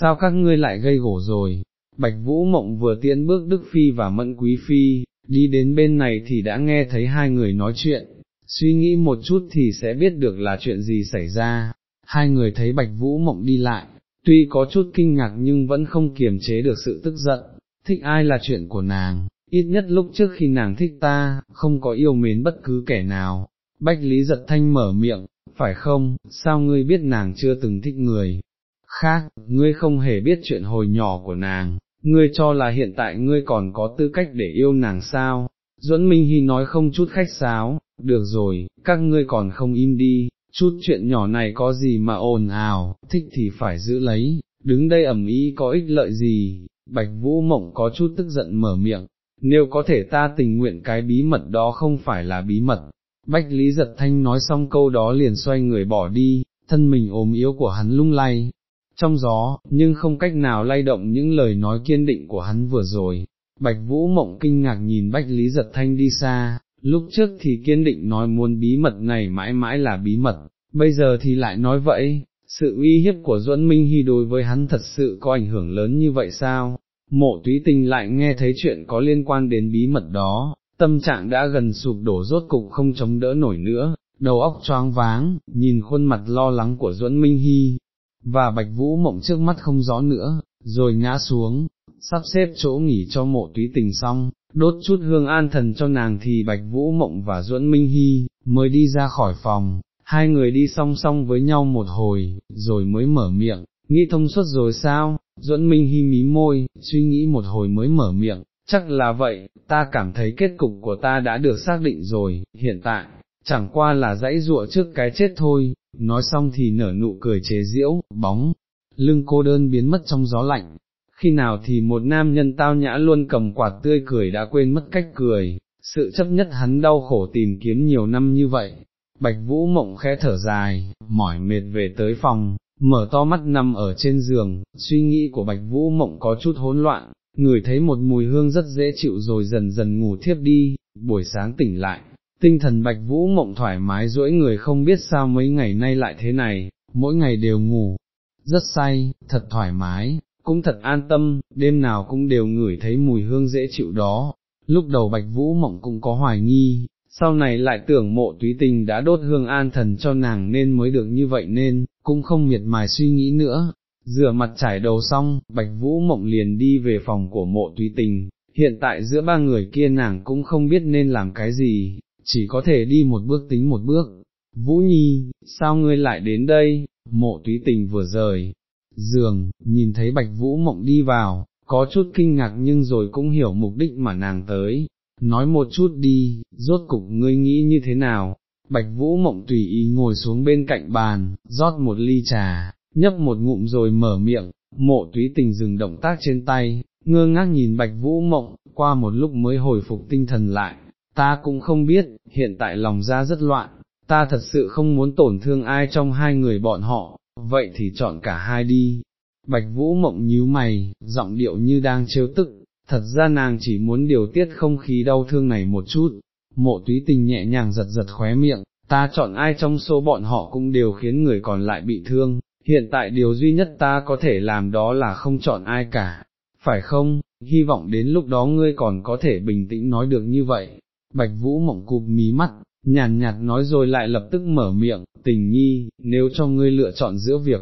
sao các ngươi lại gây gổ rồi, Bạch Vũ Mộng vừa tiễn bước Đức Phi và Mẫn Quý Phi, đi đến bên này thì đã nghe thấy hai người nói chuyện, suy nghĩ một chút thì sẽ biết được là chuyện gì xảy ra, hai người thấy Bạch Vũ Mộng đi lại, tuy có chút kinh ngạc nhưng vẫn không kiềm chế được sự tức giận, thích ai là chuyện của nàng, ít nhất lúc trước khi nàng thích ta, không có yêu mến bất cứ kẻ nào. Bách Lý giật thanh mở miệng, phải không, sao ngươi biết nàng chưa từng thích người, khác, ngươi không hề biết chuyện hồi nhỏ của nàng, ngươi cho là hiện tại ngươi còn có tư cách để yêu nàng sao, Duẫn Minh Hy nói không chút khách sáo, được rồi, các ngươi còn không im đi, chút chuyện nhỏ này có gì mà ồn ào, thích thì phải giữ lấy, đứng đây ẩm ý có ích lợi gì, Bạch Vũ Mộng có chút tức giận mở miệng, nếu có thể ta tình nguyện cái bí mật đó không phải là bí mật. Bách Lý Giật Thanh nói xong câu đó liền xoay người bỏ đi, thân mình ốm yếu của hắn lung lay, trong gió, nhưng không cách nào lay động những lời nói kiên định của hắn vừa rồi. Bạch Vũ Mộng kinh ngạc nhìn Bách Lý Giật Thanh đi xa, lúc trước thì kiên định nói muốn bí mật này mãi mãi là bí mật, bây giờ thì lại nói vậy, sự uy hiếp của Duẫn Minh Hy đối với hắn thật sự có ảnh hưởng lớn như vậy sao? Mộ túy tình lại nghe thấy chuyện có liên quan đến bí mật đó, tâm trạng đã gần sụp đổ rốt cục không chống đỡ nổi nữa, đầu óc choáng váng, nhìn khuôn mặt lo lắng của Duẫn Minh Hy, và bạch vũ mộng trước mắt không rõ nữa, rồi ngã xuống, sắp xếp chỗ nghỉ cho mộ túy tình xong, đốt chút hương an thần cho nàng thì bạch vũ mộng và duẫn minh hy, mới đi ra khỏi phòng, hai người đi song song với nhau một hồi, rồi mới mở miệng, nghĩ thông suốt rồi sao, duẫn minh hy mí môi, suy nghĩ một hồi mới mở miệng, chắc là vậy, ta cảm thấy kết cục của ta đã được xác định rồi, hiện tại, chẳng qua là dãy dụa trước cái chết thôi, nói xong thì nở nụ cười chế giễu, bóng, lưng cô đơn biến mất trong gió lạnh, khi nào thì một nam nhân tao nhã luôn cầm quạt tươi cười đã quên mất cách cười, sự chấp nhất hắn đau khổ tìm kiếm nhiều năm như vậy. Bạch Vũ mộng khẽ thở dài, mỏi mệt về tới phòng, mở to mắt nằm ở trên giường, suy nghĩ của Bạch Vũ mộng có chút hỗn loạn, người thấy một mùi hương rất dễ chịu rồi dần dần ngủ thiếp đi, buổi sáng tỉnh lại, tinh thần bạch vũ mộng thoải mái duỗi người không biết sao mấy ngày nay lại thế này, mỗi ngày đều ngủ, rất say, thật thoải mái, cũng thật an tâm, đêm nào cũng đều ngửi thấy mùi hương dễ chịu đó, lúc đầu bạch vũ mộng cũng có hoài nghi, sau này lại tưởng mộ túy tình đã đốt hương an thần cho nàng nên mới được như vậy nên, cũng không miệt mài suy nghĩ nữa. Rửa mặt trải đầu xong, Bạch Vũ Mộng liền đi về phòng của mộ túy tình, hiện tại giữa ba người kia nàng cũng không biết nên làm cái gì, chỉ có thể đi một bước tính một bước. Vũ Nhi, sao ngươi lại đến đây? Mộ túy tình vừa rời, giường, nhìn thấy Bạch Vũ Mộng đi vào, có chút kinh ngạc nhưng rồi cũng hiểu mục đích mà nàng tới. Nói một chút đi, rốt cục ngươi nghĩ như thế nào? Bạch Vũ Mộng tùy ý ngồi xuống bên cạnh bàn, rót một ly trà, nhấp một ngụm rồi mở miệng, mộ túy tình dừng động tác trên tay, ngơ ngác nhìn Bạch Vũ Mộng, qua một lúc mới hồi phục tinh thần lại, ta cũng không biết, hiện tại lòng ra rất loạn, ta thật sự không muốn tổn thương ai trong hai người bọn họ, vậy thì chọn cả hai đi. Bạch Vũ mộng nhíu mày, giọng điệu như đang trêu tức, thật ra nàng chỉ muốn điều tiết không khí đau thương này một chút, mộ túy tình nhẹ nhàng giật giật khóe miệng, ta chọn ai trong số bọn họ cũng đều khiến người còn lại bị thương, hiện tại điều duy nhất ta có thể làm đó là không chọn ai cả, phải không, hy vọng đến lúc đó ngươi còn có thể bình tĩnh nói được như vậy, Bạch Vũ mộng cụp mí mắt, nhàn nhạt nói rồi lại lập tức mở miệng, tình nhi, nếu cho ngươi lựa chọn giữa việc,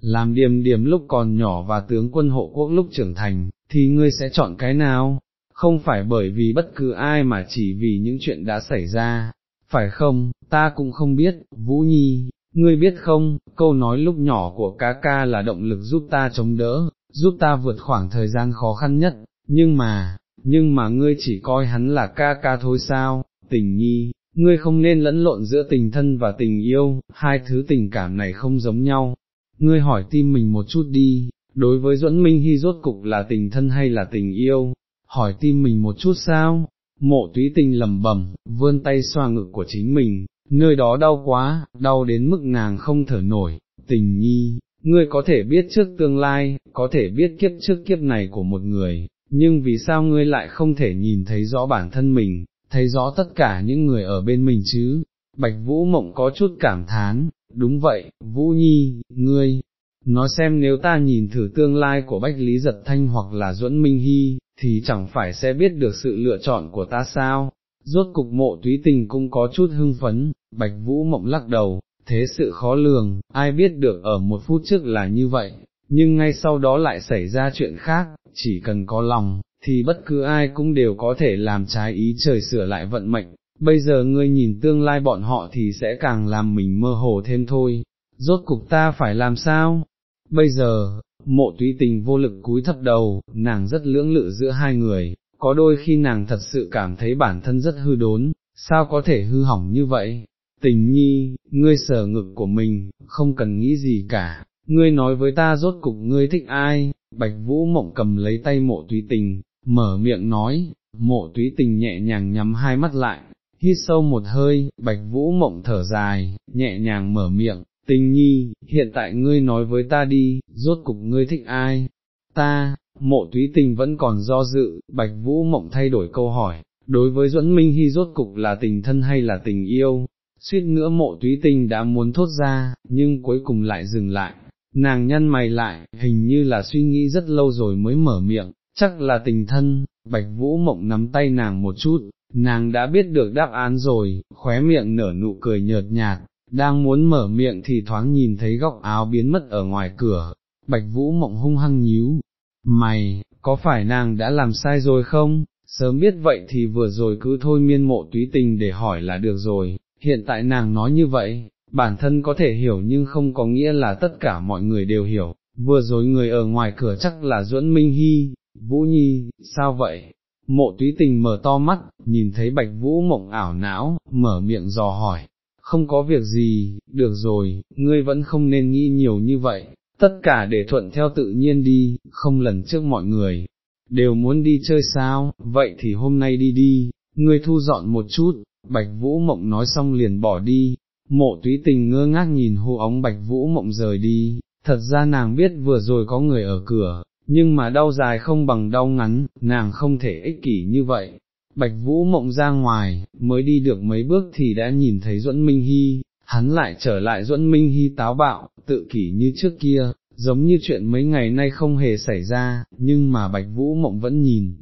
làm điềm điểm lúc còn nhỏ và tướng quân hộ quốc lúc trưởng thành, thì ngươi sẽ chọn cái nào? Không phải bởi vì bất cứ ai mà chỉ vì những chuyện đã xảy ra, phải không, ta cũng không biết, Vũ Nhi, ngươi biết không, câu nói lúc nhỏ của ca ca là động lực giúp ta chống đỡ, giúp ta vượt khoảng thời gian khó khăn nhất, nhưng mà, nhưng mà ngươi chỉ coi hắn là ca ca thôi sao, tình nhi, ngươi không nên lẫn lộn giữa tình thân và tình yêu, hai thứ tình cảm này không giống nhau, ngươi hỏi tim mình một chút đi, đối với Duẫn Minh Hy rốt cục là tình thân hay là tình yêu, hỏi tim mình một chút sao, mộ túy tình lầm bẩm, vươn tay xoa ngực của chính mình, nơi đó đau quá, đau đến mức nàng không thở nổi, tình nhi, ngươi có thể biết trước tương lai, có thể biết kiếp trước kiếp này của một người, nhưng vì sao ngươi lại không thể nhìn thấy rõ bản thân mình, thấy rõ tất cả những người ở bên mình chứ? Bạch Vũ Mộng có chút cảm thán, đúng vậy, Vũ Nhi, ngươi, nói xem nếu ta nhìn thử tương lai của Bách Lý Giật Thanh hoặc là Duẫn Minh Hy, thì chẳng phải sẽ biết được sự lựa chọn của ta sao, rốt cục mộ túy tình cũng có chút hưng phấn, Bạch Vũ Mộng lắc đầu, thế sự khó lường, ai biết được ở một phút trước là như vậy, nhưng ngay sau đó lại xảy ra chuyện khác, chỉ cần có lòng, thì bất cứ ai cũng đều có thể làm trái ý trời sửa lại vận mệnh, bây giờ ngươi nhìn tương lai bọn họ thì sẽ càng làm mình mơ hồ thêm thôi, rốt cục ta phải làm sao? Bây giờ, mộ túy tình vô lực cúi thấp đầu, nàng rất lưỡng lự giữa hai người, có đôi khi nàng thật sự cảm thấy bản thân rất hư đốn, sao có thể hư hỏng như vậy? Tình nhi, ngươi sở ngực của mình, không cần nghĩ gì cả, ngươi nói với ta rốt cục ngươi thích ai, bạch vũ mộng cầm lấy tay mộ túy tình, mở miệng nói, mộ túy tình nhẹ nhàng nhắm hai mắt lại, hít sâu một hơi, bạch vũ mộng thở dài, nhẹ nhàng mở miệng, tình nhi, hiện tại ngươi nói với ta đi, rốt cục ngươi thích ai, ta, mộ túy tình vẫn còn do dự, bạch vũ mộng thay đổi câu hỏi, đối với duẫn minh hy rốt cục là tình thân hay là tình yêu, suýt nữa mộ túy tình đã muốn thốt ra, nhưng cuối cùng lại dừng lại, nàng nhăn mày lại, hình như là suy nghĩ rất lâu rồi mới mở miệng, chắc là tình thân, bạch vũ mộng nắm tay nàng một chút, nàng đã biết được đáp án rồi, khóe miệng nở nụ cười nhợt nhạt, đang muốn mở miệng thì thoáng nhìn thấy góc áo biến mất ở ngoài cửa, bạch vũ mộng hung hăng nhíu, mày, có phải nàng đã làm sai rồi không, sớm biết vậy thì vừa rồi cứ thôi miên mộ túy tình để hỏi là được rồi, hiện tại nàng nói như vậy, bản thân có thể hiểu nhưng không có nghĩa là tất cả mọi người đều hiểu, vừa rồi người ở ngoài cửa chắc là Duẫn Minh Hy, Vũ Nhi, sao vậy? Mộ túy tình mở to mắt, nhìn thấy bạch vũ mộng ảo não, mở miệng dò hỏi, không có việc gì, được rồi, ngươi vẫn không nên nghĩ nhiều như vậy, tất cả để thuận theo tự nhiên đi, không lần trước mọi người, đều muốn đi chơi sao, vậy thì hôm nay đi đi, ngươi thu dọn một chút, bạch vũ mộng nói xong liền bỏ đi, mộ túy tình ngơ ngác nhìn hô ống bạch vũ mộng rời đi, thật ra nàng biết vừa rồi có người ở cửa, nhưng mà đau dài không bằng đau ngắn, nàng không thể ích kỷ như vậy. Bạch Vũ mộng ra ngoài, mới đi được mấy bước thì đã nhìn thấy Duẫn Minh Hy, hắn lại trở lại Duẫn Minh Hy táo bạo, tự kỷ như trước kia, giống như chuyện mấy ngày nay không hề xảy ra, nhưng mà Bạch Vũ mộng vẫn nhìn,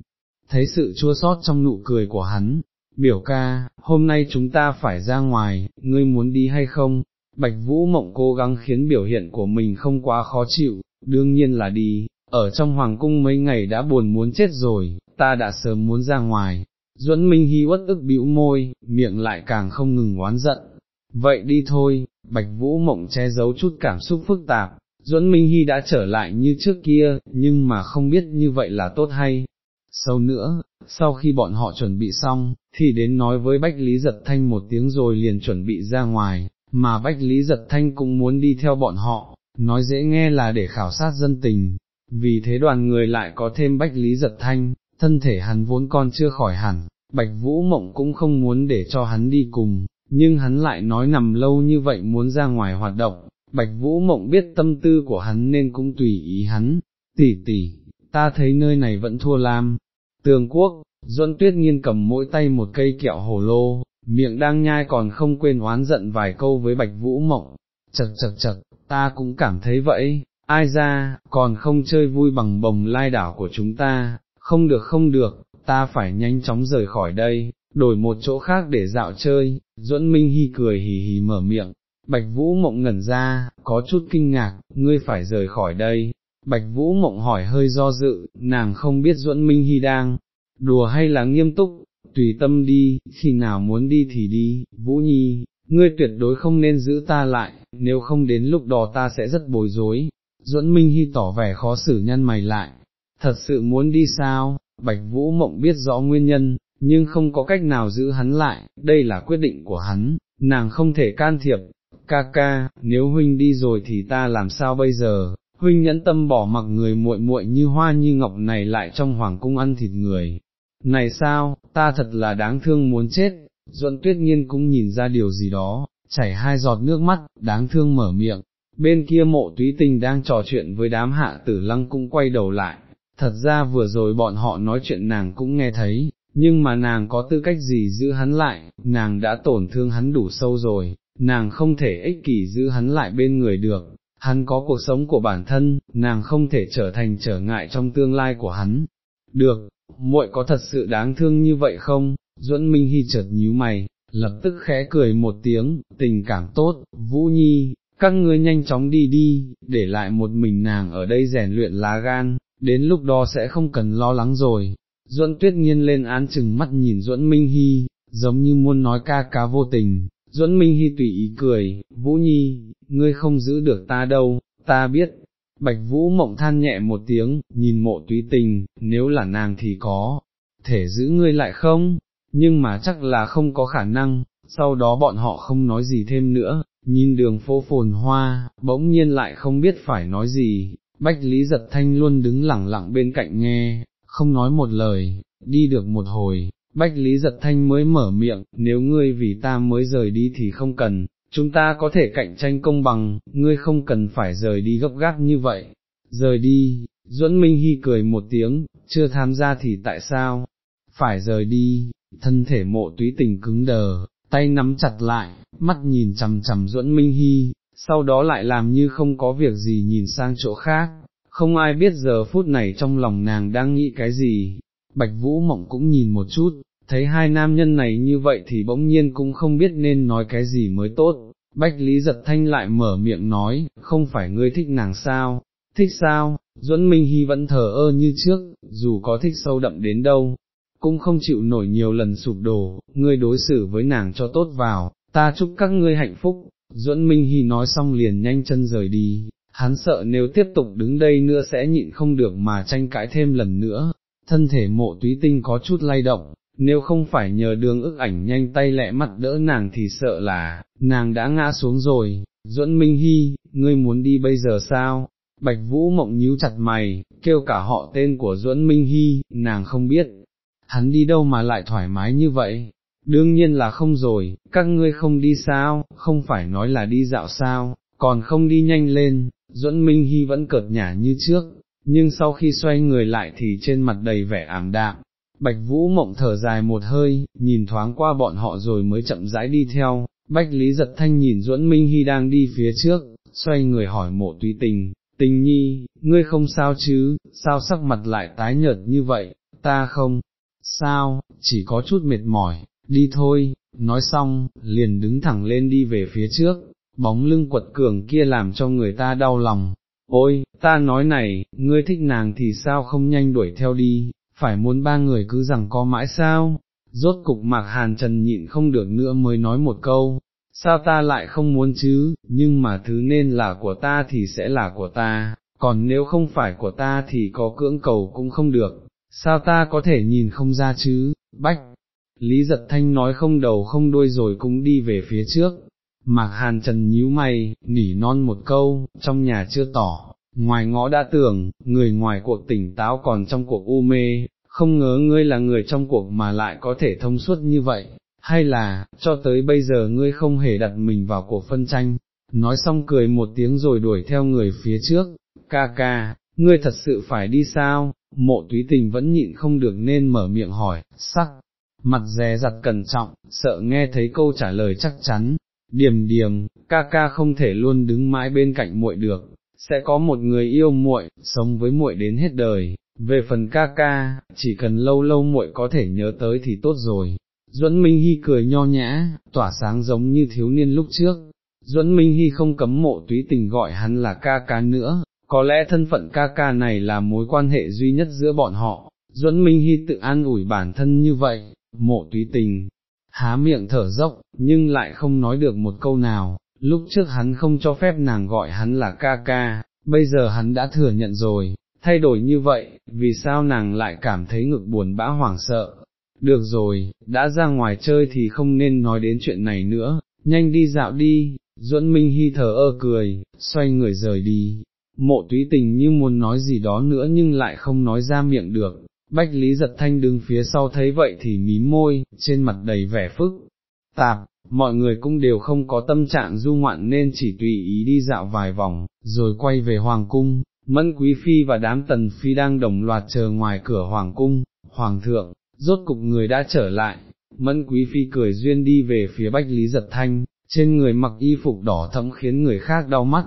thấy sự chua sót trong nụ cười của hắn, biểu ca, hôm nay chúng ta phải ra ngoài, ngươi muốn đi hay không? Bạch Vũ Mộng cố gắng khiến biểu hiện của mình không quá khó chịu, đương nhiên là đi, ở trong hoàng cung mấy ngày đã buồn muốn chết rồi, ta đã sớm muốn ra ngoài. Duẫn Minh Hy uất ức bĩu môi, miệng lại càng không ngừng oán giận. Vậy đi thôi, Bạch Vũ Mộng che giấu chút cảm xúc phức tạp, Duẫn Minh Hy đã trở lại như trước kia, nhưng mà không biết như vậy là tốt hay. Sau nữa, sau khi bọn họ chuẩn bị xong, thì đến nói với Bách Lý Giật Thanh một tiếng rồi liền chuẩn bị ra ngoài, mà Bách Lý Giật Thanh cũng muốn đi theo bọn họ, nói dễ nghe là để khảo sát dân tình, vì thế đoàn người lại có thêm Bách Lý Giật Thanh, thân thể hắn vốn còn chưa khỏi hẳn, Bạch Vũ Mộng cũng không muốn để cho hắn đi cùng, nhưng hắn lại nói nằm lâu như vậy muốn ra ngoài hoạt động, Bạch Vũ Mộng biết tâm tư của hắn nên cũng tùy ý hắn, tỷ tỷ, ta thấy nơi này vẫn thua lam, tường quốc, Duân Tuyết Nghiên cầm mỗi tay một cây kẹo hồ lô, miệng đang nhai còn không quên oán giận vài câu với Bạch Vũ Mộng, chật chật chật, ta cũng cảm thấy vậy, ai ra, còn không chơi vui bằng bồng lai đảo của chúng ta, không được không được, ta phải nhanh chóng rời khỏi đây, đổi một chỗ khác để dạo chơi, Duẫn Minh Hy cười hì hì mở miệng, Bạch Vũ Mộng ngẩn ra, có chút kinh ngạc, ngươi phải rời khỏi đây. Bạch Vũ Mộng hỏi hơi do dự, nàng không biết Duẫn Minh Hy đang, đùa hay là nghiêm túc, tùy tâm đi, khi nào muốn đi thì đi, Vũ Nhi, ngươi tuyệt đối không nên giữ ta lại, nếu không đến lúc đó ta sẽ rất bối rối. Duẫn Minh Hy tỏ vẻ khó xử nhăn mày lại, thật sự muốn đi sao, Bạch Vũ Mộng biết rõ nguyên nhân, nhưng không có cách nào giữ hắn lại, đây là quyết định của hắn, nàng không thể can thiệp, ca ca, nếu huynh đi rồi thì ta làm sao bây giờ, huynh nhẫn tâm bỏ mặc người muội muội như hoa như ngọc này lại trong hoàng cung ăn thịt người. Này sao, ta thật là đáng thương muốn chết, Duẫn tuyết nhiên cũng nhìn ra điều gì đó, chảy hai giọt nước mắt, đáng thương mở miệng, bên kia mộ túy tình đang trò chuyện với đám hạ tử lăng cũng quay đầu lại, thật ra vừa rồi bọn họ nói chuyện nàng cũng nghe thấy, nhưng mà nàng có tư cách gì giữ hắn lại, nàng đã tổn thương hắn đủ sâu rồi, nàng không thể ích kỷ giữ hắn lại bên người được, hắn có cuộc sống của bản thân, nàng không thể trở thành trở ngại trong tương lai của hắn. Được, muội có thật sự đáng thương như vậy không? Duẫn Minh Hy chợt nhíu mày, lập tức khẽ cười một tiếng, tình cảm tốt, Vũ Nhi, các ngươi nhanh chóng đi đi, để lại một mình nàng ở đây rèn luyện lá gan, đến lúc đó sẽ không cần lo lắng rồi. Duẫn Tuyết Nhiên lên án chừng mắt nhìn Duẫn Minh Hy, giống như muốn nói ca cá vô tình, Duẫn Minh Hy tùy ý cười, Vũ Nhi, ngươi không giữ được ta đâu, ta biết. Bạch Vũ mộng than nhẹ một tiếng, nhìn mộ túy tình, nếu là nàng thì có, thể giữ ngươi lại không, nhưng mà chắc là không có khả năng, sau đó bọn họ không nói gì thêm nữa, nhìn đường phố phồn hoa, bỗng nhiên lại không biết phải nói gì, Bách Lý Giật Thanh luôn đứng lẳng lặng bên cạnh nghe, không nói một lời, đi được một hồi, Bách Lý Giật Thanh mới mở miệng, nếu ngươi vì ta mới rời đi thì không cần, chúng ta có thể cạnh tranh công bằng, ngươi không cần phải rời đi gấp gáp như vậy. Rời đi, Duẫn Minh Hy cười một tiếng, chưa tham gia thì tại sao? Phải rời đi, thân thể mộ túy tình cứng đờ, tay nắm chặt lại, mắt nhìn chằm chằm Duẫn Minh Hy, sau đó lại làm như không có việc gì nhìn sang chỗ khác, không ai biết giờ phút này trong lòng nàng đang nghĩ cái gì, Bạch Vũ Mộng cũng nhìn một chút, thấy hai nam nhân này như vậy thì bỗng nhiên cũng không biết nên nói cái gì mới tốt, Bách Lý Giật Thanh lại mở miệng nói, không phải ngươi thích nàng sao, thích sao, Duẫn Minh Hy vẫn thờ ơ như trước, dù có thích sâu đậm đến đâu, cũng không chịu nổi nhiều lần sụp đổ, ngươi đối xử với nàng cho tốt vào, ta chúc các ngươi hạnh phúc, Duẫn Minh Hy nói xong liền nhanh chân rời đi, hắn sợ nếu tiếp tục đứng đây nữa sẽ nhịn không được mà tranh cãi thêm lần nữa, thân thể mộ túy tinh có chút lay động, nếu không phải nhờ đường ức ảnh nhanh tay lẹ mặt đỡ nàng thì sợ là, nàng đã ngã xuống rồi, Duẫn Minh Hy, ngươi muốn đi bây giờ sao? Bạch Vũ mộng nhíu chặt mày, kêu cả họ tên của Duẫn Minh Hy, nàng không biết, hắn đi đâu mà lại thoải mái như vậy, đương nhiên là không rồi, các ngươi không đi sao, không phải nói là đi dạo sao, còn không đi nhanh lên, Duẫn Minh Hy vẫn cợt nhả như trước, nhưng sau khi xoay người lại thì trên mặt đầy vẻ ảm đạm. Bạch Vũ mộng thở dài một hơi, nhìn thoáng qua bọn họ rồi mới chậm rãi đi theo, Bách Lý giật thanh nhìn Duẫn Minh Hy đang đi phía trước, xoay người hỏi mộ tùy tình, tình nhi, ngươi không sao chứ, sao sắc mặt lại tái nhợt như vậy, ta không, sao, chỉ có chút mệt mỏi, đi thôi, nói xong, liền đứng thẳng lên đi về phía trước, bóng lưng quật cường kia làm cho người ta đau lòng, ôi, ta nói này, ngươi thích nàng thì sao không nhanh đuổi theo đi, phải muốn ba người cứ rằng có mãi sao, rốt cục mạc hàn trần nhịn không được nữa mới nói một câu, sao ta lại không muốn chứ, nhưng mà thứ nên là của ta thì sẽ là của ta, còn nếu không phải của ta thì có cưỡng cầu cũng không được, sao ta có thể nhìn không ra chứ, bách. Lý giật thanh nói không đầu không đuôi rồi cũng đi về phía trước, Mạc Hàn Trần nhíu mày, nỉ non một câu, trong nhà chưa tỏ, ngoài ngõ đã tưởng, người ngoài cuộc tỉnh táo còn trong cuộc u mê, không ngờ ngươi là người trong cuộc mà lại có thể thông suốt như vậy, hay là, cho tới bây giờ ngươi không hề đặt mình vào cuộc phân tranh, nói xong cười một tiếng rồi đuổi theo người phía trước, ca ca, ngươi thật sự phải đi sao, mộ túy tình vẫn nhịn không được nên mở miệng hỏi, sắc, mặt dè dặt cẩn trọng, sợ nghe thấy câu trả lời chắc chắn, điềm điềm, ca ca không thể luôn đứng mãi bên cạnh muội được, sẽ có một người yêu muội, sống với muội đến hết đời. Về phần ca ca, chỉ cần lâu lâu muội có thể nhớ tới thì tốt rồi. Duẫn Minh Hy cười nho nhã, tỏa sáng giống như thiếu niên lúc trước. Duẫn Minh Hy không cấm mộ túy tình gọi hắn là ca ca nữa, có lẽ thân phận ca ca này là mối quan hệ duy nhất giữa bọn họ. Duẫn Minh Hy tự an ủi bản thân như vậy, mộ túy tình, há miệng thở dốc, nhưng lại không nói được một câu nào, lúc trước hắn không cho phép nàng gọi hắn là ca ca, bây giờ hắn đã thừa nhận rồi, thay đổi như vậy, vì sao nàng lại cảm thấy ngực buồn bã hoảng sợ. Được rồi, đã ra ngoài chơi thì không nên nói đến chuyện này nữa, nhanh đi dạo đi, Duẫn Minh Hy thở ơ cười, xoay người rời đi, mộ túy tình như muốn nói gì đó nữa nhưng lại không nói ra miệng được, Bách Lý giật thanh đứng phía sau thấy vậy thì mím môi, trên mặt đầy vẻ phức, tạp, mọi người cũng đều không có tâm trạng du ngoạn nên chỉ tùy ý đi dạo vài vòng, rồi quay về Hoàng Cung, Mẫn Quý Phi và đám tần Phi đang đồng loạt chờ ngoài cửa Hoàng Cung, Hoàng thượng, rốt cục người đã trở lại, Mẫn Quý Phi cười duyên đi về phía Bách Lý giật thanh, trên người mặc y phục đỏ thẫm khiến người khác đau mắt,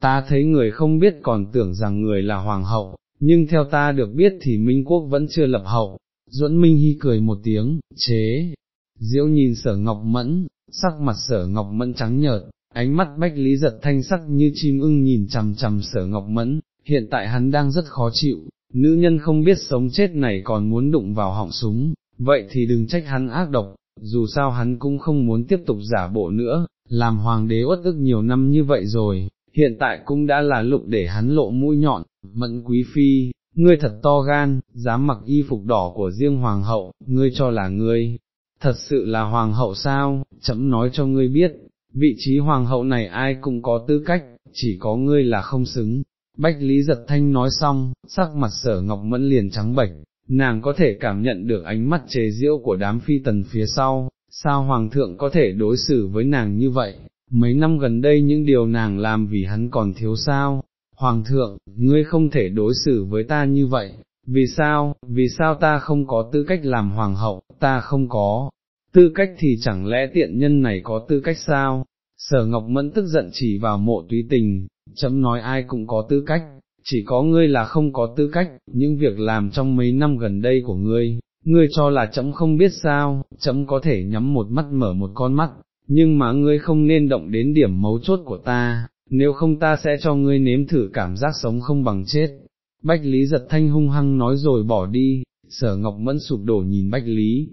ta thấy người không biết còn tưởng rằng người là hoàng hậu, nhưng theo ta được biết thì Minh Quốc vẫn chưa lập hậu. Duẫn Minh Hy cười một tiếng, chế, diễu nhìn sở ngọc mẫn, sắc mặt sở ngọc mẫn trắng nhợt, ánh mắt bách lý giật thanh sắc như chim ưng nhìn chằm chằm sở ngọc mẫn, hiện tại hắn đang rất khó chịu, nữ nhân không biết sống chết này còn muốn đụng vào họng súng, vậy thì đừng trách hắn ác độc, dù sao hắn cũng không muốn tiếp tục giả bộ nữa, làm hoàng đế uất ức nhiều năm như vậy rồi, hiện tại cũng đã là lục để hắn lộ mũi nhọn, mẫn quý phi, ngươi thật to gan, dám mặc y phục đỏ của riêng hoàng hậu, ngươi cho là ngươi, thật sự là hoàng hậu sao, chấm nói cho ngươi biết, vị trí hoàng hậu này ai cũng có tư cách, chỉ có ngươi là không xứng. Bách Lý Giật Thanh nói xong, sắc mặt sở ngọc mẫn liền trắng bệch, nàng có thể cảm nhận được ánh mắt chế giễu của đám phi tần phía sau, sao hoàng thượng có thể đối xử với nàng như vậy, mấy năm gần đây những điều nàng làm vì hắn còn thiếu sao, hoàng thượng, ngươi không thể đối xử với ta như vậy, vì sao, vì sao ta không có tư cách làm hoàng hậu, ta không có, tư cách thì chẳng lẽ tiện nhân này có tư cách sao, sở ngọc mẫn tức giận chỉ vào mộ túy tình, chấm nói ai cũng có tư cách, chỉ có ngươi là không có tư cách, những việc làm trong mấy năm gần đây của ngươi, ngươi cho là chấm không biết sao, chấm có thể nhắm một mắt mở một con mắt, nhưng mà ngươi không nên động đến điểm mấu chốt của ta, nếu không ta sẽ cho ngươi nếm thử cảm giác sống không bằng chết. Bách Lý giật thanh hung hăng nói rồi bỏ đi, sở ngọc mẫn sụp đổ nhìn Bách Lý.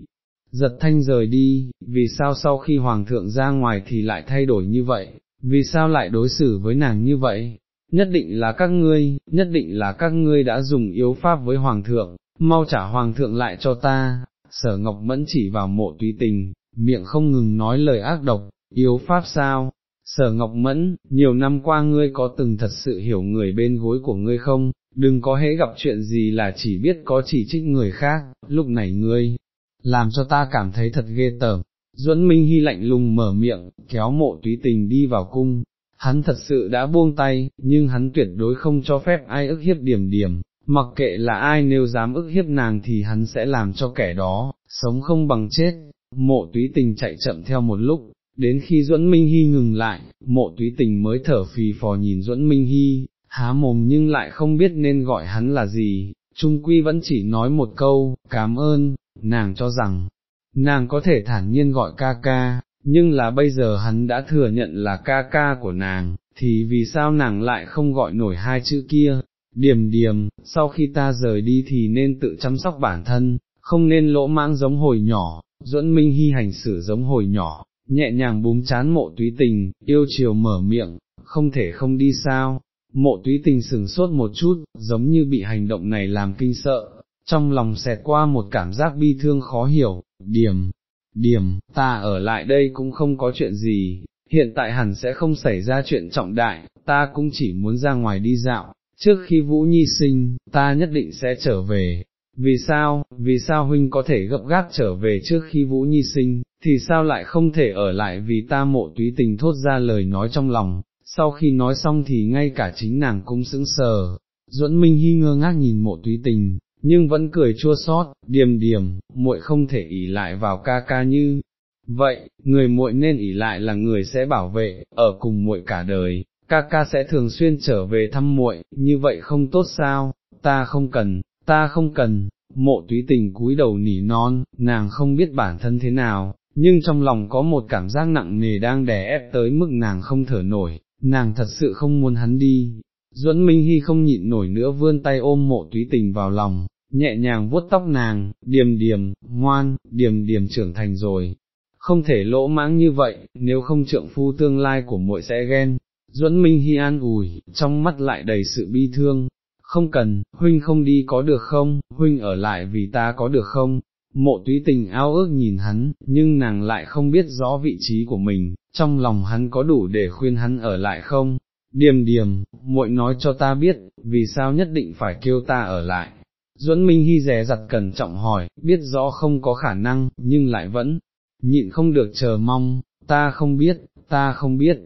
Giật thanh rời đi, vì sao sau khi hoàng thượng ra ngoài thì lại thay đổi như vậy, vì sao lại đối xử với nàng như vậy, nhất định là các ngươi, nhất định là các ngươi đã dùng yếu pháp với hoàng thượng, mau trả hoàng thượng lại cho ta, sở ngọc mẫn chỉ vào mộ tùy tình, miệng không ngừng nói lời ác độc, yếu pháp sao, sở ngọc mẫn, nhiều năm qua ngươi có từng thật sự hiểu người bên gối của ngươi không, đừng có hễ gặp chuyện gì là chỉ biết có chỉ trích người khác, lúc này ngươi, làm cho ta cảm thấy thật ghê tởm. Duẫn Minh Hy lạnh lùng mở miệng, kéo mộ túy tình đi vào cung, hắn thật sự đã buông tay, nhưng hắn tuyệt đối không cho phép ai ức hiếp điểm điểm, mặc kệ là ai nếu dám ức hiếp nàng thì hắn sẽ làm cho kẻ đó, sống không bằng chết, mộ túy tình chạy chậm theo một lúc, đến khi Duẫn Minh Hy ngừng lại, mộ túy tình mới thở phì phò nhìn Duẫn Minh Hy, há mồm nhưng lại không biết nên gọi hắn là gì, Trung Quy vẫn chỉ nói một câu, cảm ơn, nàng cho rằng, nàng có thể thản nhiên gọi ca ca, nhưng là bây giờ hắn đã thừa nhận là ca ca của nàng, thì vì sao nàng lại không gọi nổi hai chữ kia, điểm điểm. sau khi ta rời đi thì nên tự chăm sóc bản thân, không nên lỗ mãng giống hồi nhỏ, duẫn minh hy hành xử giống hồi nhỏ, nhẹ nhàng búng chán mộ túy tình, yêu chiều mở miệng, không thể không đi sao, mộ túy tình sừng sốt một chút, giống như bị hành động này làm kinh sợ, trong lòng xẹt qua một cảm giác bi thương khó hiểu, điểm, điểm, ta ở lại đây cũng không có chuyện gì, hiện tại hẳn sẽ không xảy ra chuyện trọng đại, ta cũng chỉ muốn ra ngoài đi dạo, trước khi Vũ Nhi sinh, ta nhất định sẽ trở về. Vì sao, vì sao huynh có thể gấp gáp trở về trước khi Vũ Nhi sinh, thì sao lại không thể ở lại vì ta mộ túy tình thốt ra lời nói trong lòng, sau khi nói xong thì ngay cả chính nàng cũng sững sờ, duẫn minh hy ngơ ngác nhìn mộ túy tình, nhưng vẫn cười chua xót, điềm điềm, muội không thể ỉ lại vào ca ca như. Vậy, người muội nên ỉ lại là người sẽ bảo vệ, ở cùng muội cả đời, ca ca sẽ thường xuyên trở về thăm muội, như vậy không tốt sao, ta không cần, ta không cần, mộ túy tình cúi đầu nỉ non, nàng không biết bản thân thế nào, nhưng trong lòng có một cảm giác nặng nề đang đè ép tới mức nàng không thở nổi, nàng thật sự không muốn hắn đi. Duẫn Minh Hy không nhịn nổi nữa vươn tay ôm mộ túy tình vào lòng, nhẹ nhàng vuốt tóc nàng, điềm điềm, ngoan, điềm điềm trưởng thành rồi, không thể lỗ mãng như vậy, nếu không trượng phu tương lai của muội sẽ ghen. Duẫn Minh Hi an ủi, trong mắt lại đầy sự bi thương, không cần, huynh không đi có được không, huynh ở lại vì ta có được không, mộ túy tình ao ước nhìn hắn, nhưng nàng lại không biết rõ vị trí của mình, trong lòng hắn có đủ để khuyên hắn ở lại không, điềm điềm, muội nói cho ta biết, vì sao nhất định phải kêu ta ở lại, Duẫn Minh Hy rè giặt cẩn trọng hỏi, biết rõ không có khả năng, nhưng lại vẫn, nhịn không được chờ mong, ta không biết, ta không biết,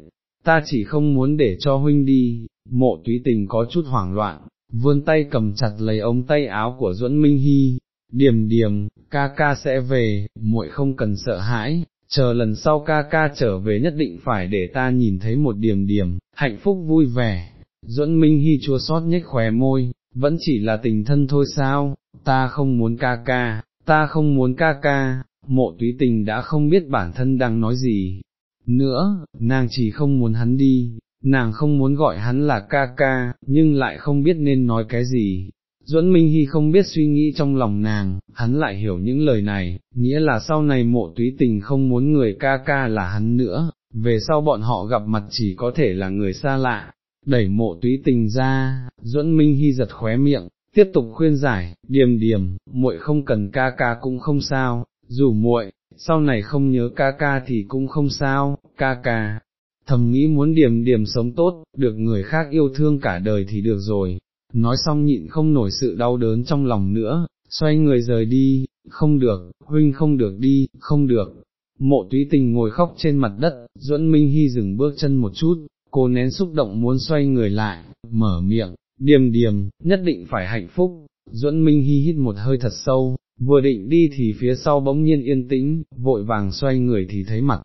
ta chỉ không muốn để cho huynh đi, mộ túy tình có chút hoảng loạn, vươn tay cầm chặt lấy ống tay áo của Duẫn Minh Hy, Điểm Điểm, ca ca sẽ về, muội không cần sợ hãi, chờ lần sau ca ca trở về nhất định phải để ta nhìn thấy một điểm điểm, hạnh phúc vui vẻ. Duẫn Minh Hy chua xót nhếch khóe môi, vẫn chỉ là tình thân thôi sao, ta không muốn ca ca, ta không muốn ca ca, mộ túy tình đã không biết bản thân đang nói gì. Nữa, nàng chỉ không muốn hắn đi, nàng không muốn gọi hắn là ca ca, nhưng lại không biết nên nói cái gì. Duẫn Minh Hy không biết suy nghĩ trong lòng nàng, hắn lại hiểu những lời này, nghĩa là sau này mộ túy tình không muốn người ca ca là hắn nữa, về sau bọn họ gặp mặt chỉ có thể là người xa lạ, đẩy mộ túy tình ra, Duẫn Minh Hy giật khóe miệng, tiếp tục khuyên giải, điềm điềm, muội không cần ca ca cũng không sao, dù muội sau này không nhớ ca ca thì cũng không sao, ca ca, thầm nghĩ muốn điểm điểm sống tốt, được người khác yêu thương cả đời thì được rồi, nói xong nhịn không nổi sự đau đớn trong lòng nữa, xoay người rời đi, không được, huynh không được đi, không được. Mộ túy tình ngồi khóc trên mặt đất, duẫn Minh Hy dừng bước chân một chút, cô nén xúc động muốn xoay người lại, mở miệng, điềm điềm, nhất định phải hạnh phúc, duẫn Minh Hy hít một hơi thật sâu, vừa định đi thì phía sau bỗng nhiên yên tĩnh, vội vàng xoay người thì thấy mặt,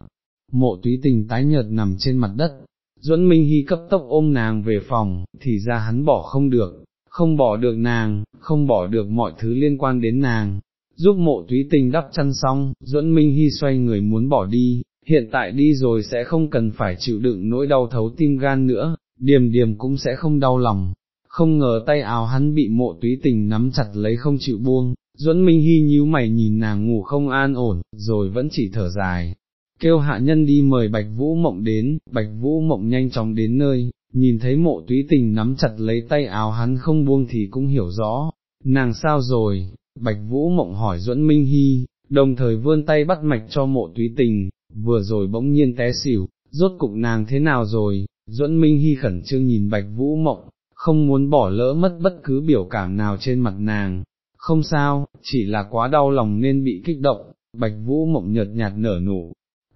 mộ túy tình tái nhợt nằm trên mặt đất, duẫn Minh Hy cấp tốc ôm nàng về phòng, thì ra hắn bỏ không được, không bỏ được nàng, không bỏ được mọi thứ liên quan đến nàng. Giúp mộ túy tình đắp chăn xong, duẫn Minh Hy xoay người muốn bỏ đi, hiện tại đi rồi sẽ không cần phải chịu đựng nỗi đau thấu tim gan nữa, điềm điềm cũng sẽ không đau lòng. Không ngờ tay áo hắn bị mộ túy tình nắm chặt lấy không chịu buông, duẫn Minh Hy nhíu mày nhìn nàng ngủ không an ổn, rồi vẫn chỉ thở dài. Kêu hạ nhân đi mời Bạch Vũ Mộng đến, Bạch Vũ Mộng nhanh chóng đến nơi, nhìn thấy mộ túy tình nắm chặt lấy tay áo hắn không buông thì cũng hiểu rõ, nàng sao rồi, Bạch Vũ Mộng hỏi duẫn Minh Hy, đồng thời vươn tay bắt mạch cho mộ túy tình, vừa rồi bỗng nhiên té xỉu, rốt cục nàng thế nào rồi, duẫn Minh Hy khẩn trương nhìn Bạch Vũ Mộng, không muốn bỏ lỡ mất bất cứ biểu cảm nào trên mặt nàng, không sao, chỉ là quá đau lòng nên bị kích động, Bạch Vũ Mộng nhợt nhạt nở nụ,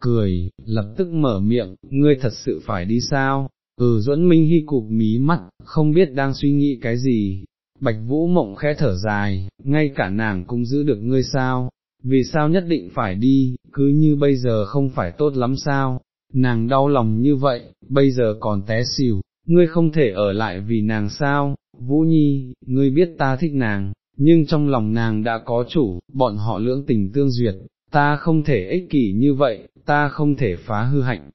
cười, lập tức mở miệng, ngươi thật sự phải đi sao, ừ duẫn Minh Hy cụp mí mắt, không biết đang suy nghĩ cái gì, Bạch Vũ Mộng khẽ thở dài, ngay cả nàng cũng giữ được ngươi sao, vì sao nhất định phải đi, cứ như bây giờ không phải tốt lắm sao, nàng đau lòng như vậy, bây giờ còn té xỉu, ngươi không thể ở lại vì nàng sao, Vũ Nhi, ngươi biết ta thích nàng, nhưng trong lòng nàng đã có chủ, bọn họ lưỡng tình tương duyệt, ta không thể ích kỷ như vậy, ta không thể phá hư hạnh.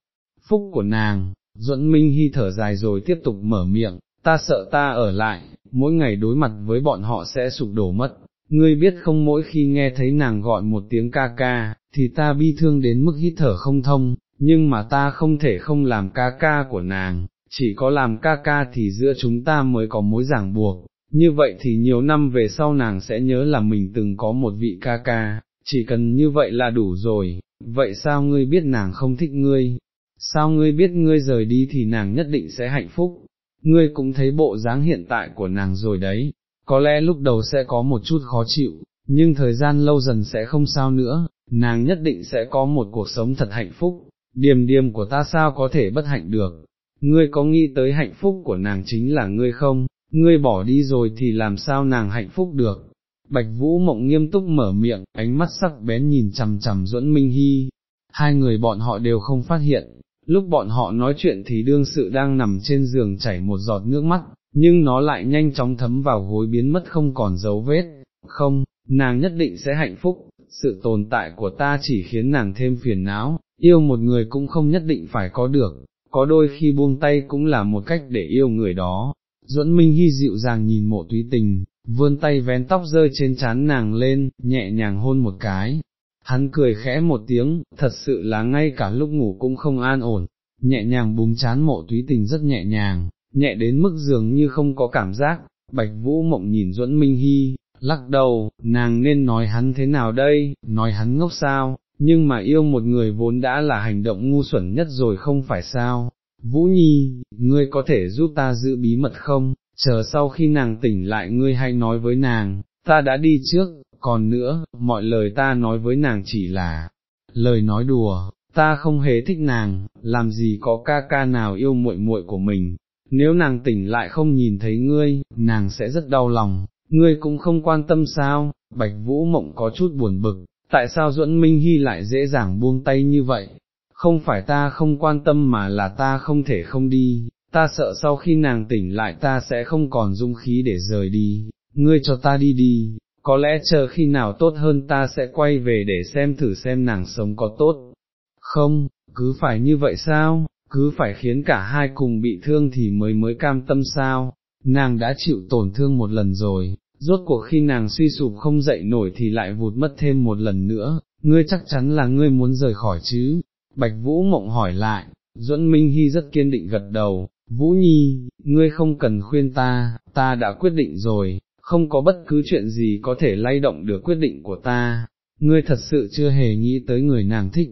Phúc của nàng. Duẫn Minh Hy thở dài rồi tiếp tục mở miệng, ta sợ ta ở lại, mỗi ngày đối mặt với bọn họ sẽ sụp đổ mất, ngươi biết không mỗi khi nghe thấy nàng gọi một tiếng ca ca, thì ta bi thương đến mức hít thở không thông, nhưng mà ta không thể không làm ca ca của nàng, chỉ có làm ca ca thì giữa chúng ta mới có mối ràng buộc, như vậy thì nhiều năm về sau nàng sẽ nhớ là mình từng có một vị ca ca, chỉ cần như vậy là đủ rồi, vậy sao ngươi biết nàng không thích ngươi, sao ngươi biết ngươi rời đi thì nàng nhất định sẽ hạnh phúc, ngươi cũng thấy bộ dáng hiện tại của nàng rồi đấy, có lẽ lúc đầu sẽ có một chút khó chịu, nhưng thời gian lâu dần sẽ không sao nữa, nàng nhất định sẽ có một cuộc sống thật hạnh phúc, điềm điềm của ta sao có thể bất hạnh được, ngươi có nghĩ tới hạnh phúc của nàng chính là ngươi không, ngươi bỏ đi rồi thì làm sao nàng hạnh phúc được. Bạch Vũ Mộng nghiêm túc mở miệng, ánh mắt sắc bén nhìn chằm chằm Duẫn Minh Hy, hai người bọn họ đều không phát hiện, lúc bọn họ nói chuyện thì đương sự đang nằm trên giường chảy một giọt nước mắt, nhưng nó lại nhanh chóng thấm vào gối biến mất không còn dấu vết, không, nàng nhất định sẽ hạnh phúc, sự tồn tại của ta chỉ khiến nàng thêm phiền não, yêu một người cũng không nhất định phải có được, có đôi khi buông tay cũng là một cách để yêu người đó. Duẫn Minh Hy dịu dàng nhìn mộ túy tình, vươn tay vén tóc rơi trên trán nàng lên, nhẹ nhàng hôn một cái. Hắn cười khẽ một tiếng, thật sự là ngay cả lúc ngủ cũng không an ổn, nhẹ nhàng búng chán mộ túy tình rất nhẹ nhàng, nhẹ đến mức dường như không có cảm giác, bạch vũ mộng nhìn duẫn minh hy, lắc đầu, nàng nên nói hắn thế nào đây, nói hắn ngốc sao, nhưng mà yêu một người vốn đã là hành động ngu xuẩn nhất rồi không phải sao, Vũ Nhi, ngươi có thể giúp ta giữ bí mật không, chờ sau khi nàng tỉnh lại ngươi hay nói với nàng, ta đã đi trước, còn nữa, mọi lời ta nói với nàng chỉ là lời nói đùa, ta không hề thích nàng, làm gì có ca ca nào yêu muội muội của mình, nếu nàng tỉnh lại không nhìn thấy ngươi, nàng sẽ rất đau lòng, ngươi cũng không quan tâm sao, Bạch Vũ Mộng có chút buồn bực, tại sao duẫn Minh Hy lại dễ dàng buông tay như vậy, không phải ta không quan tâm mà là ta không thể không đi, ta sợ sau khi nàng tỉnh lại ta sẽ không còn dung khí để rời đi, ngươi cho ta đi đi, có lẽ chờ khi nào tốt hơn ta sẽ quay về để xem thử xem nàng sống có tốt, không, cứ phải như vậy sao, cứ phải khiến cả hai cùng bị thương thì mới mới cam tâm sao, nàng đã chịu tổn thương một lần rồi, rốt cuộc khi nàng suy sụp không dậy nổi thì lại vụt mất thêm một lần nữa, ngươi chắc chắn là ngươi muốn rời khỏi chứ, Bạch Vũ Mộng hỏi lại, Duẫn Minh Hy rất kiên định gật đầu, Vũ Nhi, ngươi không cần khuyên ta, ta đã quyết định rồi, không có bất cứ chuyện gì có thể lay động được quyết định của ta, ngươi thật sự chưa hề nghĩ tới người nàng thích.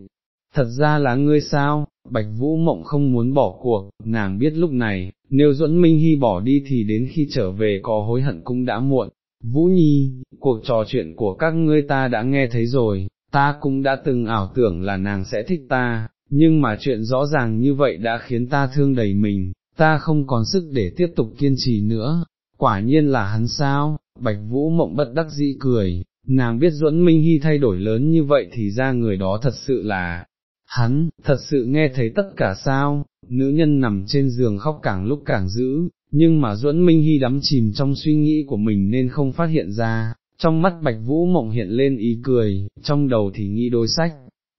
Thật ra là ngươi sao, Bạch Vũ Mộng không muốn bỏ cuộc, nàng biết lúc này, nếu Duẫn Minh Hy bỏ đi thì đến khi trở về có hối hận cũng đã muộn. Vũ Nhi, cuộc trò chuyện của các ngươi ta đã nghe thấy rồi, ta cũng đã từng ảo tưởng là nàng sẽ thích ta, nhưng mà chuyện rõ ràng như vậy đã khiến ta thương đầy mình, ta không còn sức để tiếp tục kiên trì nữa, quả nhiên là hắn sao, Bạch Vũ Mộng bất đắc dĩ cười, nàng biết Duẫn Minh Hy thay đổi lớn như vậy thì ra người đó thật sự là, hắn, thật sự nghe thấy tất cả sao, nữ nhân nằm trên giường khóc càng lúc càng dữ, nhưng mà Duẫn Minh Hy đắm chìm trong suy nghĩ của mình nên không phát hiện ra, trong mắt Bạch Vũ Mộng hiện lên ý cười, trong đầu thì nghĩ đôi sách,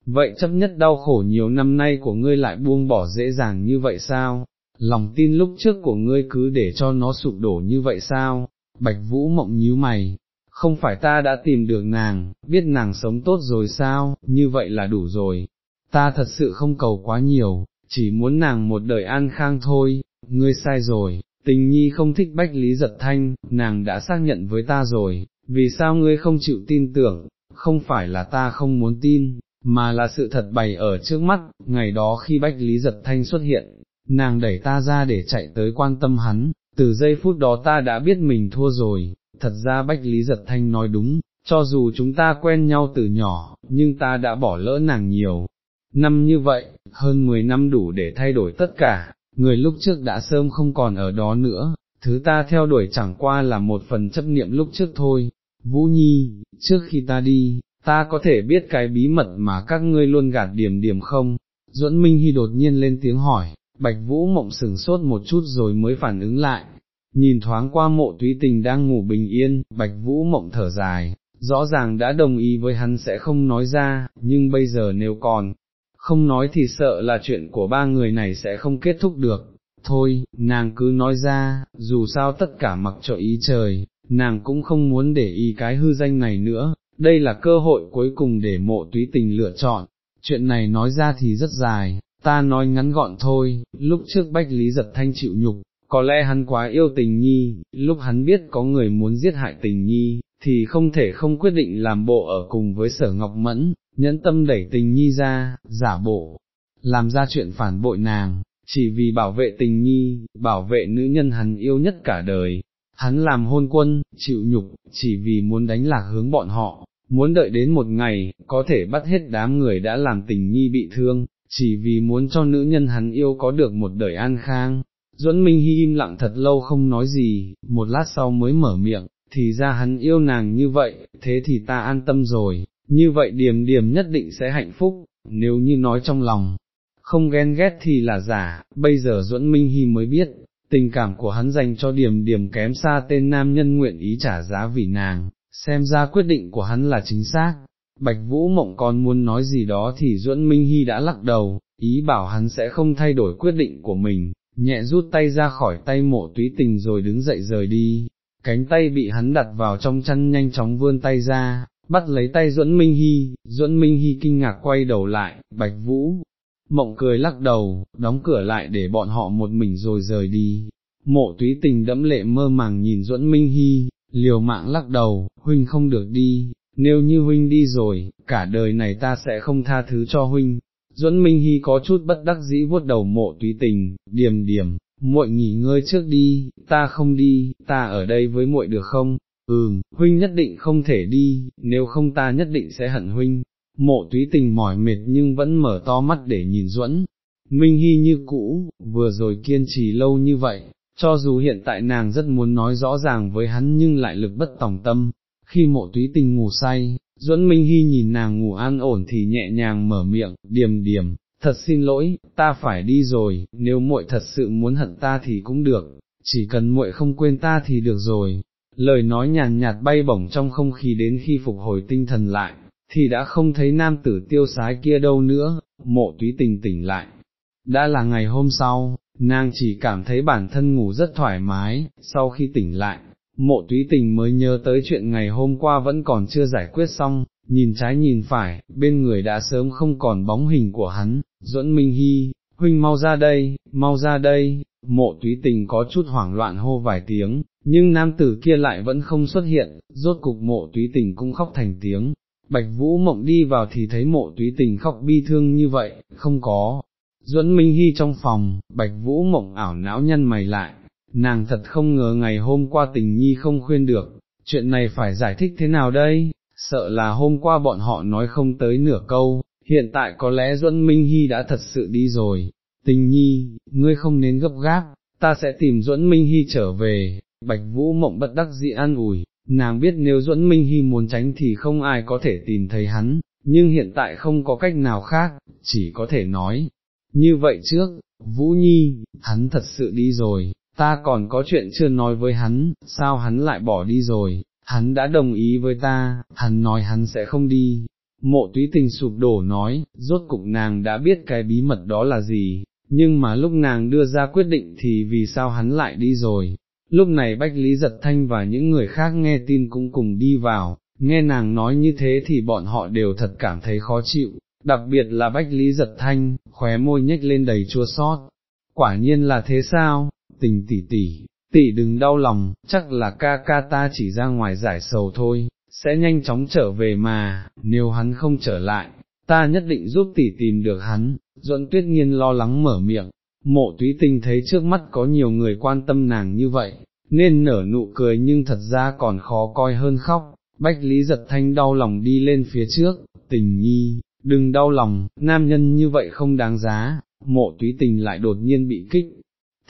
vậy chấp nhất đau khổ nhiều năm nay của ngươi lại buông bỏ dễ dàng như vậy sao, lòng tin lúc trước của ngươi cứ để cho nó sụp đổ như vậy sao, Bạch Vũ Mộng nhíu mày, không phải ta đã tìm được nàng, biết nàng sống tốt rồi sao, như vậy là đủ rồi, ta thật sự không cầu quá nhiều, chỉ muốn nàng một đời an khang thôi, ngươi sai rồi, tình nhi không thích bách lý giật thanh, nàng đã xác nhận với ta rồi, vì sao ngươi không chịu tin tưởng, không phải là ta không muốn tin, mà là sự thật bày ở trước mắt, ngày đó khi bách lý giật thanh xuất hiện, nàng đẩy ta ra để chạy tới quan tâm hắn, từ giây phút đó ta đã biết mình thua rồi, thật ra bách lý giật thanh nói đúng, cho dù chúng ta quen nhau từ nhỏ, nhưng ta đã bỏ lỡ nàng nhiều, Năm như vậy, hơn 10 năm đủ để thay đổi tất cả, người lúc trước đã sớm không còn ở đó nữa, thứ ta theo đuổi chẳng qua là một phần chấp niệm lúc trước thôi. Vũ Nhi, trước khi ta đi, ta có thể biết cái bí mật mà các ngươi luôn gạt điểm điểm không? Duẫn Minh Hy đột nhiên lên tiếng hỏi, Bạch Vũ mộng sừng sốt một chút rồi mới phản ứng lại, nhìn thoáng qua mộ túy tình đang ngủ bình yên, Bạch Vũ mộng thở dài, rõ ràng đã đồng ý với hắn sẽ không nói ra, nhưng bây giờ nếu còn, không nói thì sợ là chuyện của ba người này sẽ không kết thúc được, thôi, nàng cứ nói ra, dù sao tất cả mặc cho ý trời, nàng cũng không muốn để ý cái hư danh này nữa, đây là cơ hội cuối cùng để mộ túy tình lựa chọn, chuyện này nói ra thì rất dài, ta nói ngắn gọn thôi, lúc trước Bách Lý giật thanh chịu nhục, có lẽ hắn quá yêu tình nhi, lúc hắn biết có người muốn giết hại tình nhi, thì không thể không quyết định làm bộ ở cùng với sở ngọc mẫn, nhẫn tâm đẩy tình nhi ra, giả bộ, làm ra chuyện phản bội nàng, chỉ vì bảo vệ tình nhi, bảo vệ nữ nhân hắn yêu nhất cả đời. Hắn làm hôn quân, chịu nhục, chỉ vì muốn đánh lạc hướng bọn họ, muốn đợi đến một ngày, có thể bắt hết đám người đã làm tình nhi bị thương, chỉ vì muốn cho nữ nhân hắn yêu có được một đời an khang. Duẫn Minh Hy im lặng thật lâu không nói gì, một lát sau mới mở miệng, thì ra hắn yêu nàng như vậy, thế thì ta an tâm rồi, như vậy điểm điểm nhất định sẽ hạnh phúc, nếu như nói trong lòng, không ghen ghét thì là giả, bây giờ Duẫn Minh Hy mới biết, tình cảm của hắn dành cho điểm điểm kém xa tên nam nhân nguyện ý trả giá vì nàng, xem ra quyết định của hắn là chính xác. Bạch Vũ Mộng còn muốn nói gì đó thì Duẫn Minh Hy đã lắc đầu, ý bảo hắn sẽ không thay đổi quyết định của mình, nhẹ rút tay ra khỏi tay mộ túy tình rồi đứng dậy rời đi, cánh tay bị hắn đặt vào trong chăn nhanh chóng vươn tay ra, bắt lấy tay Duẫn Minh Hy, Duẫn Minh Hy kinh ngạc quay đầu lại, Bạch Vũ, mộng cười lắc đầu, đóng cửa lại để bọn họ một mình rồi rời đi. Mộ túy tình đẫm lệ mơ màng nhìn Duẫn Minh Hy, liều mạng lắc đầu, huynh không được đi, nếu như huynh đi rồi, cả đời này ta sẽ không tha thứ cho huynh. Duẫn Minh Hy có chút bất đắc dĩ vuốt đầu mộ túy tình, điềm điềm, muội nghỉ ngơi trước đi, ta không đi, ta ở đây với muội được không? Ừm, huynh nhất định không thể đi, nếu không ta nhất định sẽ hận huynh. Mộ túy tình mỏi mệt nhưng vẫn mở to mắt để nhìn duẫn. Minh Hy như cũ, vừa rồi kiên trì lâu như vậy, cho dù hiện tại nàng rất muốn nói rõ ràng với hắn nhưng lại lực bất tòng tâm. Khi mộ túy tình ngủ say, Duẫn Minh Hy nhìn nàng ngủ an ổn thì nhẹ nhàng mở miệng, điềm điềm, thật xin lỗi, ta phải đi rồi, nếu muội thật sự muốn hận ta thì cũng được, chỉ cần muội không quên ta thì được rồi. Lời nói nhàn nhạt bay bổng trong không khí đến khi phục hồi tinh thần lại, thì đã không thấy nam tử tiêu sái kia đâu nữa, mộ túy tình tỉnh lại. Đã là ngày hôm sau, nàng chỉ cảm thấy bản thân ngủ rất thoải mái, sau khi tỉnh lại, mộ túy tình mới nhớ tới chuyện ngày hôm qua vẫn còn chưa giải quyết xong, nhìn trái nhìn phải, bên người đã sớm không còn bóng hình của hắn, duẫn minh hy, huynh mau ra đây, mau ra đây, mộ túy tình có chút hoảng loạn hô vài tiếng, nhưng nam tử kia lại vẫn không xuất hiện, rốt cục mộ túy tình cũng khóc thành tiếng. Bạch Vũ Mộng đi vào thì thấy mộ túy tình khóc bi thương như vậy, không có. Duẫn Minh Hy trong phòng, Bạch Vũ Mộng ảo não nhăn mày lại, nàng thật không ngờ ngày hôm qua tình nhi không khuyên được, chuyện này phải giải thích thế nào đây, sợ là hôm qua bọn họ nói không tới nửa câu, hiện tại có lẽ Duẫn Minh Hy đã thật sự đi rồi, tình nhi, ngươi không nên gấp gáp, ta sẽ tìm Duẫn Minh Hy trở về, Bạch Vũ Mộng bất đắc dĩ an ủi, nàng biết nếu Duẫn Minh Hy muốn tránh thì không ai có thể tìm thấy hắn, nhưng hiện tại không có cách nào khác, chỉ có thể nói, như vậy trước, Vũ Nhi, hắn thật sự đi rồi, ta còn có chuyện chưa nói với hắn, sao hắn lại bỏ đi rồi, hắn đã đồng ý với ta, hắn nói hắn sẽ không đi. Mộ túy tình sụp đổ nói, rốt cục nàng đã biết cái bí mật đó là gì, nhưng mà lúc nàng đưa ra quyết định thì vì sao hắn lại đi rồi. Lúc này Bách Lý Giật Thanh và những người khác nghe tin cũng cùng đi vào, nghe nàng nói như thế thì bọn họ đều thật cảm thấy khó chịu, đặc biệt là Bách Lý Giật Thanh, khóe môi nhếch lên đầy chua sót. Quả nhiên là thế sao, tình tỷ tỷ, tỷ đừng đau lòng, chắc là ca ca ta chỉ ra ngoài giải sầu thôi, sẽ nhanh chóng trở về mà, nếu hắn không trở lại, ta nhất định giúp tỷ tìm được hắn, duẫn tuyết nhiên lo lắng mở miệng, mộ túy tình thấy trước mắt có nhiều người quan tâm nàng như vậy, nên nở nụ cười nhưng thật ra còn khó coi hơn khóc, bách lý giật thanh đau lòng đi lên phía trước, tình nhi, đừng đau lòng, nam nhân như vậy không đáng giá, mộ túy tình lại đột nhiên bị kích,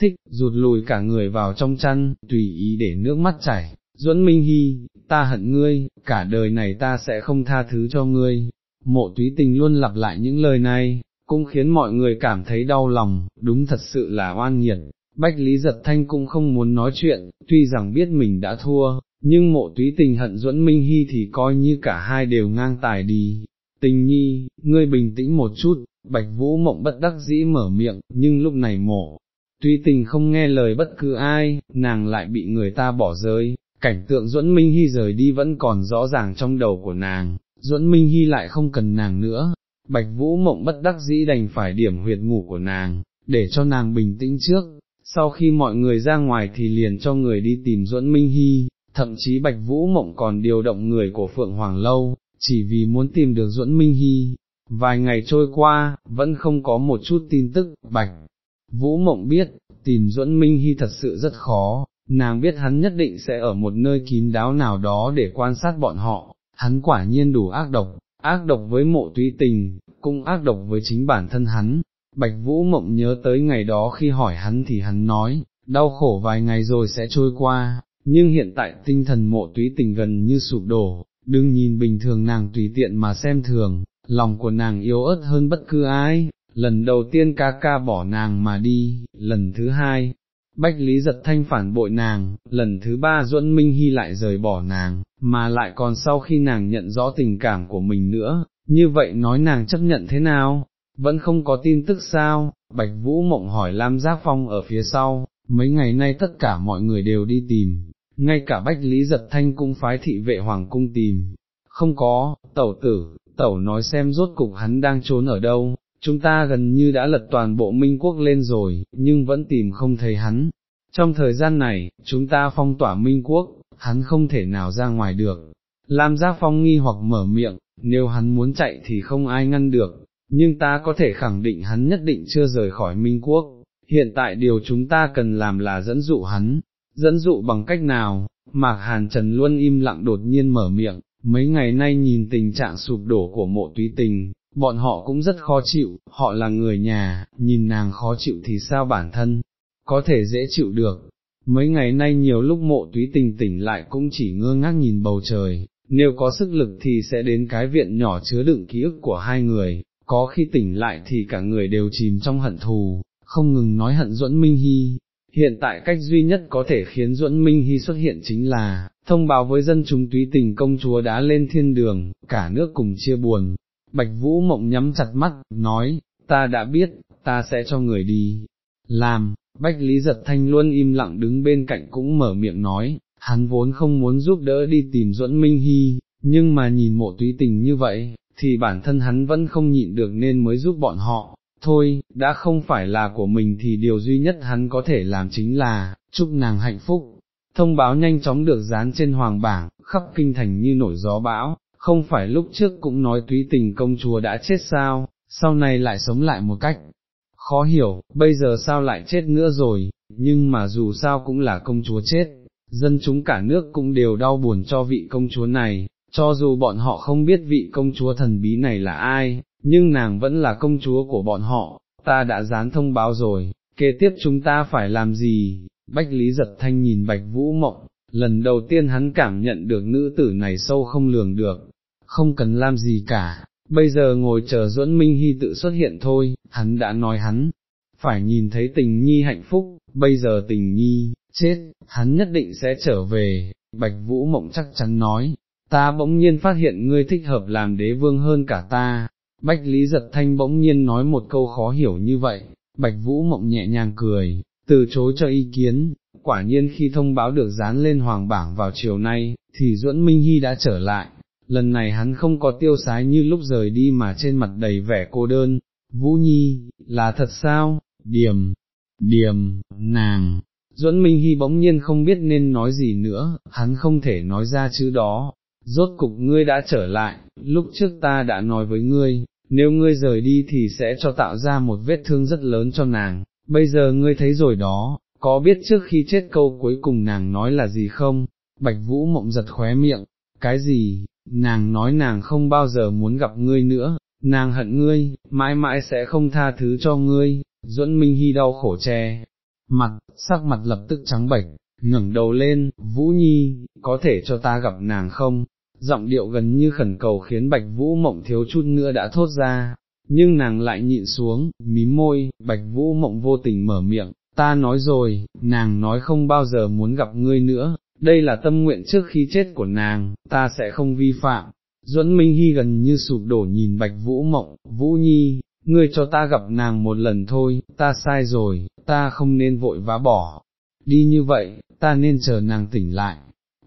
thích, rụt lùi cả người vào trong chăn, tùy ý để nước mắt chảy, duẫn minh hy, ta hận ngươi, cả đời này ta sẽ không tha thứ cho ngươi, mộ túy tình luôn lặp lại những lời này, cũng khiến mọi người cảm thấy đau lòng, đúng thật sự là oan nghiệt. Bách Lý Giật Thanh cũng không muốn nói chuyện, tuy rằng biết mình đã thua, nhưng mộ túy tình hận duẫn Minh Hy thì coi như cả hai đều ngang tài đi. Tình nhi, ngươi bình tĩnh một chút, Bạch Vũ Mộng bất đắc dĩ mở miệng, nhưng lúc này mộ, tuy tình không nghe lời bất cứ ai, nàng lại bị người ta bỏ rơi, cảnh tượng duẫn Minh Hy rời đi vẫn còn rõ ràng trong đầu của nàng, duẫn Minh Hy lại không cần nàng nữa, Bạch Vũ Mộng bất đắc dĩ đành phải điểm huyệt ngủ của nàng, để cho nàng bình tĩnh trước, sau khi mọi người ra ngoài thì liền cho người đi tìm duẫn Minh Hy, thậm chí Bạch Vũ Mộng còn điều động người của Phượng Hoàng Lâu, chỉ vì muốn tìm được duẫn Minh Hy. Vài ngày trôi qua, vẫn không có một chút tin tức, Bạch Vũ Mộng biết, tìm duẫn Minh Hy thật sự rất khó, nàng biết hắn nhất định sẽ ở một nơi kín đáo nào đó để quan sát bọn họ, hắn quả nhiên đủ ác độc, ác độc với mộ túy tình, cũng ác độc với chính bản thân hắn. Bạch Vũ Mộng nhớ tới ngày đó khi hỏi hắn thì hắn nói, đau khổ vài ngày rồi sẽ trôi qua, nhưng hiện tại tinh thần mộ túy tình gần như sụp đổ, đừng nhìn bình thường nàng tùy tiện mà xem thường, lòng của nàng yếu ớt hơn bất cứ ai, lần đầu tiên ca ca bỏ nàng mà đi, lần thứ hai, Bách Lý giật thanh phản bội nàng, lần thứ ba Duẫn Minh Hy lại rời bỏ nàng, mà lại còn sau khi nàng nhận rõ tình cảm của mình nữa, như vậy nói nàng chấp nhận thế nào, vẫn không có tin tức sao, Bạch Vũ Mộng hỏi Lam Giác Phong ở phía sau, mấy ngày nay tất cả mọi người đều đi tìm, ngay cả Bách Lý giật thanh cũng phái thị vệ Hoàng cung tìm, không có, tẩu tử, tẩu nói xem rốt cục hắn đang trốn ở đâu, chúng ta gần như đã lật toàn bộ Minh Quốc lên rồi, nhưng vẫn tìm không thấy hắn. Trong thời gian này, chúng ta phong tỏa Minh Quốc, hắn không thể nào ra ngoài được. Lam Giác Phong nghi hoặc mở miệng, nếu hắn muốn chạy thì không ai ngăn được, nhưng ta có thể khẳng định hắn nhất định chưa rời khỏi Minh Quốc. Hiện tại điều chúng ta cần làm là dẫn dụ hắn, dẫn dụ bằng cách nào, Mạc Hàn Trần luôn im lặng đột nhiên mở miệng, mấy ngày nay nhìn tình trạng sụp đổ của mộ túy tình, bọn họ cũng rất khó chịu, họ là người nhà, nhìn nàng khó chịu thì sao bản thân, có thể dễ chịu được. Mấy ngày nay nhiều lúc mộ túy tình tỉnh lại cũng chỉ ngơ ngác nhìn bầu trời, nếu có sức lực thì sẽ đến cái viện nhỏ chứa đựng ký ức của hai người, có khi tỉnh lại thì cả người đều chìm trong hận thù, không ngừng nói hận Duẫn Minh Hy. Hiện tại cách duy nhất có thể khiến Duẫn Minh Hy xuất hiện chính là, thông báo với dân chúng túy tình công chúa đã lên thiên đường, cả nước cùng chia buồn. Bạch Vũ Mộng nhắm chặt mắt, nói, ta đã biết, ta sẽ cho người đi. Làm, Bách Lý Giật Thanh luôn im lặng đứng bên cạnh cũng mở miệng nói, hắn vốn không muốn giúp đỡ đi tìm Duẫn Minh Hy, nhưng mà nhìn mộ túy tình như vậy, thì bản thân hắn vẫn không nhịn được nên mới giúp bọn họ. Thôi, đã không phải là của mình thì điều duy nhất hắn có thể làm chính là, chúc nàng hạnh phúc. Thông báo nhanh chóng được dán trên hoàng bảng, khắp kinh thành như nổi gió bão, không phải lúc trước cũng nói túy tình công chúa đã chết sao, sau này lại sống lại một cách. Khó hiểu, bây giờ sao lại chết nữa rồi, nhưng mà dù sao cũng là công chúa chết, dân chúng cả nước cũng đều đau buồn cho vị công chúa này, cho dù bọn họ không biết vị công chúa thần bí này là ai, nhưng nàng vẫn là công chúa của bọn họ, ta đã dán thông báo rồi, kế tiếp chúng ta phải làm gì? Bách Lý giật thanh nhìn Bạch Vũ Mộng, lần đầu tiên hắn cảm nhận được nữ tử này sâu không lường được, không cần làm gì cả, bây giờ ngồi chờ Duẫn Minh Hy tự xuất hiện thôi, hắn đã nói hắn, phải nhìn thấy tình nhi hạnh phúc, bây giờ tình nhi, chết, hắn nhất định sẽ trở về, Bạch Vũ Mộng chắc chắn nói, ta bỗng nhiên phát hiện ngươi thích hợp làm đế vương hơn cả ta, Bách Lý Giật Thanh bỗng nhiên nói một câu khó hiểu như vậy, Bạch Vũ Mộng nhẹ nhàng cười, từ chối cho ý kiến, quả nhiên khi thông báo được dán lên hoàng bảng vào chiều nay, thì Duẫn Minh Hy đã trở lại, lần này hắn không có tiêu sái như lúc rời đi mà trên mặt đầy vẻ cô đơn, Vũ Nhi, là thật sao, điềm, điềm, nàng, Duẫn Minh Hy bỗng nhiên không biết nên nói gì nữa, hắn không thể nói ra chữ đó, rốt cục ngươi đã trở lại, lúc trước ta đã nói với ngươi, nếu ngươi rời đi thì sẽ cho tạo ra một vết thương rất lớn cho nàng, bây giờ ngươi thấy rồi đó, có biết trước khi chết câu cuối cùng nàng nói là gì không? Bạch Vũ mộng giật khóe miệng, cái gì, nàng nói nàng không bao giờ muốn gặp ngươi nữa, nàng hận ngươi, mãi mãi sẽ không tha thứ cho ngươi, duẫn minh hy đau khổ che, mặt, sắc mặt lập tức trắng bệch, ngẩng đầu lên, Vũ Nhi, có thể cho ta gặp nàng không? Giọng điệu gần như khẩn cầu khiến Bạch Vũ mộng thiếu chút nữa đã thốt ra, nhưng nàng lại nhịn xuống, mím môi, Bạch Vũ mộng vô tình mở miệng, ta nói rồi, nàng nói không bao giờ muốn gặp ngươi nữa, đây là tâm nguyện trước khi chết của nàng, ta sẽ không vi phạm. Duẫn Minh Hy gần như sụp đổ nhìn Bạch Vũ Mộng, Vũ Nhi, ngươi cho ta gặp nàng một lần thôi, ta sai rồi, ta không nên vội vã bỏ. Đi như vậy, ta nên chờ nàng tỉnh lại.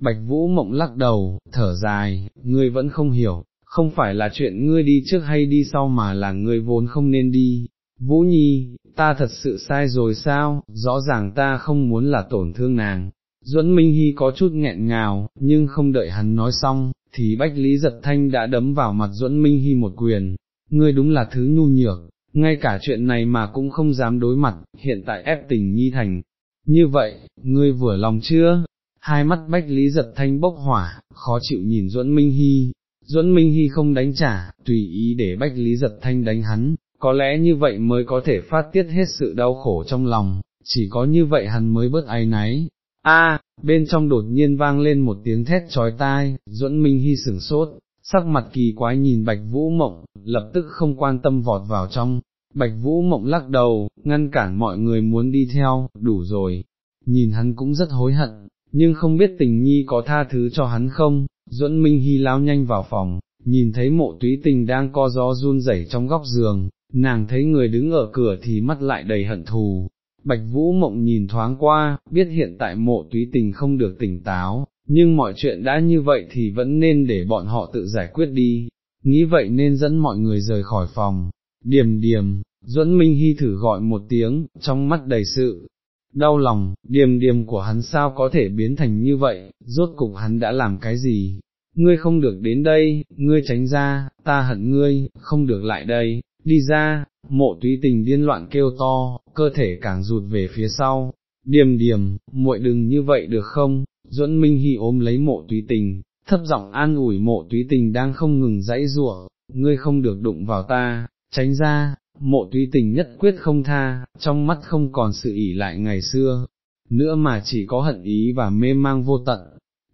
Bạch Vũ Mộng lắc đầu, thở dài, ngươi vẫn không hiểu, không phải là chuyện ngươi đi trước hay đi sau mà là ngươi vốn không nên đi. Vũ Nhi, ta thật sự sai rồi sao, rõ ràng ta không muốn là tổn thương nàng, Duẫn Minh Hy có chút nghẹn ngào, nhưng không đợi hắn nói xong, thì Bách Lý Giật Thanh đã đấm vào mặt Duẫn Minh Hy một quyền, ngươi đúng là thứ nhu nhược, ngay cả chuyện này mà cũng không dám đối mặt, hiện tại ép tình nhi thành. Như vậy, ngươi vừa lòng chưa? Hai mắt Bách Lý Giật Thanh bốc hỏa, khó chịu nhìn Duẫn Minh Hy, Duẫn Minh Hy không đánh trả, tùy ý để Bách Lý Giật Thanh đánh hắn, có lẽ như vậy mới có thể phát tiết hết sự đau khổ trong lòng, chỉ có như vậy hắn mới bớt áy náy, A, bên trong đột nhiên vang lên một tiếng thét trói tai, duẫn minh hy sửng sốt, sắc mặt kỳ quái nhìn bạch vũ mộng, lập tức không quan tâm vọt vào trong, bạch vũ mộng lắc đầu, ngăn cản mọi người muốn đi theo, đủ rồi, nhìn hắn cũng rất hối hận, nhưng không biết tình nhi có tha thứ cho hắn không, duẫn minh hy lao nhanh vào phòng, nhìn thấy mộ túy tình đang co gió run rẩy trong góc giường, nàng thấy người đứng ở cửa thì mắt lại đầy hận thù, Bạch Vũ Mộng nhìn thoáng qua, biết hiện tại mộ túy tình không được tỉnh táo, nhưng mọi chuyện đã như vậy thì vẫn nên để bọn họ tự giải quyết đi, nghĩ vậy nên dẫn mọi người rời khỏi phòng, điềm điềm, Duẫn Minh Hy thử gọi một tiếng, trong mắt đầy sự đau lòng, điềm điềm của hắn sao có thể biến thành như vậy, rốt cục hắn đã làm cái gì, ngươi không được đến đây, ngươi tránh ra, ta hận ngươi, không được lại đây, đi ra, mộ túy tình điên loạn kêu to, cơ thể càng rụt về phía sau, điềm điềm, muội đừng như vậy được không, duẫn minh hy ôm lấy mộ túy tình, thấp giọng an ủi mộ túy tình đang không ngừng dãy rủa, ngươi không được đụng vào ta, tránh ra, mộ túy tình nhất quyết không tha, trong mắt không còn sự ỉ lại ngày xưa, nữa mà chỉ có hận ý và mê mang vô tận,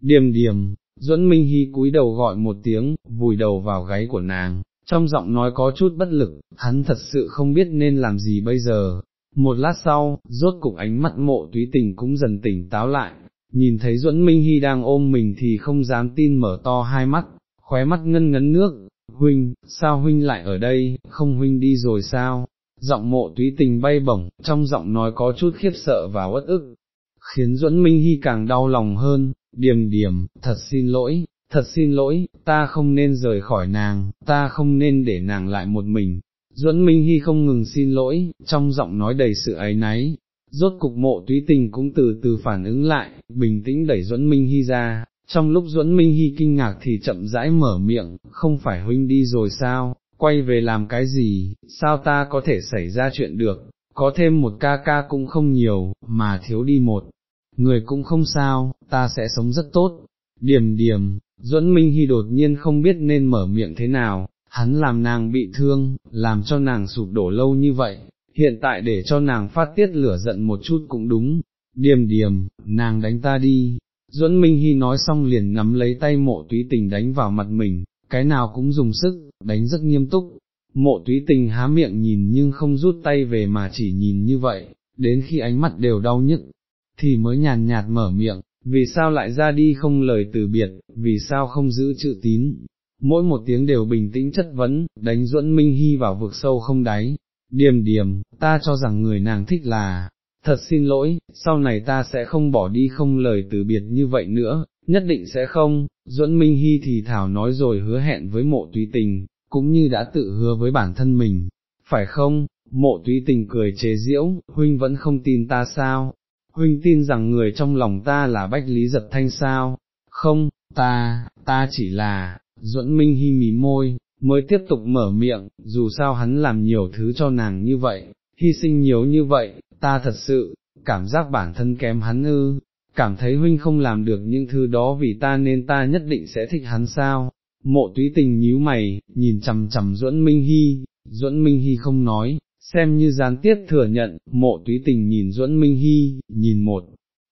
điềm điềm, Duẫn Minh Hy cúi đầu gọi một tiếng, vùi đầu vào gáy của nàng, trong giọng nói có chút bất lực, hắn thật sự không biết nên làm gì bây giờ. Một lát sau, rốt cục ánh mắt mộ túy tình cũng dần tỉnh táo lại, nhìn thấy Duẫn Minh Hy đang ôm mình thì không dám tin mở to hai mắt, khóe mắt ngân ngấn nước, huynh, sao huynh lại ở đây, không huynh đi rồi sao? Giọng mộ túy tình bay bổng, trong giọng nói có chút khiếp sợ và uất ức, khiến Duẫn Minh Hy càng đau lòng hơn, điềm điềm, thật xin lỗi, thật xin lỗi, ta không nên rời khỏi nàng, ta không nên để nàng lại một mình. Duẫn Minh Hy không ngừng xin lỗi, trong giọng nói đầy sự ấy náy, rốt cục mộ túy tình cũng từ từ phản ứng lại, bình tĩnh đẩy Duẫn Minh Hy ra, trong lúc Duẫn Minh Hy kinh ngạc thì chậm rãi mở miệng, không phải huynh đi rồi sao, quay về làm cái gì, sao ta có thể xảy ra chuyện được, có thêm một ca ca cũng không nhiều, mà thiếu đi một, người cũng không sao, ta sẽ sống rất tốt. Điểm điểm. Duẫn Minh Hy đột nhiên không biết nên mở miệng thế nào, hắn làm nàng bị thương, làm cho nàng sụp đổ lâu như vậy, hiện tại để cho nàng phát tiết lửa giận một chút cũng đúng, điềm điềm, nàng đánh ta đi, Duẫn Minh Hy nói xong liền nắm lấy tay mộ túy tình đánh vào mặt mình, cái nào cũng dùng sức, đánh rất nghiêm túc, mộ túy tình há miệng nhìn nhưng không rút tay về mà chỉ nhìn như vậy, đến khi ánh mắt đều đau nhức, thì mới nhàn nhạt mở miệng, vì sao lại ra đi không lời từ biệt, vì sao không giữ chữ tín, mỗi một tiếng đều bình tĩnh chất vấn, đánh Duẫn Minh Hy vào vực sâu không đáy, điềm điềm, ta cho rằng người nàng thích là, thật xin lỗi, sau này ta sẽ không bỏ đi không lời từ biệt như vậy nữa, nhất định sẽ không, Duẫn Minh Hy thì thảo nói rồi hứa hẹn với mộ tùy tình, cũng như đã tự hứa với bản thân mình, phải không, mộ túy tình cười chế diễu, huynh vẫn không tin ta sao, huynh tin rằng người trong lòng ta là bách lý giật thanh sao, không, ta, ta chỉ là, Duẫn Minh Hy mí môi, mới tiếp tục mở miệng, dù sao hắn làm nhiều thứ cho nàng như vậy, hy sinh nhiều như vậy, ta thật sự, cảm giác bản thân kém hắn ư, cảm thấy huynh không làm được những thứ đó vì ta nên ta nhất định sẽ thích hắn sao, mộ túy tình nhíu mày, nhìn chầm chầm duẫn minh hy, duẫn minh hy không nói, xem như gián tiếp thừa nhận, mộ túy tình nhìn duẫn minh hy, nhìn một,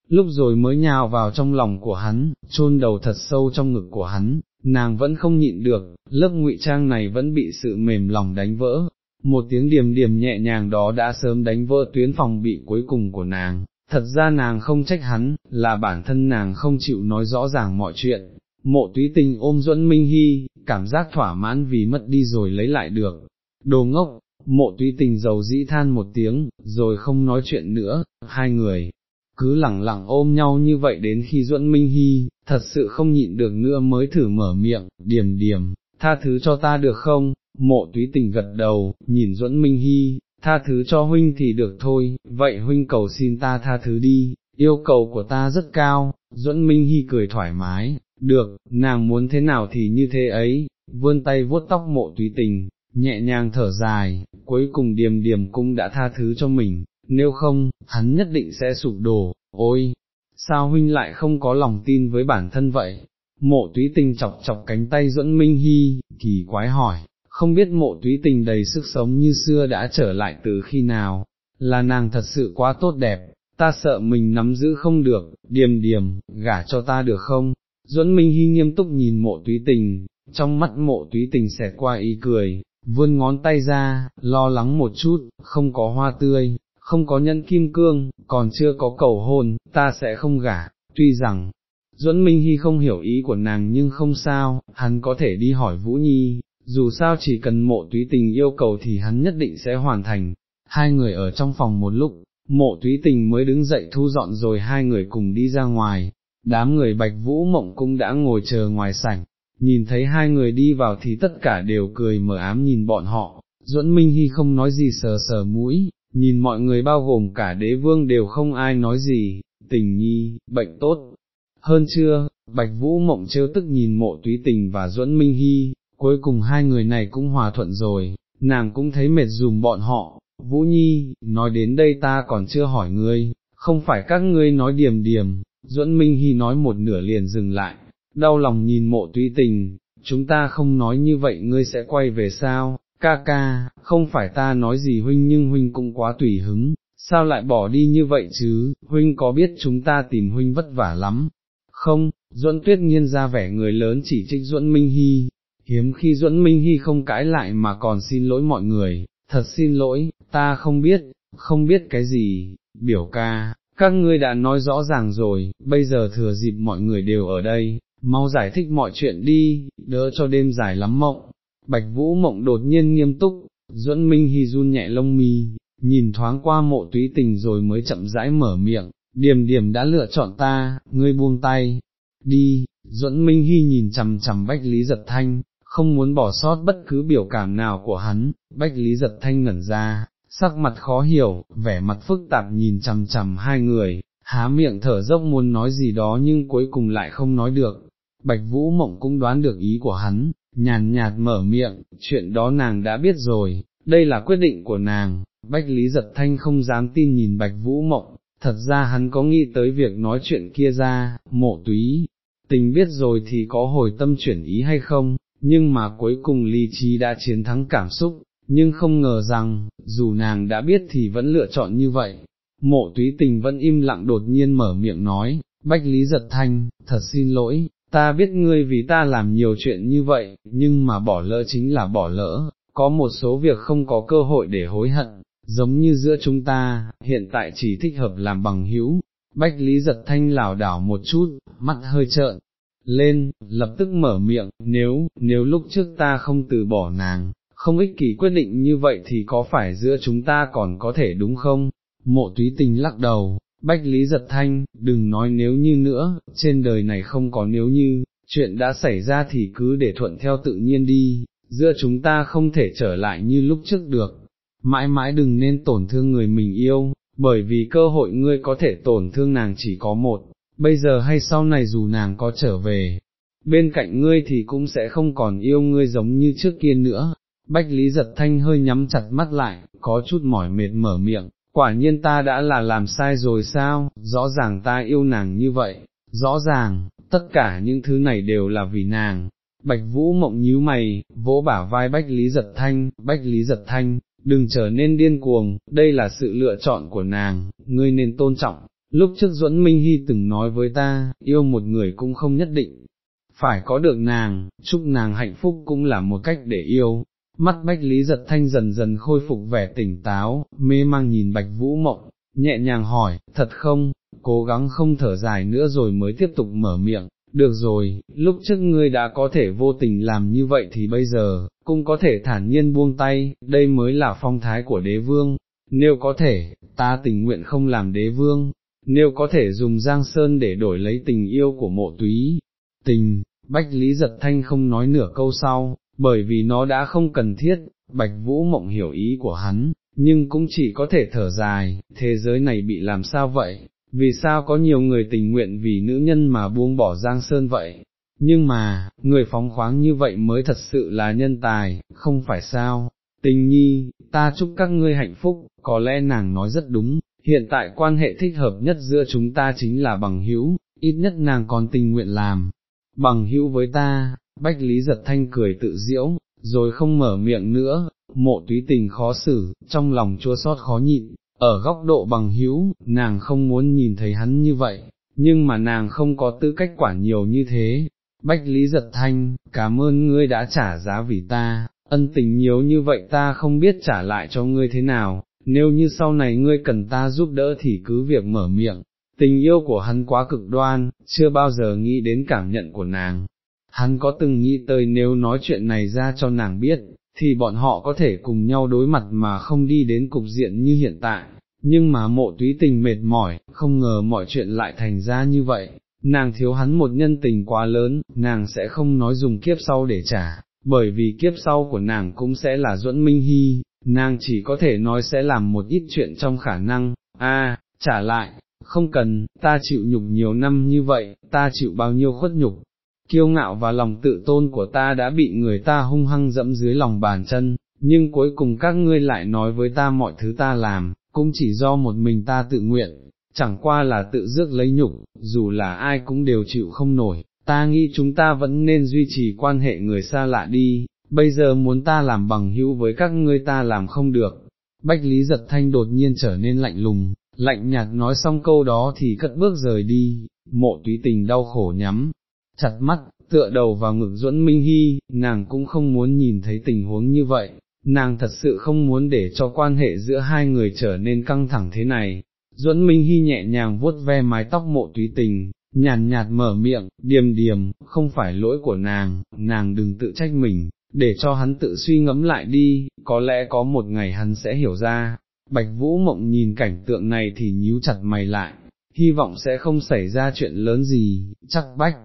lúc rồi mới nhào vào trong lòng của hắn, chôn đầu thật sâu trong ngực của hắn, nàng vẫn không nhịn được, lớp ngụy trang này vẫn bị sự mềm lòng đánh vỡ, một tiếng điềm điềm nhẹ nhàng đó đã sớm đánh vỡ tuyến phòng bị cuối cùng của nàng, thật ra nàng không trách hắn, là bản thân nàng không chịu nói rõ ràng mọi chuyện. Mộ túy tình ôm duẫn minh hy, cảm giác thỏa mãn vì mất đi rồi lấy lại được. Đồ ngốc, mộ tuy tình giàu dĩ than một tiếng, rồi không nói chuyện nữa, hai người, cứ lẳng lặng ôm nhau như vậy đến khi duẫn minh hy, thật sự không nhịn được nữa mới thử mở miệng, Điểm điểm, tha thứ cho ta được không, mộ túy tình gật đầu, nhìn duẫn minh hy, tha thứ cho huynh thì được thôi, vậy huynh cầu xin ta tha thứ đi, yêu cầu của ta rất cao, duẫn minh hy cười thoải mái, được, nàng muốn thế nào thì như thế ấy, vươn tay vuốt tóc mộ túy tình, nhẹ nhàng thở dài, cuối cùng điềm điềm cũng đã tha thứ cho mình, nếu không, hắn nhất định sẽ sụp đổ, ôi, sao huynh lại không có lòng tin với bản thân vậy? Mộ túy tình chọc chọc cánh tay duẫn minh hy, kỳ quái hỏi, không biết mộ túy tình đầy sức sống như xưa đã trở lại từ khi nào, là nàng thật sự quá tốt đẹp, ta sợ mình nắm giữ không được, điềm điềm, gả cho ta được không? Duẫn Minh Hy nghiêm túc nhìn mộ túy tình, trong mắt mộ túy tình xẹt qua ý cười, vươn ngón tay ra, lo lắng một chút, không có hoa tươi, không có nhân kim cương, còn chưa có cầu hôn, ta sẽ không gả, tuy rằng, Duẫn Minh Hy không hiểu ý của nàng nhưng không sao, hắn có thể đi hỏi Vũ Nhi, dù sao chỉ cần mộ túy tình yêu cầu thì hắn nhất định sẽ hoàn thành, hai người ở trong phòng một lúc, mộ túy tình mới đứng dậy thu dọn rồi hai người cùng đi ra ngoài, đám người bạch vũ mộng cũng đã ngồi chờ ngoài sảnh, nhìn thấy hai người đi vào thì tất cả đều cười mở ám nhìn bọn họ, duẫn minh hy không nói gì sờ sờ mũi, nhìn mọi người bao gồm cả đế vương đều không ai nói gì, tình nhi, bệnh tốt, hơn chưa, bạch vũ mộng trêu tức nhìn mộ túy tình và duẫn minh hy, cuối cùng hai người này cũng hòa thuận rồi, nàng cũng thấy mệt dùm bọn họ, Vũ Nhi, nói đến đây ta còn chưa hỏi ngươi, không phải các ngươi nói điềm điềm, Duẫn Minh Hy nói một nửa liền dừng lại, đau lòng nhìn mộ túy tình, chúng ta không nói như vậy ngươi sẽ quay về sao, ca ca, không phải ta nói gì huynh nhưng huynh cũng quá tùy hứng, sao lại bỏ đi như vậy chứ, huynh có biết chúng ta tìm huynh vất vả lắm, không, Duẫn Tuyết Nhiên ra vẻ người lớn chỉ trích Duẫn Minh Hy, hiếm khi Duẫn Minh Hy không cãi lại mà còn xin lỗi mọi người, thật xin lỗi, ta không biết, không biết cái gì, biểu ca, các ngươi đã nói rõ ràng rồi, bây giờ thừa dịp mọi người đều ở đây, mau giải thích mọi chuyện đi, đỡ cho đêm dài lắm mộng. Bạch Vũ mộng đột nhiên nghiêm túc, Duẫn Minh Hy run nhẹ lông mi, nhìn thoáng qua mộ túy tình rồi mới chậm rãi mở miệng, điểm điểm đã lựa chọn ta, ngươi buông tay, đi, Duẫn Minh Hy nhìn chằm chằm Bách Lý Giật Thanh, không muốn bỏ sót bất cứ biểu cảm nào của hắn, Bách Lý Giật Thanh ngẩn ra, sắc mặt khó hiểu, vẻ mặt phức tạp nhìn chằm chằm hai người, há miệng thở dốc muốn nói gì đó nhưng cuối cùng lại không nói được. Bạch Vũ Mộng cũng đoán được ý của hắn, nhàn nhạt mở miệng, chuyện đó nàng đã biết rồi, đây là quyết định của nàng, Bách Lý Giật Thanh không dám tin nhìn Bạch Vũ Mộng, thật ra hắn có nghĩ tới việc nói chuyện kia ra, mộ túy, tình biết rồi thì có hồi tâm chuyển ý hay không, nhưng mà cuối cùng lý trí đã chiến thắng cảm xúc, nhưng không ngờ rằng, dù nàng đã biết thì vẫn lựa chọn như vậy. Mộ túy tình vẫn im lặng đột nhiên mở miệng nói, Bách Lý Giật Thanh, thật xin lỗi, ta biết ngươi vì ta làm nhiều chuyện như vậy, nhưng mà bỏ lỡ chính là bỏ lỡ, có một số việc không có cơ hội để hối hận, giống như giữa chúng ta, hiện tại chỉ thích hợp làm bằng hữu. Bách Lý giật thanh lảo đảo một chút, mắt hơi trợn, lên, lập tức mở miệng, nếu, nếu lúc trước ta không từ bỏ nàng, không ích kỷ quyết định như vậy thì có phải giữa chúng ta còn có thể đúng không? Mộ túy tình lắc đầu, Bách Lý giật thanh, đừng nói nếu như nữa, trên đời này không có nếu như, chuyện đã xảy ra thì cứ để thuận theo tự nhiên đi, giữa chúng ta không thể trở lại như lúc trước được, mãi mãi đừng nên tổn thương người mình yêu, bởi vì cơ hội ngươi có thể tổn thương nàng chỉ có một, bây giờ hay sau này dù nàng có trở về, bên cạnh ngươi thì cũng sẽ không còn yêu ngươi giống như trước kia nữa. Bách Lý giật thanh hơi nhắm chặt mắt lại, có chút mỏi mệt mở miệng, quả nhiên ta đã là làm sai rồi sao, rõ ràng ta yêu nàng như vậy, rõ ràng, tất cả những thứ này đều là vì nàng. Bạch Vũ mộng nhíu mày, vỗ bả vai Bách Lý giật thanh, Bách Lý giật thanh, đừng trở nên điên cuồng, đây là sự lựa chọn của nàng, ngươi nên tôn trọng. Lúc trước Duẫn Minh Hy từng nói với ta, yêu một người cũng không nhất định, phải có được nàng, chúc nàng hạnh phúc cũng là một cách để yêu. Mắt Bách Lý giật thanh dần dần khôi phục vẻ tỉnh táo, mê mang nhìn Bạch Vũ Mộng, nhẹ nhàng hỏi, thật không, cố gắng không thở dài nữa rồi mới tiếp tục mở miệng, được rồi, lúc trước ngươi đã có thể vô tình làm như vậy thì bây giờ, cũng có thể thản nhiên buông tay, đây mới là phong thái của đế vương, nếu có thể, ta tình nguyện không làm đế vương, nếu có thể dùng giang sơn để đổi lấy tình yêu của mộ túy, tình, bách lý giật thanh không nói nửa câu sau, bởi vì nó đã không cần thiết, bạch vũ mộng hiểu ý của hắn, nhưng cũng chỉ có thể thở dài, thế giới này bị làm sao vậy, vì sao có nhiều người tình nguyện vì nữ nhân mà buông bỏ giang sơn vậy, nhưng mà, người phóng khoáng như vậy mới thật sự là nhân tài, không phải sao, tình nhi, ta chúc các ngươi hạnh phúc, có lẽ nàng nói rất đúng, hiện tại quan hệ thích hợp nhất giữa chúng ta chính là bằng hữu, ít nhất nàng còn tình nguyện làm, bằng hữu với ta, Bách Lý giật thanh cười tự diễu, rồi không mở miệng nữa, mộ túy tình khó xử, trong lòng chua xót khó nhịn, ở góc độ bằng hữu, nàng không muốn nhìn thấy hắn như vậy, nhưng mà nàng không có tư cách quản nhiều như thế. Bách Lý giật thanh, cảm ơn ngươi đã trả giá vì ta, ân tình nhiều như vậy ta không biết trả lại cho ngươi thế nào, nếu như sau này ngươi cần ta giúp đỡ thì cứ việc mở miệng, tình yêu của hắn quá cực đoan, chưa bao giờ nghĩ đến cảm nhận của nàng. Hắn có từng nghĩ tới nếu nói chuyện này ra cho nàng biết, thì bọn họ có thể cùng nhau đối mặt mà không đi đến cục diện như hiện tại, nhưng mà mộ túy tình mệt mỏi, không ngờ mọi chuyện lại thành ra như vậy, nàng thiếu hắn một nhân tình quá lớn, nàng sẽ không nói dùng kiếp sau để trả, bởi vì kiếp sau của nàng cũng sẽ là duẫn minh hy, nàng chỉ có thể nói sẽ làm một ít chuyện trong khả năng, a trả lại, không cần, ta chịu nhục nhiều năm như vậy, ta chịu bao nhiêu khuất nhục, kiêu ngạo và lòng tự tôn của ta đã bị người ta hung hăng dẫm dưới lòng bàn chân, nhưng cuối cùng các ngươi lại nói với ta mọi thứ ta làm, cũng chỉ do một mình ta tự nguyện, chẳng qua là tự dước lấy nhục, dù là ai cũng đều chịu không nổi, ta nghĩ chúng ta vẫn nên duy trì quan hệ người xa lạ đi, bây giờ muốn ta làm bằng hữu với các ngươi ta làm không được. Bách Lý giật thanh đột nhiên trở nên lạnh lùng, lạnh nhạt nói xong câu đó thì cất bước rời đi, mộ túy tình đau khổ nhắm, chặt mắt, tựa đầu vào ngực duẫn minh hy, nàng cũng không muốn nhìn thấy tình huống như vậy, nàng thật sự không muốn để cho quan hệ giữa hai người trở nên căng thẳng thế này. Duẫn Minh Hy nhẹ nhàng vuốt ve mái tóc mộ túy tình, nhàn nhạt mở miệng, điềm điềm, không phải lỗi của nàng, nàng đừng tự trách mình, để cho hắn tự suy ngẫm lại đi, có lẽ có một ngày hắn sẽ hiểu ra. Bạch Vũ Mộng nhìn cảnh tượng này thì nhíu chặt mày lại, hy vọng sẽ không xảy ra chuyện lớn gì, chắc bách.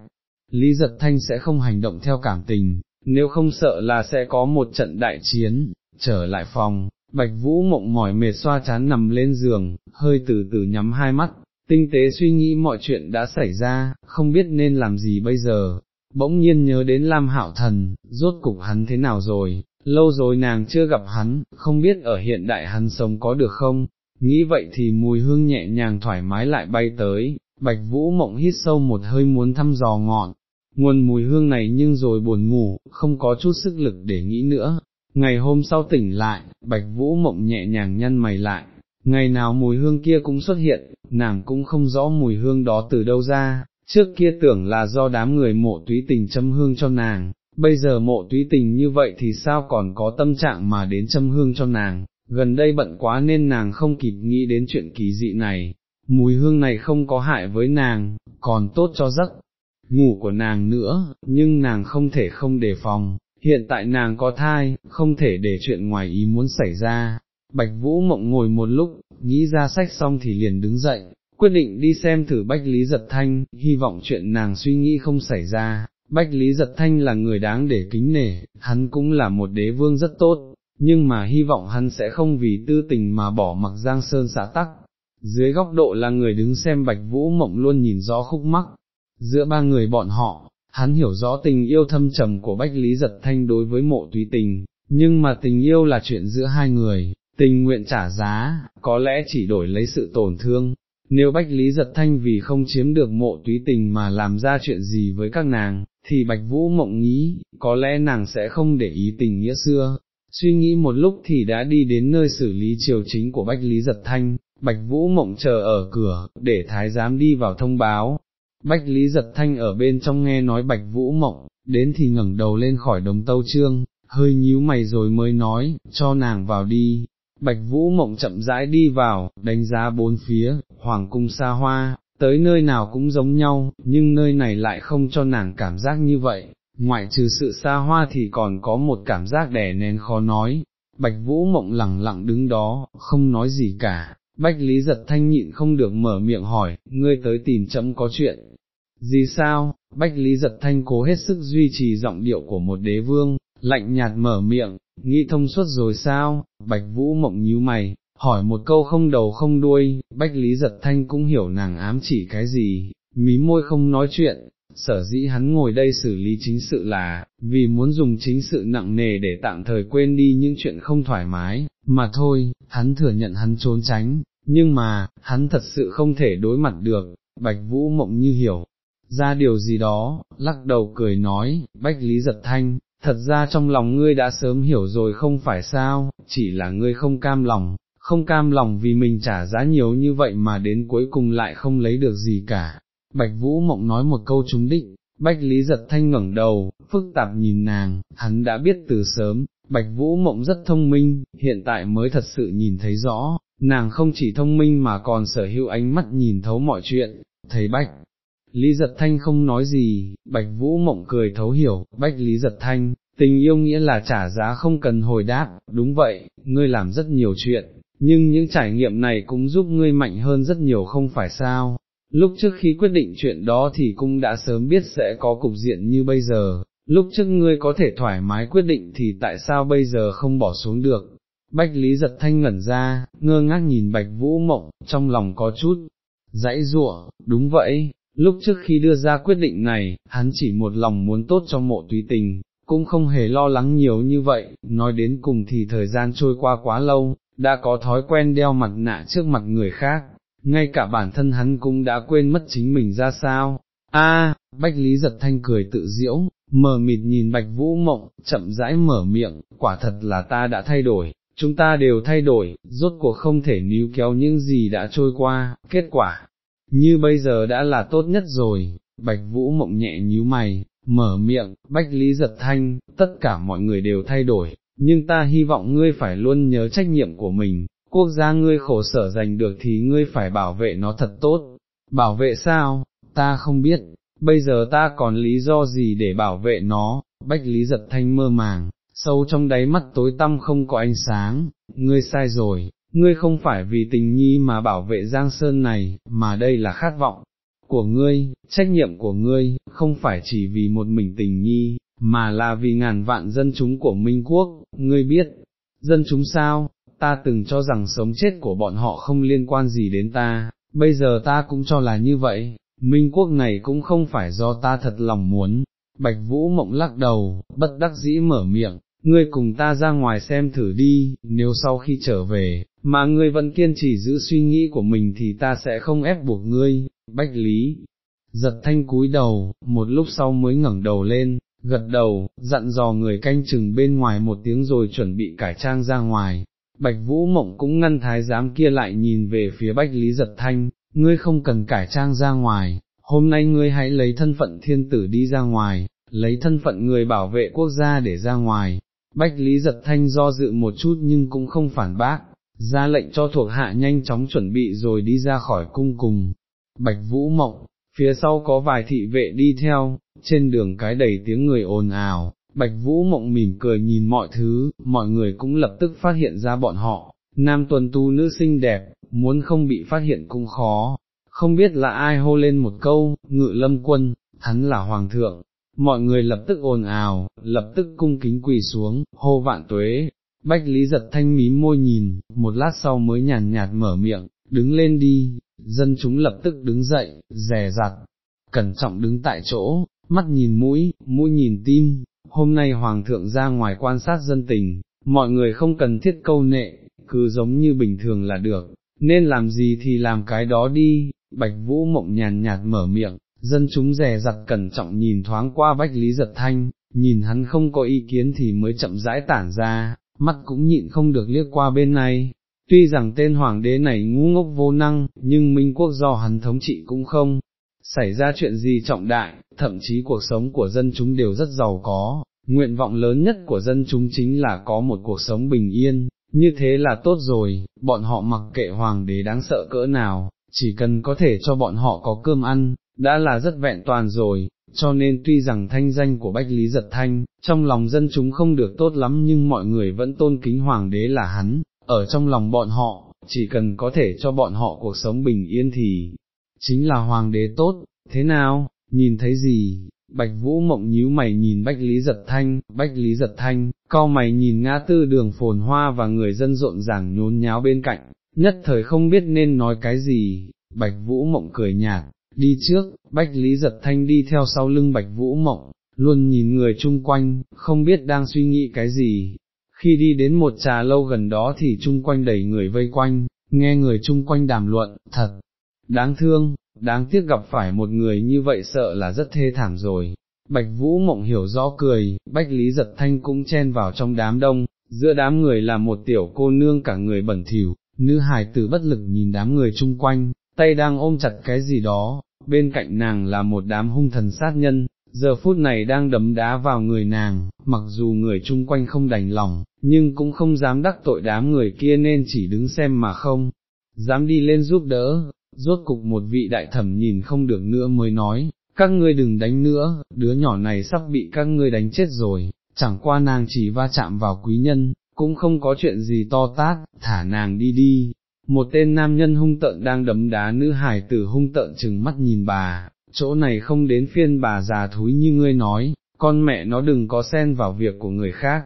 Lý Giật Thanh sẽ không hành động theo cảm tình, nếu không sợ là sẽ có một trận đại chiến, trở lại phòng, Bạch Vũ Mộng mỏi mệt xoa chán nằm lên giường, hơi từ từ nhắm hai mắt, tinh tế suy nghĩ mọi chuyện đã xảy ra, không biết nên làm gì bây giờ, bỗng nhiên nhớ đến Lam Hạo Thần, rốt cục hắn thế nào rồi, lâu rồi nàng chưa gặp hắn, không biết ở hiện đại hắn sống có được không, nghĩ vậy thì mùi hương nhẹ nhàng thoải mái lại bay tới, Bạch Vũ Mộng hít sâu một hơi muốn thăm dò ngọn, nguồn mùi hương này nhưng rồi buồn ngủ, không có chút sức lực để nghĩ nữa. Ngày hôm sau tỉnh lại, Bạch Vũ Mộng nhẹ nhàng nhăn mày lại, ngày nào mùi hương kia cũng xuất hiện, nàng cũng không rõ mùi hương đó từ đâu ra, trước kia tưởng là do đám người mộ túy tình châm hương cho nàng, bây giờ mộ túy tình như vậy thì sao còn có tâm trạng mà đến châm hương cho nàng, gần đây bận quá nên nàng không kịp nghĩ đến chuyện kỳ dị này, mùi hương này không có hại với nàng, còn tốt cho giấc ngủ của nàng nữa, nhưng nàng không thể không đề phòng, hiện tại nàng có thai, không thể để chuyện ngoài ý muốn xảy ra, Bạch Vũ Mộng ngồi một lúc, nghĩ ra sách xong thì liền đứng dậy, quyết định đi xem thử Bách Lý Giật Thanh, hy vọng chuyện nàng suy nghĩ không xảy ra. Bách Lý Giật Thanh là người đáng để kính nể, hắn cũng là một đế vương rất tốt, nhưng mà hy vọng hắn sẽ không vì tư tình mà bỏ mặc Giang Sơn xã tắc. Dưới góc độ là người đứng xem Bạch Vũ Mộng luôn nhìn rõ khúc mắc, giữa ba người bọn họ, hắn hiểu rõ tình yêu thâm trầm của Bách Lý Giật Thanh đối với mộ tùy tình, nhưng mà tình yêu là chuyện giữa hai người, tình nguyện trả giá, có lẽ chỉ đổi lấy sự tổn thương. Nếu Bách Lý Giật Thanh vì không chiếm được mộ túy tình mà làm ra chuyện gì với các nàng, thì Bạch Vũ mộng nghĩ, có lẽ nàng sẽ không để ý tình nghĩa xưa. Suy nghĩ một lúc thì đã đi đến nơi xử lý triều chính của Bách Lý Giật Thanh, Bạch Vũ mộng chờ ở cửa, để thái giám đi vào thông báo. Bách Lý Giật Thanh ở bên trong nghe nói Bạch Vũ mộng, đến thì ngẩng đầu lên khỏi đống tâu trương, hơi nhíu mày rồi mới nói, cho nàng vào đi, Bạch Vũ Mộng chậm rãi đi vào, đánh giá bốn phía, hoàng cung xa hoa, tới nơi nào cũng giống nhau, nhưng nơi này lại không cho nàng cảm giác như vậy, ngoại trừ sự xa hoa thì còn có một cảm giác đè nén khó nói. Bạch Vũ Mộng lẳng lặng đứng đó, không nói gì cả, Bách Lý giật thanh nhịn không được mở miệng hỏi, ngươi tới tìm chấm có chuyện. Gì sao, Bách Lý giật thanh cố hết sức duy trì giọng điệu của một đế vương, lạnh nhạt mở miệng, nghĩ thông suốt rồi sao, bạch vũ mộng nhíu mày, hỏi một câu không đầu không đuôi, bách lý giật thanh cũng hiểu nàng ám chỉ cái gì, mí môi không nói chuyện, sở dĩ hắn ngồi đây xử lý chính sự là, vì muốn dùng chính sự nặng nề để tạm thời quên đi những chuyện không thoải mái, mà thôi, hắn thừa nhận hắn trốn tránh, nhưng mà, hắn thật sự không thể đối mặt được, bạch vũ mộng như hiểu. Ra điều gì đó, lắc đầu cười nói, bách lý giật thanh, thật ra trong lòng ngươi đã sớm hiểu rồi không phải sao, chỉ là ngươi không cam lòng, không cam lòng vì mình trả giá nhiều như vậy mà đến cuối cùng lại không lấy được gì cả. Bạch Vũ Mộng nói một câu trúng định, Bách Lý giật thanh ngẩng đầu, phức tạp nhìn nàng, hắn đã biết từ sớm, Bạch Vũ Mộng rất thông minh, hiện tại mới thật sự nhìn thấy rõ, nàng không chỉ thông minh mà còn sở hữu ánh mắt nhìn thấu mọi chuyện, thấy Bách. Lý giật thanh không nói gì, bạch vũ mộng cười thấu hiểu, bách lý giật thanh, tình yêu nghĩa là trả giá không cần hồi đáp, đúng vậy, ngươi làm rất nhiều chuyện, nhưng những trải nghiệm này cũng giúp ngươi mạnh hơn rất nhiều không phải sao. Lúc trước khi quyết định chuyện đó thì cũng đã sớm biết sẽ có cục diện như bây giờ, lúc trước ngươi có thể thoải mái quyết định thì tại sao bây giờ không bỏ xuống được. Bách Lý giật thanh ngẩn ra, ngơ ngác nhìn Bạch Vũ Mộng, trong lòng có chút, dãy rủa. đúng vậy, Lúc trước khi đưa ra quyết định này, hắn chỉ một lòng muốn tốt cho mộ túy tình, cũng không hề lo lắng nhiều như vậy, nói đến cùng thì thời gian trôi qua quá lâu, đã có thói quen đeo mặt nạ trước mặt người khác, ngay cả bản thân hắn cũng đã quên mất chính mình ra sao. A, Bách Lý giật thanh cười tự diễu, mờ mịt nhìn Bạch Vũ Mộng, chậm rãi mở miệng, quả thật là ta đã thay đổi, chúng ta đều thay đổi, rốt cuộc không thể níu kéo những gì đã trôi qua, kết quả, như bây giờ đã là tốt nhất rồi, bạch vũ mộng nhẹ nhíu mày, mở miệng, bách lý giật thanh, tất cả mọi người đều thay đổi, nhưng ta hy vọng ngươi phải luôn nhớ trách nhiệm của mình, quốc gia ngươi khổ sở giành được thì ngươi phải bảo vệ nó thật tốt, bảo vệ sao, ta không biết, bây giờ ta còn lý do gì để bảo vệ nó, bách lý giật thanh mơ màng, sâu trong đáy mắt tối tăm không có ánh sáng, ngươi sai rồi, ngươi không phải vì tình nhi mà bảo vệ Giang Sơn này, mà đây là khát vọng của ngươi, trách nhiệm của ngươi, không phải chỉ vì một mình tình nhi, mà là vì ngàn vạn dân chúng của Minh Quốc, ngươi biết, dân chúng sao, ta từng cho rằng sống chết của bọn họ không liên quan gì đến ta, bây giờ ta cũng cho là như vậy, Minh Quốc này cũng không phải do ta thật lòng muốn. Bạch Vũ mộng lắc đầu, bất đắc dĩ mở miệng, ngươi cùng ta ra ngoài xem thử đi, nếu sau khi trở về, mà ngươi vẫn kiên trì giữ suy nghĩ của mình thì ta sẽ không ép buộc ngươi, bách lý. Giật thanh cúi đầu, một lúc sau mới ngẩng đầu lên, gật đầu, dặn dò người canh chừng bên ngoài một tiếng rồi chuẩn bị cải trang ra ngoài. Bạch Vũ Mộng cũng ngăn thái giám kia lại nhìn về phía Bách Lý Giật Thanh, ngươi không cần cải trang ra ngoài, hôm nay ngươi hãy lấy thân phận thiên tử đi ra ngoài, lấy thân phận người bảo vệ quốc gia để ra ngoài. Bách Lý Giật Thanh do dự một chút nhưng cũng không phản bác, ra lệnh cho thuộc hạ nhanh chóng chuẩn bị rồi đi ra khỏi cung cùng. Bạch Vũ Mộng, phía sau có vài thị vệ đi theo, trên đường cái đầy tiếng người ồn ào, Bạch Vũ Mộng mỉm cười nhìn mọi thứ, mọi người cũng lập tức phát hiện ra bọn họ, nam tuần tu nữ xinh đẹp, muốn không bị phát hiện cũng khó, không biết là ai hô lên một câu, ngự lâm quân, hắn là hoàng thượng, mọi người lập tức ồn ào, lập tức cung kính quỳ xuống, hô vạn tuế, bách lý giật thanh mí môi nhìn, một lát sau mới nhàn nhạt mở miệng, đứng lên đi, dân chúng lập tức đứng dậy, rè rặt, cẩn trọng đứng tại chỗ, mắt nhìn mũi, mũi nhìn tim, hôm nay hoàng thượng ra ngoài quan sát dân tình, mọi người không cần thiết câu nệ, cứ giống như bình thường là được, nên làm gì thì làm cái đó đi, bạch vũ mộng nhàn nhạt mở miệng, dân chúng rè rặt cẩn trọng nhìn thoáng qua bách lý giật thanh, nhìn hắn không có ý kiến thì mới chậm rãi tản ra, mắt cũng nhịn không được liếc qua bên này. Tuy rằng tên hoàng đế này ngu ngốc vô năng, nhưng minh quốc do hắn thống trị cũng không, xảy ra chuyện gì trọng đại, thậm chí cuộc sống của dân chúng đều rất giàu có, nguyện vọng lớn nhất của dân chúng chính là có một cuộc sống bình yên, như thế là tốt rồi, bọn họ mặc kệ hoàng đế đáng sợ cỡ nào, chỉ cần có thể cho bọn họ có cơm ăn, đã là rất vẹn toàn rồi, cho nên tuy rằng thanh danh của Bách Lý Giật Thanh, trong lòng dân chúng không được tốt lắm nhưng mọi người vẫn tôn kính hoàng đế là hắn, ở trong lòng bọn họ, chỉ cần có thể cho bọn họ cuộc sống bình yên thì, chính là hoàng đế tốt, thế nào, nhìn thấy gì, Bạch Vũ Mộng nhíu mày nhìn Bách Lý Giật Thanh, Bách Lý Giật Thanh, co mày nhìn ngã tư đường phồn hoa và người dân rộn ràng nhốn nháo bên cạnh, nhất thời không biết nên nói cái gì, Bạch Vũ Mộng cười nhạt, đi trước, Bách Lý Giật Thanh đi theo sau lưng Bạch Vũ Mộng, luôn nhìn người chung quanh, không biết đang suy nghĩ cái gì. Khi đi đến một trà lâu gần đó thì chung quanh đầy người vây quanh, nghe người chung quanh đàm luận, thật, đáng thương, đáng tiếc gặp phải một người như vậy sợ là rất thê thảm rồi. Bạch Vũ Mộng hiểu rõ cười, Bách Lý Giật Thanh cũng chen vào trong đám đông, giữa đám người là một tiểu cô nương cả người bẩn thỉu, nữ hài tử bất lực nhìn đám người chung quanh, tay đang ôm chặt cái gì đó, bên cạnh nàng là một đám hung thần sát nhân, giờ phút này đang đấm đá vào người nàng, mặc dù người chung quanh không đành lòng, nhưng cũng không dám đắc tội đám người kia nên chỉ đứng xem mà không, dám đi lên giúp đỡ, rốt cục một vị đại thẩm nhìn không được nữa mới nói, các ngươi đừng đánh nữa, đứa nhỏ này sắp bị các ngươi đánh chết rồi, chẳng qua nàng chỉ va chạm vào quý nhân, cũng không có chuyện gì to tát, thả nàng đi đi. Một tên nam nhân hung tợn đang đấm đá nữ hải tử hung tợn chừng mắt nhìn bà, chỗ này không đến phiên bà già thúi như ngươi nói, con mẹ nó đừng có xen vào việc của người khác.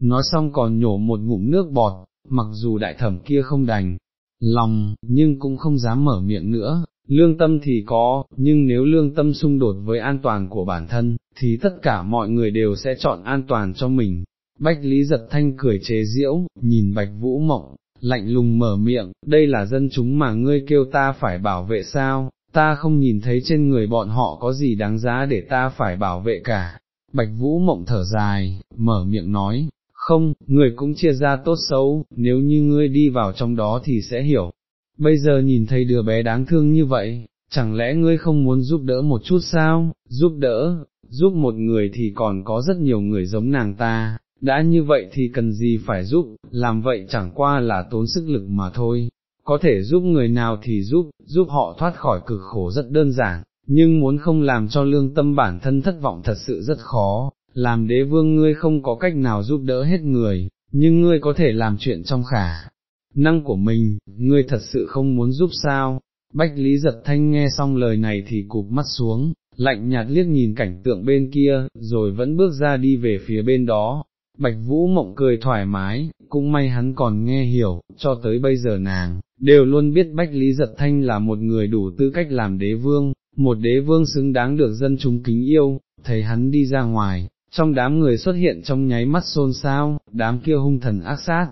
Nói xong còn nhổ một ngụm nước bọt, mặc dù đại thẩm kia không đành, lòng, nhưng cũng không dám mở miệng nữa, lương tâm thì có, nhưng nếu lương tâm xung đột với an toàn của bản thân, thì tất cả mọi người đều sẽ chọn an toàn cho mình. Bách Lý giật thanh cười chế diễu, nhìn Bạch Vũ Mộng, lạnh lùng mở miệng, đây là dân chúng mà ngươi kêu ta phải bảo vệ sao, ta không nhìn thấy trên người bọn họ có gì đáng giá để ta phải bảo vệ cả. Bạch Vũ Mộng thở dài, mở miệng nói, không, người cũng chia ra tốt xấu, nếu như ngươi đi vào trong đó thì sẽ hiểu. Bây giờ nhìn thấy đứa bé đáng thương như vậy, chẳng lẽ ngươi không muốn giúp đỡ một chút sao, giúp đỡ, giúp một người thì còn có rất nhiều người giống nàng ta, đã như vậy thì cần gì phải giúp, làm vậy chẳng qua là tốn sức lực mà thôi, có thể giúp người nào thì giúp, giúp họ thoát khỏi cực khổ rất đơn giản, nhưng muốn không làm cho lương tâm bản thân thất vọng thật sự rất khó, làm đế vương ngươi không có cách nào giúp đỡ hết người, nhưng ngươi có thể làm chuyện trong khả năng của mình, ngươi thật sự không muốn giúp sao. Bách Lý giật thanh nghe xong lời này thì cụp mắt xuống, lạnh nhạt liếc nhìn cảnh tượng bên kia, rồi vẫn bước ra đi về phía bên đó. Bạch Vũ Mộng cười thoải mái, cũng may hắn còn nghe hiểu, cho tới bây giờ nàng, đều luôn biết Bách Lý Giật Thanh là một người đủ tư cách làm đế vương, một đế vương xứng đáng được dân chúng kính yêu, thấy hắn đi ra ngoài, trong đám người xuất hiện trong nháy mắt xôn xao, đám kia hung thần ác sát.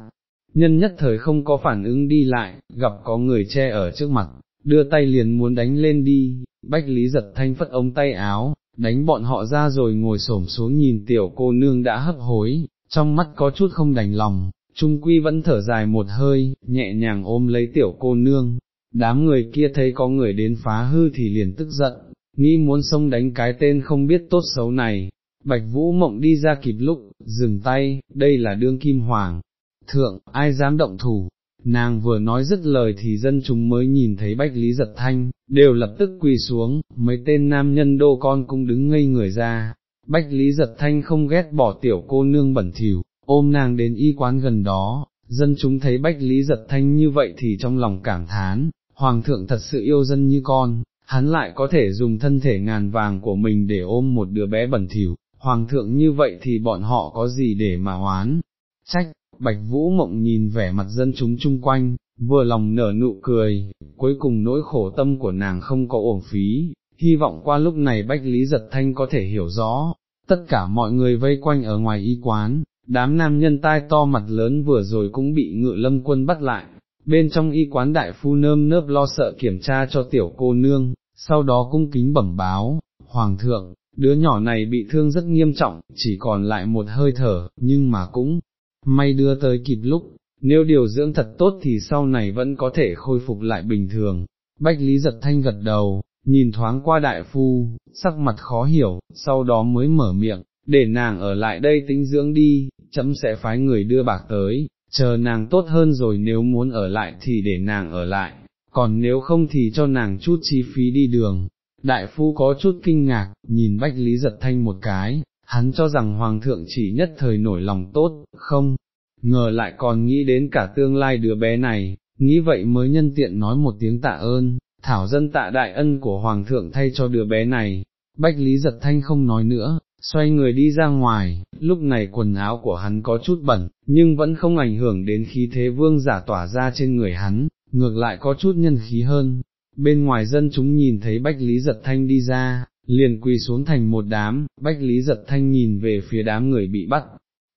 Nhân nhất thời không có phản ứng đi lại, gặp có người che ở trước mặt, đưa tay liền muốn đánh lên đi, Bách Lý giật thanh phất ống tay áo, đánh bọn họ ra rồi ngồi xổm xuống nhìn tiểu cô nương đã hấp hối, trong mắt có chút không đành lòng, Trung Quy vẫn thở dài một hơi, nhẹ nhàng ôm lấy tiểu cô nương, đám người kia thấy có người đến phá hư thì liền tức giận, nghĩ muốn xông đánh cái tên không biết tốt xấu này, Bạch Vũ Mộng đi ra kịp lúc, dừng tay, đây là đương kim hoàng, thượng, ai dám động thủ, nàng vừa nói dứt lời thì dân chúng mới nhìn thấy Bách Lý Giật Thanh, đều lập tức quỳ xuống, mấy tên nam nhân đô con cũng đứng ngây người ra, Bách Lý Giật Thanh không ghét bỏ tiểu cô nương bẩn thỉu, ôm nàng đến y quán gần đó, dân chúng thấy Bách Lý Giật Thanh như vậy thì trong lòng cảm thán, Hoàng thượng thật sự yêu dân như con, hắn lại có thể dùng thân thể ngàn vàng của mình để ôm một đứa bé bẩn thỉu, Hoàng thượng như vậy thì bọn họ có gì để mà oán, trách, Bạch Vũ Mộng nhìn vẻ mặt dân chúng chung quanh, vừa lòng nở nụ cười, cuối cùng nỗi khổ tâm của nàng không có uổng phí, hy vọng qua lúc này Bách Lý Giật Thanh có thể hiểu rõ, tất cả mọi người vây quanh ở ngoài y quán, đám nam nhân tai to mặt lớn vừa rồi cũng bị ngự lâm quân bắt lại, bên trong y quán đại phu nơm nớp lo sợ kiểm tra cho tiểu cô nương, sau đó cung kính bẩm báo, Hoàng thượng, đứa nhỏ này bị thương rất nghiêm trọng, chỉ còn lại một hơi thở, nhưng mà cũng may đưa tới kịp lúc, nếu điều dưỡng thật tốt thì sau này vẫn có thể khôi phục lại bình thường. Bách Lý giật thanh gật đầu, nhìn thoáng qua đại phu, sắc mặt khó hiểu, sau đó mới mở miệng, để nàng ở lại đây tính dưỡng đi, chấm sẽ phái người đưa bạc tới, chờ nàng tốt hơn rồi nếu muốn ở lại thì để nàng ở lại, còn nếu không thì cho nàng chút chi phí đi đường. Đại phu có chút kinh ngạc, nhìn Bách Lý giật thanh một cái, hắn cho rằng Hoàng thượng chỉ nhất thời nổi lòng tốt, không, ngờ lại còn nghĩ đến cả tương lai đứa bé này, nghĩ vậy mới nhân tiện nói một tiếng tạ ơn, thảo dân tạ đại ân của Hoàng thượng thay cho đứa bé này. Bách Lý giật thanh không nói nữa, xoay người đi ra ngoài, lúc này quần áo của hắn có chút bẩn, nhưng vẫn không ảnh hưởng đến khí thế vương giả tỏa ra trên người hắn, ngược lại có chút nhân khí hơn. Bên ngoài dân chúng nhìn thấy Bách Lý Giật Thanh đi ra, liền quỳ xuống thành một đám, Bách Lý Giật Thanh nhìn về phía đám người bị bắt,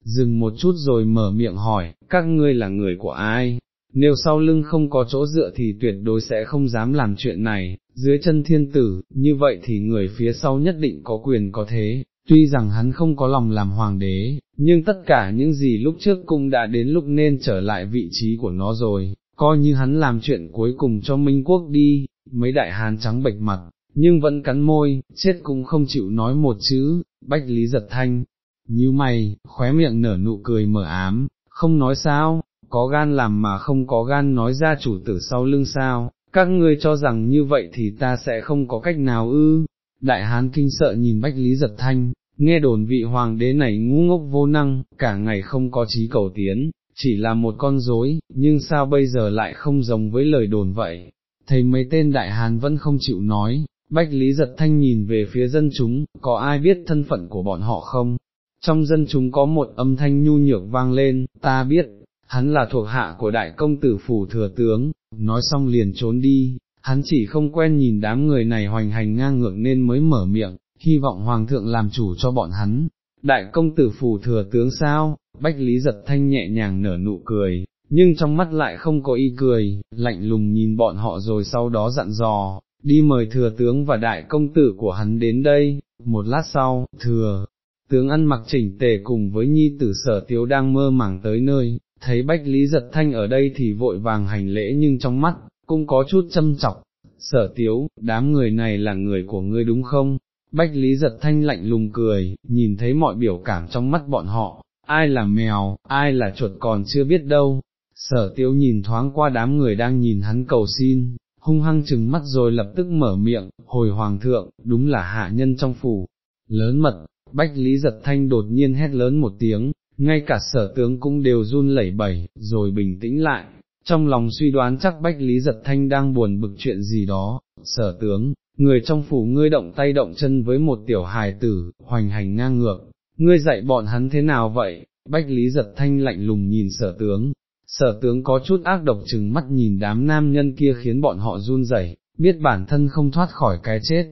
dừng một chút rồi mở miệng hỏi, các ngươi là người của ai? Nếu sau lưng không có chỗ dựa thì tuyệt đối sẽ không dám làm chuyện này, dưới chân thiên tử, như vậy thì người phía sau nhất định có quyền có thế, tuy rằng hắn không có lòng làm hoàng đế, nhưng tất cả những gì lúc trước cũng đã đến lúc nên trở lại vị trí của nó rồi, coi như hắn làm chuyện cuối cùng cho Minh Quốc đi, mấy đại hán trắng bệch mặt, nhưng vẫn cắn môi, chết cũng không chịu nói một chữ, bách lý giật thanh, như mày, khóe miệng nở nụ cười mở ám, không nói sao, có gan làm mà không có gan nói ra chủ tử sau lưng sao, các ngươi cho rằng như vậy thì ta sẽ không có cách nào ư, đại hán kinh sợ nhìn bách lý giật thanh, nghe đồn vị hoàng đế này ngu ngốc vô năng, cả ngày không có trí cầu tiến, chỉ là một con rối, nhưng sao bây giờ lại không giống với lời đồn vậy, thấy mấy tên đại hàn vẫn không chịu nói, bách lý giật thanh nhìn về phía dân chúng, có ai biết thân phận của bọn họ không? Trong dân chúng có một âm thanh nhu nhược vang lên, ta biết, hắn là thuộc hạ của đại công tử phủ thừa tướng, nói xong liền trốn đi, hắn chỉ không quen nhìn đám người này hoành hành ngang ngược nên mới mở miệng, hy vọng hoàng thượng làm chủ cho bọn hắn. Đại công tử phủ thừa tướng sao, bách lý giật thanh nhẹ nhàng nở nụ cười, nhưng trong mắt lại không có y cười, lạnh lùng nhìn bọn họ rồi sau đó dặn dò, đi mời thừa tướng và đại công tử của hắn đến đây, một lát sau, thừa, tướng ăn mặc chỉnh tề cùng với nhi tử sở tiếu đang mơ màng tới nơi, thấy bách lý giật thanh ở đây thì vội vàng hành lễ nhưng trong mắt, cũng có chút châm chọc, sở tiếu, đám người này là người của ngươi đúng không? Bách Lý giật thanh lạnh lùng cười, nhìn thấy mọi biểu cảm trong mắt bọn họ, ai là mèo, ai là chuột còn chưa biết đâu. Sở tiếu nhìn thoáng qua đám người đang nhìn hắn cầu xin, hung hăng chừng mắt rồi lập tức mở miệng, hồi hoàng thượng, đúng là hạ nhân trong phủ. Lớn mật, Bách Lý giật thanh đột nhiên hét lớn một tiếng, ngay cả sở tướng cũng đều run lẩy bẩy, rồi bình tĩnh lại, trong lòng suy đoán chắc Bách Lý giật thanh đang buồn bực chuyện gì đó, sở tướng, người trong phủ ngươi động tay động chân với một tiểu hài tử, hoành hành ngang ngược, ngươi dạy bọn hắn thế nào vậy, Bách Lý giật thanh lạnh lùng nhìn sở tướng, sở tướng có chút ác độc chừng mắt nhìn đám nam nhân kia khiến bọn họ run rẩy, biết bản thân không thoát khỏi cái chết,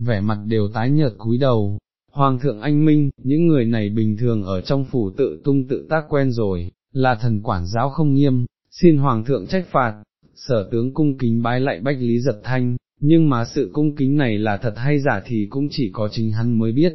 vẻ mặt đều tái nhợt cúi đầu. Hoàng thượng anh minh, những người này bình thường ở trong phủ tự tung tự tác quen rồi, là thần quản giáo không nghiêm, xin hoàng thượng trách phạt, sở tướng cung kính bái lại bách lý giật thanh, nhưng mà sự cung kính này là thật hay giả thì cũng chỉ có chính hắn mới biết.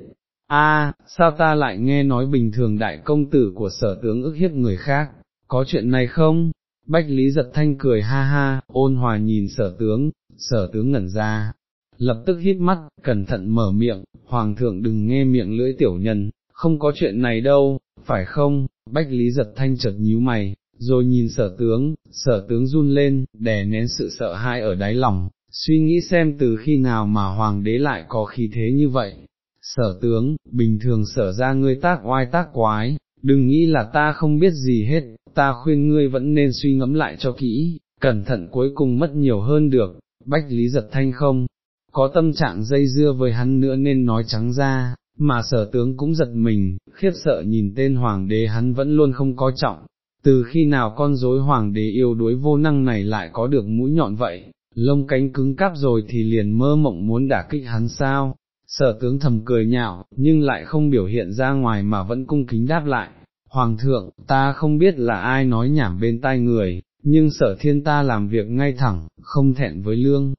A, sao ta lại nghe nói bình thường đại công tử của sở tướng ức hiếp người khác, có chuyện này không? Bách Lý giật thanh cười ha ha, ôn hòa nhìn sở tướng, sở tướng ngẩn ra, lập tức hít mắt, cẩn thận mở miệng, hoàng thượng đừng nghe miệng lưỡi tiểu nhân, không có chuyện này đâu, phải không? Bách Lý giật thanh chợt nhíu mày, rồi nhìn sở tướng, sở tướng run lên, đè nén sự sợ hãi ở đáy lòng, suy nghĩ xem từ khi nào mà hoàng đế lại có khí thế như vậy. Sở tướng, bình thường sở ra ngươi tác oai tác quái, đừng nghĩ là ta không biết gì hết, ta khuyên ngươi vẫn nên suy ngẫm lại cho kỹ, cẩn thận cuối cùng mất nhiều hơn được, bách lý giật thanh không, có tâm trạng dây dưa với hắn nữa nên nói trắng ra, mà sở tướng cũng giật mình, khiếp sợ nhìn tên hoàng đế hắn vẫn luôn không có trọng, từ khi nào con rối hoàng đế yêu đuối vô năng này lại có được mũi nhọn vậy, lông cánh cứng cáp rồi thì liền mơ mộng muốn đả kích hắn sao, sở tướng thầm cười nhạo, nhưng lại không biểu hiện ra ngoài mà vẫn cung kính đáp lại, Hoàng thượng, ta không biết là ai nói nhảm bên tai người, nhưng sở thiên ta làm việc ngay thẳng, không thẹn với lương,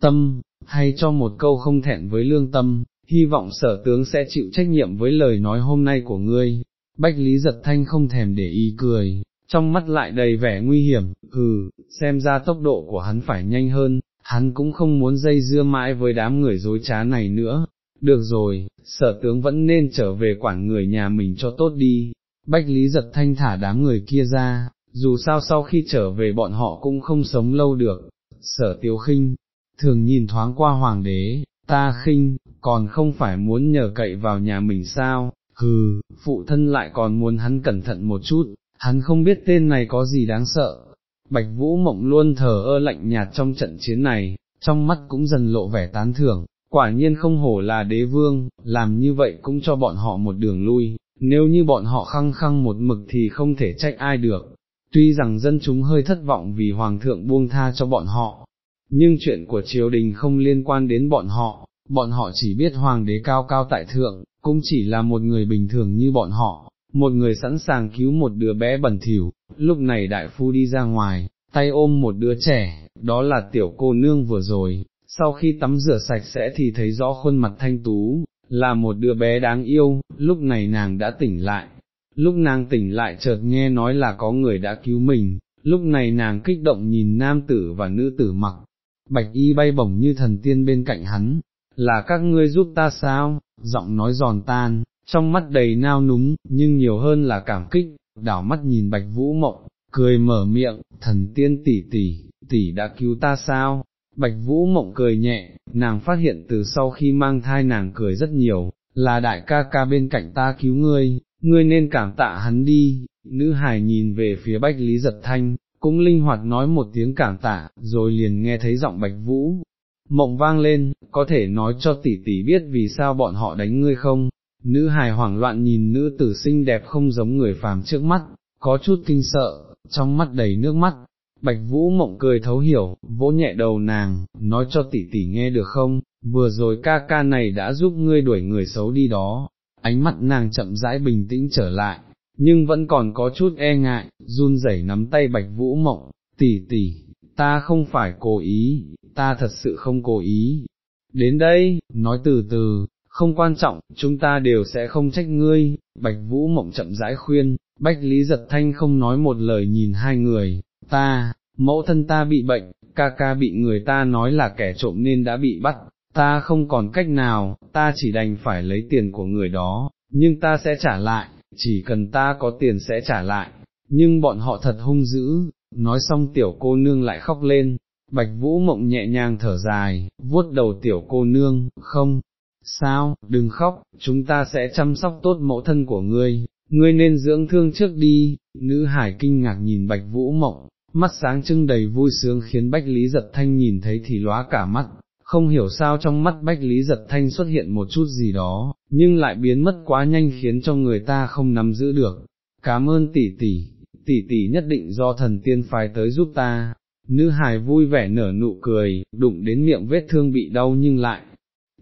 tâm, hay cho một câu không thẹn với lương tâm, hy vọng sở tướng sẽ chịu trách nhiệm với lời nói hôm nay của ngươi. Bách Lý giật thanh không thèm để ý cười, trong mắt lại đầy vẻ nguy hiểm, hừ, xem ra tốc độ của hắn phải nhanh hơn, hắn cũng không muốn dây dưa mãi với đám người dối trá này nữa. Được rồi, sở tướng vẫn nên trở về quản người nhà mình cho tốt đi. Bách Lý giật thanh thả đám người kia ra, dù sao sau khi trở về bọn họ cũng không sống lâu được. Sở tiêu khinh, thường nhìn thoáng qua hoàng đế, ta khinh, còn không phải muốn nhờ cậy vào nhà mình sao, hừ, phụ thân lại còn muốn hắn cẩn thận một chút, hắn không biết tên này có gì đáng sợ. Bạch Vũ Mộng luôn thờ ơ lạnh nhạt trong trận chiến này, trong mắt cũng dần lộ vẻ tán thưởng, quả nhiên không hổ là đế vương, làm như vậy cũng cho bọn họ một đường lui, nếu như bọn họ khăng khăng một mực thì không thể trách ai được. Tuy rằng dân chúng hơi thất vọng vì hoàng thượng buông tha cho bọn họ, nhưng chuyện của triều đình không liên quan đến bọn họ, bọn họ chỉ biết hoàng đế cao cao tại thượng, cũng chỉ là một người bình thường như bọn họ, một người sẵn sàng cứu một đứa bé bẩn thỉu, lúc này đại phu đi ra ngoài, tay ôm một đứa trẻ, đó là tiểu cô nương vừa rồi, sau khi tắm rửa sạch sẽ thì thấy rõ khuôn mặt thanh tú, là một đứa bé đáng yêu, lúc này nàng đã tỉnh lại, lúc nàng tỉnh lại chợt nghe nói là có người đã cứu mình, lúc này nàng kích động nhìn nam tử và nữ tử mặc, bạch y bay bổng như thần tiên bên cạnh hắn, là các ngươi giúp ta sao, giọng nói giòn tan, trong mắt đầy nao núng, nhưng nhiều hơn là cảm kích, đảo mắt nhìn bạch vũ mộng, cười mở miệng, thần tiên tỷ tỷ, tỷ đã cứu ta sao? Bạch Vũ mộng cười nhẹ, nàng phát hiện từ sau khi mang thai nàng cười rất nhiều, là đại ca ca bên cạnh ta cứu ngươi, ngươi nên cảm tạ hắn đi, nữ hài nhìn về phía Bạch Lý Giật Thanh, cũng linh hoạt nói một tiếng cảm tạ, rồi liền nghe thấy giọng Bạch Vũ. Mộng vang lên, có thể nói cho tỷ tỷ biết vì sao bọn họ đánh ngươi không, nữ hài hoảng loạn nhìn nữ tử xinh đẹp không giống người phàm trước mắt, có chút kinh sợ, trong mắt đầy nước mắt, bạch vũ mộng cười thấu hiểu, vỗ nhẹ đầu nàng, nói cho tỷ tỷ nghe được không, vừa rồi ca ca này đã giúp ngươi đuổi người xấu đi đó, ánh mắt nàng chậm rãi bình tĩnh trở lại, nhưng vẫn còn có chút e ngại, run rẩy nắm tay bạch vũ mộng, tỷ tỷ, ta không phải cố ý, ta thật sự không cố ý. Đến đây, nói từ từ, không quan trọng, chúng ta đều sẽ không trách ngươi, bạch vũ mộng chậm rãi khuyên, bách lý giật thanh không nói một lời nhìn hai người, ta, mẫu thân ta bị bệnh, ca ca bị người ta nói là kẻ trộm nên đã bị bắt, ta không còn cách nào, ta chỉ đành phải lấy tiền của người đó, nhưng ta sẽ trả lại, chỉ cần ta có tiền sẽ trả lại, nhưng bọn họ thật hung dữ, nói xong tiểu cô nương lại khóc lên, bạch vũ mộng nhẹ nhàng thở dài, vuốt đầu tiểu cô nương, không, sao, đừng khóc, chúng ta sẽ chăm sóc tốt mẫu thân của ngươi, ngươi nên dưỡng thương trước đi, nữ hải kinh ngạc nhìn bạch vũ mộng, mắt sáng trưng đầy vui sướng khiến bách lý giật thanh nhìn thấy thì lóa cả mắt, không hiểu sao trong mắt bách lý giật thanh xuất hiện một chút gì đó, nhưng lại biến mất quá nhanh khiến cho người ta không nắm giữ được. Cảm ơn tỷ tỷ, tỷ tỷ nhất định do thần tiên phái tới giúp ta. Nữ hài vui vẻ nở nụ cười, đụng đến miệng vết thương bị đau nhưng lại,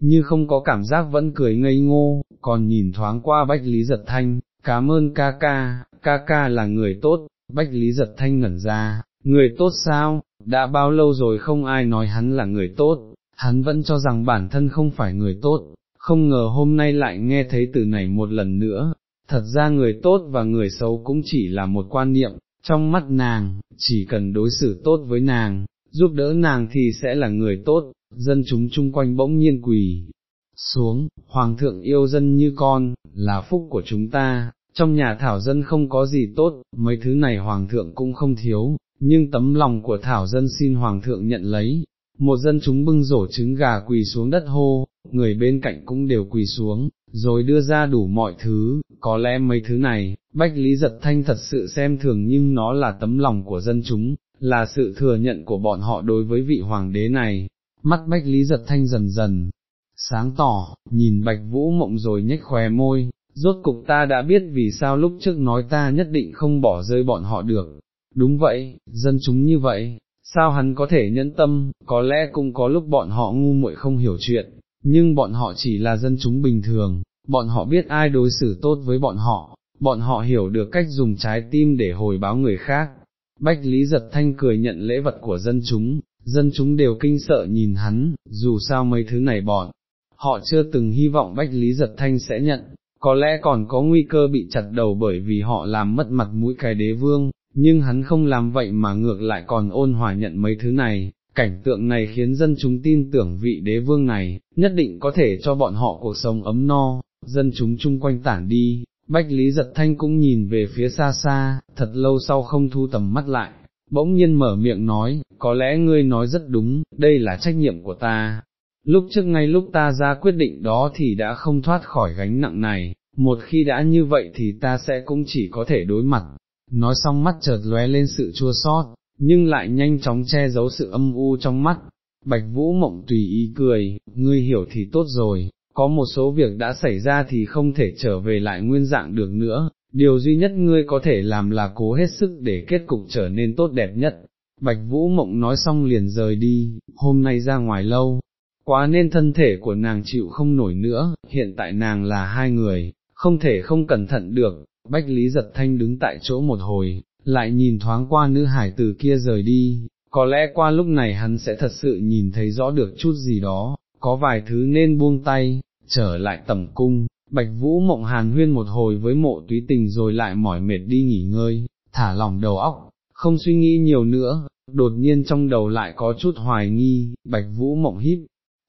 như không có cảm giác vẫn cười ngây ngô, còn nhìn thoáng qua Bách Lý Giật Thanh, cảm ơn ca ca, ca ca là người tốt, Bách Lý Giật Thanh ngẩn ra, người tốt sao, đã bao lâu rồi không ai nói hắn là người tốt, hắn vẫn cho rằng bản thân không phải người tốt, không ngờ hôm nay lại nghe thấy từ này một lần nữa, thật ra người tốt và người xấu cũng chỉ là một quan niệm, trong mắt nàng, chỉ cần đối xử tốt với nàng, giúp đỡ nàng thì sẽ là người tốt, dân chúng chung quanh bỗng nhiên quỳ xuống, hoàng thượng yêu dân như con, là phúc của chúng ta, trong nhà thảo dân không có gì tốt, mấy thứ này hoàng thượng cũng không thiếu, nhưng tấm lòng của thảo dân xin hoàng thượng nhận lấy, một dân chúng bưng rổ trứng gà quỳ xuống đất hô, người bên cạnh cũng đều quỳ xuống, rồi đưa ra đủ mọi thứ, có lẽ mấy thứ này, Bách Lý Giật Thanh thật sự xem thường nhưng nó là tấm lòng của dân chúng, là sự thừa nhận của bọn họ đối với vị hoàng đế này, mắt Bách Lý Giật Thanh dần dần, sáng tỏ, nhìn Bạch Vũ Mộng rồi nhếch khóe môi, rốt cục ta đã biết vì sao lúc trước nói ta nhất định không bỏ rơi bọn họ được, đúng vậy, dân chúng như vậy, sao hắn có thể nhẫn tâm, có lẽ cũng có lúc bọn họ ngu muội không hiểu chuyện, nhưng bọn họ chỉ là dân chúng bình thường, bọn họ biết ai đối xử tốt với bọn họ, bọn họ hiểu được cách dùng trái tim để hồi báo người khác. Bách Lý giật thanh cười nhận lễ vật của dân chúng, dân chúng đều kinh sợ nhìn hắn, dù sao mấy thứ này bọn, họ chưa từng hy vọng Bách Lý giật thanh sẽ nhận, có lẽ còn có nguy cơ bị chặt đầu bởi vì họ làm mất mặt mũi cái đế vương, nhưng hắn không làm vậy mà ngược lại còn ôn hòa nhận mấy thứ này, cảnh tượng này khiến dân chúng tin tưởng vị đế vương này, nhất định có thể cho bọn họ cuộc sống ấm no, dân chúng chung quanh tản đi, Bách Lý Giật Thanh cũng nhìn về phía xa xa, thật lâu sau không thu tầm mắt lại, bỗng nhiên mở miệng nói, có lẽ ngươi nói rất đúng, đây là trách nhiệm của ta. Lúc trước ngay lúc ta ra quyết định đó thì đã không thoát khỏi gánh nặng này, một khi đã như vậy thì ta sẽ cũng chỉ có thể đối mặt. Nói xong mắt chợt lóe lên sự chua xót, nhưng lại nhanh chóng che giấu sự âm u trong mắt. Bạch Vũ Mộng tùy ý cười, ngươi hiểu thì tốt rồi, có một số việc đã xảy ra thì không thể trở về lại nguyên dạng được nữa, điều duy nhất ngươi có thể làm là cố hết sức để kết cục trở nên tốt đẹp nhất. Bạch Vũ Mộng nói xong liền rời đi, hôm nay ra ngoài lâu, quá nên thân thể của nàng chịu không nổi nữa, hiện tại nàng là hai người, không thể không cẩn thận được, Bách Lý Giật Thanh đứng tại chỗ một hồi, lại nhìn thoáng qua nữ hải tử kia rời đi, có lẽ qua lúc này hắn sẽ thật sự nhìn thấy rõ được chút gì đó, có vài thứ nên buông tay, trở lại tầm cung, Bạch Vũ mộng hàn huyên một hồi với mộ túy tình rồi lại mỏi mệt đi nghỉ ngơi, thả lỏng đầu óc, không suy nghĩ nhiều nữa, đột nhiên trong đầu lại có chút hoài nghi, Bạch Vũ mộng híp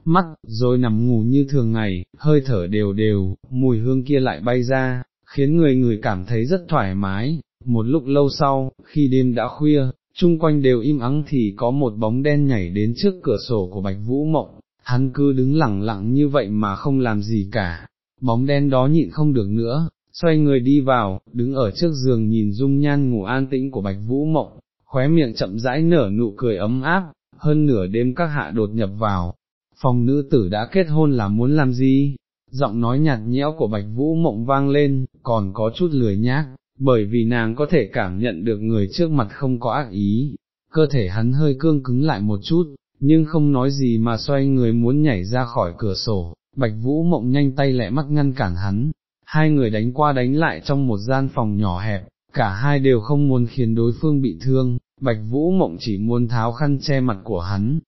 mắt, rồi nằm ngủ như thường ngày, hơi thở đều đều, mùi hương kia lại bay ra, khiến người người cảm thấy rất thoải mái, một lúc lâu sau, khi đêm đã khuya, chung quanh đều im ắng thì có một bóng đen nhảy đến trước cửa sổ của Bạch Vũ Mộng, hắn cứ đứng lặng lặng như vậy mà không làm gì cả, bóng đen đó nhịn không được nữa, xoay người đi vào, đứng ở trước giường nhìn dung nhan ngủ an tĩnh của Bạch Vũ Mộng, khóe miệng chậm rãi nở nụ cười ấm áp, hơn nửa đêm các hạ đột nhập vào, phòng nữ tử đã kết hôn là muốn làm gì? Giọng nói nhạt nhẽo của Bạch Vũ Mộng vang lên, còn có chút lười nhác, bởi vì nàng có thể cảm nhận được người trước mặt không có ác ý, cơ thể hắn hơi cương cứng lại một chút, nhưng không nói gì mà xoay người muốn nhảy ra khỏi cửa sổ, Bạch Vũ Mộng nhanh tay lẹ mắt ngăn cản hắn, hai người đánh qua đánh lại trong một gian phòng nhỏ hẹp, cả hai đều không muốn khiến đối phương bị thương, Bạch Vũ Mộng chỉ muốn tháo khăn che mặt của hắn,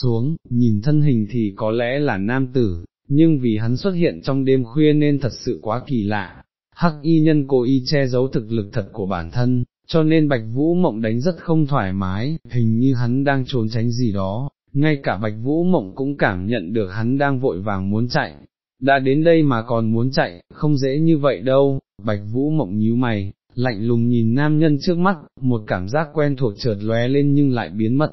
xuống, nhìn thân hình thì có lẽ là nam tử, nhưng vì hắn xuất hiện trong đêm khuya nên thật sự quá kỳ lạ, hắc y nhân cố ý che giấu thực lực thật của bản thân, cho nên Bạch Vũ Mộng đánh rất không thoải mái, hình như hắn đang trốn tránh gì đó, ngay cả Bạch Vũ Mộng cũng cảm nhận được hắn đang vội vàng muốn chạy, đã đến đây mà còn muốn chạy, không dễ như vậy đâu, Bạch Vũ Mộng nhíu mày, lạnh lùng nhìn nam nhân trước mắt, một cảm giác quen thuộc chợt lóe lên nhưng lại biến mất,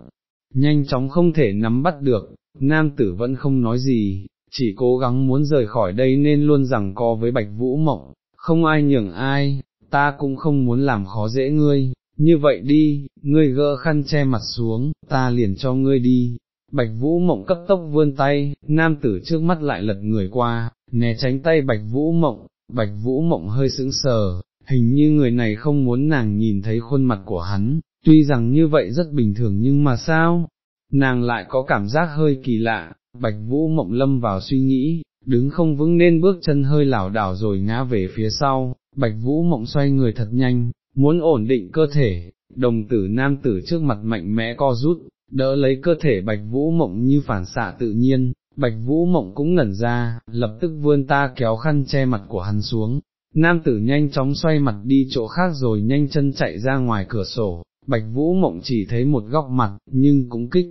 nhanh chóng không thể nắm bắt được, nam tử vẫn không nói gì, chỉ cố gắng muốn rời khỏi đây nên luôn rằng co với Bạch Vũ Mộng, không ai nhường ai, ta cũng không muốn làm khó dễ ngươi, như vậy đi, ngươi gỡ khăn che mặt xuống, ta liền cho ngươi đi. Bạch Vũ Mộng cấp tốc vươn tay, nam tử trước mắt lại lật người qua, né tránh tay Bạch Vũ Mộng, Bạch Vũ Mộng hơi sững sờ, hình như người này không muốn nàng nhìn thấy khuôn mặt của hắn, tuy rằng như vậy rất bình thường nhưng mà sao, nàng lại có cảm giác hơi kỳ lạ, Bạch Vũ Mộng lâm vào suy nghĩ, đứng không vững nên bước chân hơi lảo đảo rồi ngã về phía sau, Bạch Vũ Mộng xoay người thật nhanh, muốn ổn định cơ thể, đồng tử nam tử trước mặt mạnh mẽ co rút, đỡ lấy cơ thể Bạch Vũ Mộng như phản xạ tự nhiên, Bạch Vũ Mộng cũng ngẩn ra, lập tức vươn ta kéo khăn che mặt của hắn xuống, nam tử nhanh chóng xoay mặt đi chỗ khác rồi nhanh chân chạy ra ngoài cửa sổ, Bạch Vũ Mộng chỉ thấy một góc mặt, nhưng cũng kích,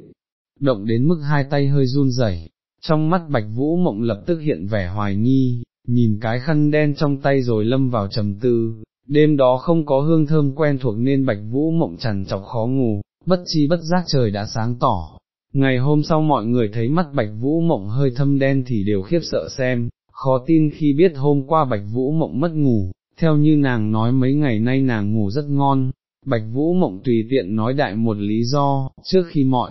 động đến mức hai tay hơi run rẩy. trong mắt Bạch Vũ Mộng lập tức hiện vẻ hoài nghi, nhìn cái khăn đen trong tay rồi lâm vào trầm tư, đêm đó không có hương thơm quen thuộc nên Bạch Vũ Mộng trằn chọc khó ngủ, bất chi bất giác trời đã sáng tỏ. Ngày hôm sau mọi người thấy mắt Bạch Vũ Mộng hơi thâm đen thì đều khiếp sợ xem, khó tin khi biết hôm qua Bạch Vũ Mộng mất ngủ, theo như nàng nói mấy ngày nay nàng ngủ rất ngon, Bạch Vũ Mộng tùy tiện nói đại một lý do, trước khi mọi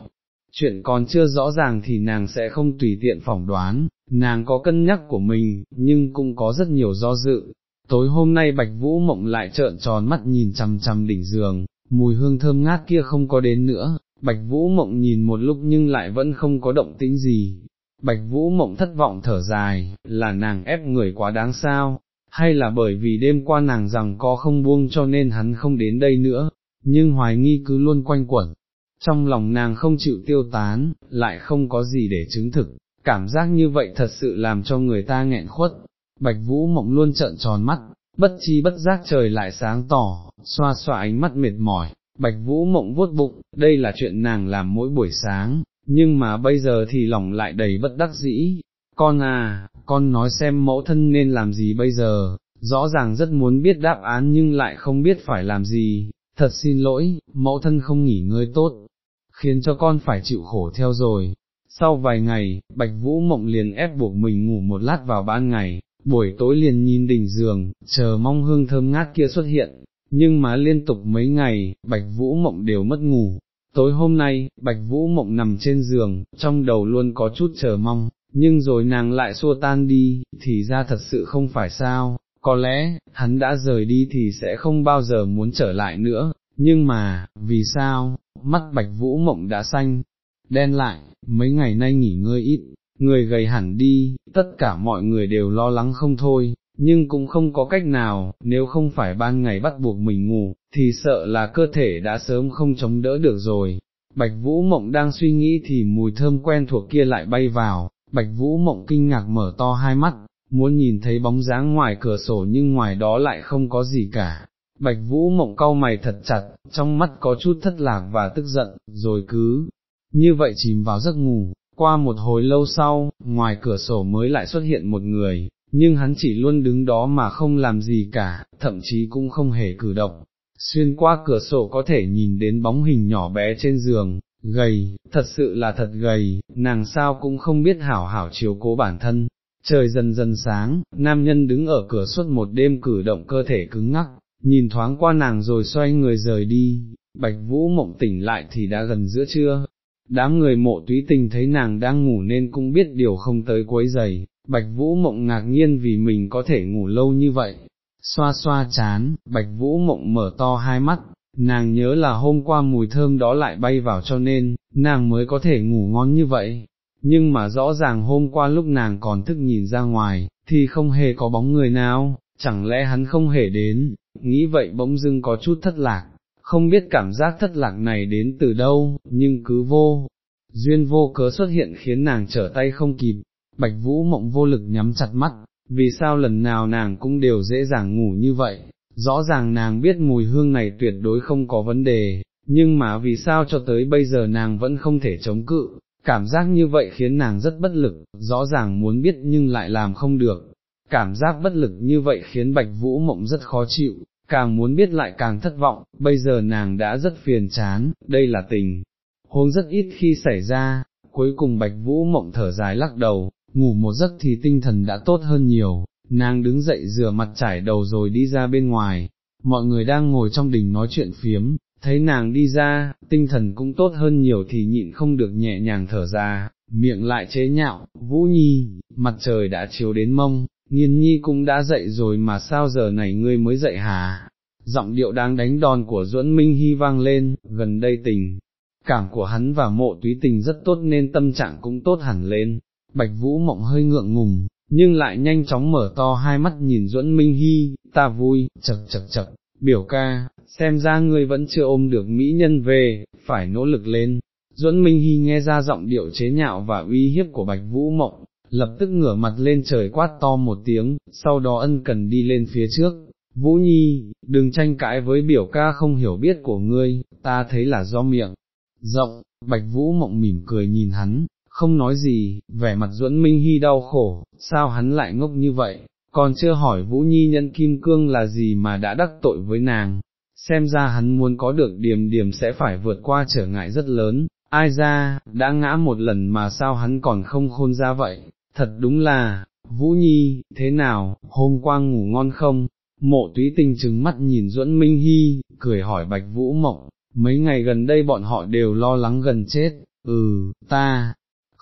chuyện còn chưa rõ ràng thì nàng sẽ không tùy tiện phỏng đoán, nàng có cân nhắc của mình, nhưng cũng có rất nhiều do dự. Tối hôm nay Bạch Vũ Mộng lại trợn tròn mắt nhìn chằm chằm đỉnh giường, mùi hương thơm ngát kia không có đến nữa, Bạch Vũ Mộng nhìn một lúc nhưng lại vẫn không có động tĩnh gì. Bạch Vũ Mộng thất vọng thở dài, là nàng ép người quá đáng sao, hay là bởi vì đêm qua nàng rằng có không buông cho nên hắn không đến đây nữa, nhưng hoài nghi cứ luôn quanh quẩn, trong lòng nàng không chịu tiêu tán, lại không có gì để chứng thực, cảm giác như vậy thật sự làm cho người ta nghẹn khuất, bạch vũ mộng luôn trợn tròn mắt, bất chi bất giác trời lại sáng tỏ, xoa xoa ánh mắt mệt mỏi, bạch vũ mộng vuốt bụng, đây là chuyện nàng làm mỗi buổi sáng, nhưng mà bây giờ thì lòng lại đầy bất đắc dĩ, con à, con nói xem mẫu thân nên làm gì bây giờ, rõ ràng rất muốn biết đáp án nhưng lại không biết phải làm gì, thật xin lỗi, mẫu thân không nghỉ ngơi tốt, khiến cho con phải chịu khổ theo rồi. Sau vài ngày, Bạch Vũ Mộng liền ép buộc mình ngủ một lát vào ban ngày, buổi tối liền nhìn đỉnh giường, chờ mong hương thơm ngát kia xuất hiện, nhưng mà liên tục mấy ngày, Bạch Vũ Mộng đều mất ngủ. Tối hôm nay, Bạch Vũ Mộng nằm trên giường, trong đầu luôn có chút chờ mong, nhưng rồi nàng lại xua tan đi, thì ra thật sự không phải sao, có lẽ, hắn đã rời đi thì sẽ không bao giờ muốn trở lại nữa, nhưng mà, vì sao, mắt bạch vũ mộng đã xanh, đen lại, mấy ngày nay nghỉ ngơi ít, người gầy hẳn đi, tất cả mọi người đều lo lắng không thôi, nhưng cũng không có cách nào, nếu không phải ban ngày bắt buộc mình ngủ, thì sợ là cơ thể đã sớm không chống đỡ được rồi. Bạch Vũ Mộng đang suy nghĩ thì mùi thơm quen thuộc kia lại bay vào, Bạch Vũ Mộng kinh ngạc mở to hai mắt, muốn nhìn thấy bóng dáng ngoài cửa sổ nhưng ngoài đó lại không có gì cả. Bạch Vũ mộng cau mày thật chặt, trong mắt có chút thất lạc và tức giận, rồi cứ, như vậy chìm vào giấc ngủ, qua một hồi lâu sau, ngoài cửa sổ mới lại xuất hiện một người, nhưng hắn chỉ luôn đứng đó mà không làm gì cả, thậm chí cũng không hề cử động. Xuyên qua cửa sổ có thể nhìn đến bóng hình nhỏ bé trên giường, gầy, thật sự là thật gầy, nàng sao cũng không biết hảo hảo chiếu cố bản thân, Trời dần dần sáng, nam nhân đứng ở cửa suốt một đêm cử động cơ thể cứng ngắc, nhìn thoáng qua nàng rồi xoay người rời đi, bạch vũ mộng tỉnh lại thì đã gần giữa trưa. Đám người mộ túy tình thấy nàng đang ngủ nên cũng biết điều không tới quấy giày, bạch vũ mộng ngạc nhiên vì mình có thể ngủ lâu như vậy. Xoa xoa chán, bạch vũ mộng mở to hai mắt, nàng nhớ là hôm qua mùi thơm đó lại bay vào cho nên, nàng mới có thể ngủ ngon như vậy, nhưng mà rõ ràng hôm qua lúc nàng còn thức nhìn ra ngoài, thì không hề có bóng người nào, chẳng lẽ hắn không hề đến, nghĩ vậy bỗng dưng có chút thất lạc, không biết cảm giác thất lạc này đến từ đâu, nhưng cứ vô, duyên vô cớ xuất hiện khiến nàng trở tay không kịp, bạch vũ mộng vô lực nhắm chặt mắt, vì sao lần nào nàng cũng đều dễ dàng ngủ như vậy, rõ ràng nàng biết mùi hương này tuyệt đối không có vấn đề, nhưng mà vì sao cho tới bây giờ nàng vẫn không thể chống cự, cảm giác như vậy khiến nàng rất bất lực, rõ ràng muốn biết nhưng lại làm không được, cảm giác bất lực như vậy khiến Bạch Vũ Mộng rất khó chịu, càng muốn biết lại càng thất vọng, bây giờ nàng đã rất phiền chán, đây là tình. huống rất ít khi xảy ra, cuối cùng Bạch Vũ Mộng thở dài lắc đầu, ngủ một giấc thì tinh thần đã tốt hơn nhiều, nàng đứng dậy rửa mặt trải đầu rồi đi ra bên ngoài, mọi người đang ngồi trong đình nói chuyện phiếm, thấy nàng đi ra, tinh thần cũng tốt hơn nhiều thì nhịn không được nhẹ nhàng thở ra, miệng lại chế nhạo, Vũ Nhi, mặt trời đã chiếu đến mông, nghiên nhi cũng đã dậy rồi mà sao giờ này ngươi mới dậy hả? Giọng điệu đang đánh đòn của Duẫn Minh Hy vang lên, gần đây tình, cảm của hắn và mộ túy tình rất tốt nên tâm trạng cũng tốt hẳn lên, Bạch Vũ Mộng hơi ngượng ngùng, nhưng lại nhanh chóng mở to hai mắt nhìn Duẫn Minh Hy, ta vui, chật chật chật, biểu ca, xem ra ngươi vẫn chưa ôm được mỹ nhân về, phải nỗ lực lên. Duẫn Minh Hy nghe ra giọng điệu chế nhạo và uy hiếp của Bạch Vũ Mộng, lập tức ngửa mặt lên trời quát to một tiếng, sau đó ân cần đi lên phía trước. Vũ Nhi, đừng tranh cãi với biểu ca không hiểu biết của ngươi, ta thấy là do miệng. Rộng, Bạch Vũ Mộng mỉm cười nhìn hắn, không nói gì, vẻ mặt duẫn minh hy đau khổ, sao hắn lại ngốc như vậy, còn chưa hỏi Vũ Nhi nhân kim cương là gì mà đã đắc tội với nàng, xem ra hắn muốn có được điểm điểm sẽ phải vượt qua trở ngại rất lớn, ai ra, đã ngã một lần mà sao hắn còn không khôn ra vậy, thật đúng là, Vũ Nhi, thế nào, hôm qua ngủ ngon không? Mộ túy tình trừng mắt nhìn duẫn minh hy, cười hỏi bạch vũ mộng, mấy ngày gần đây bọn họ đều lo lắng gần chết, ừ, ta,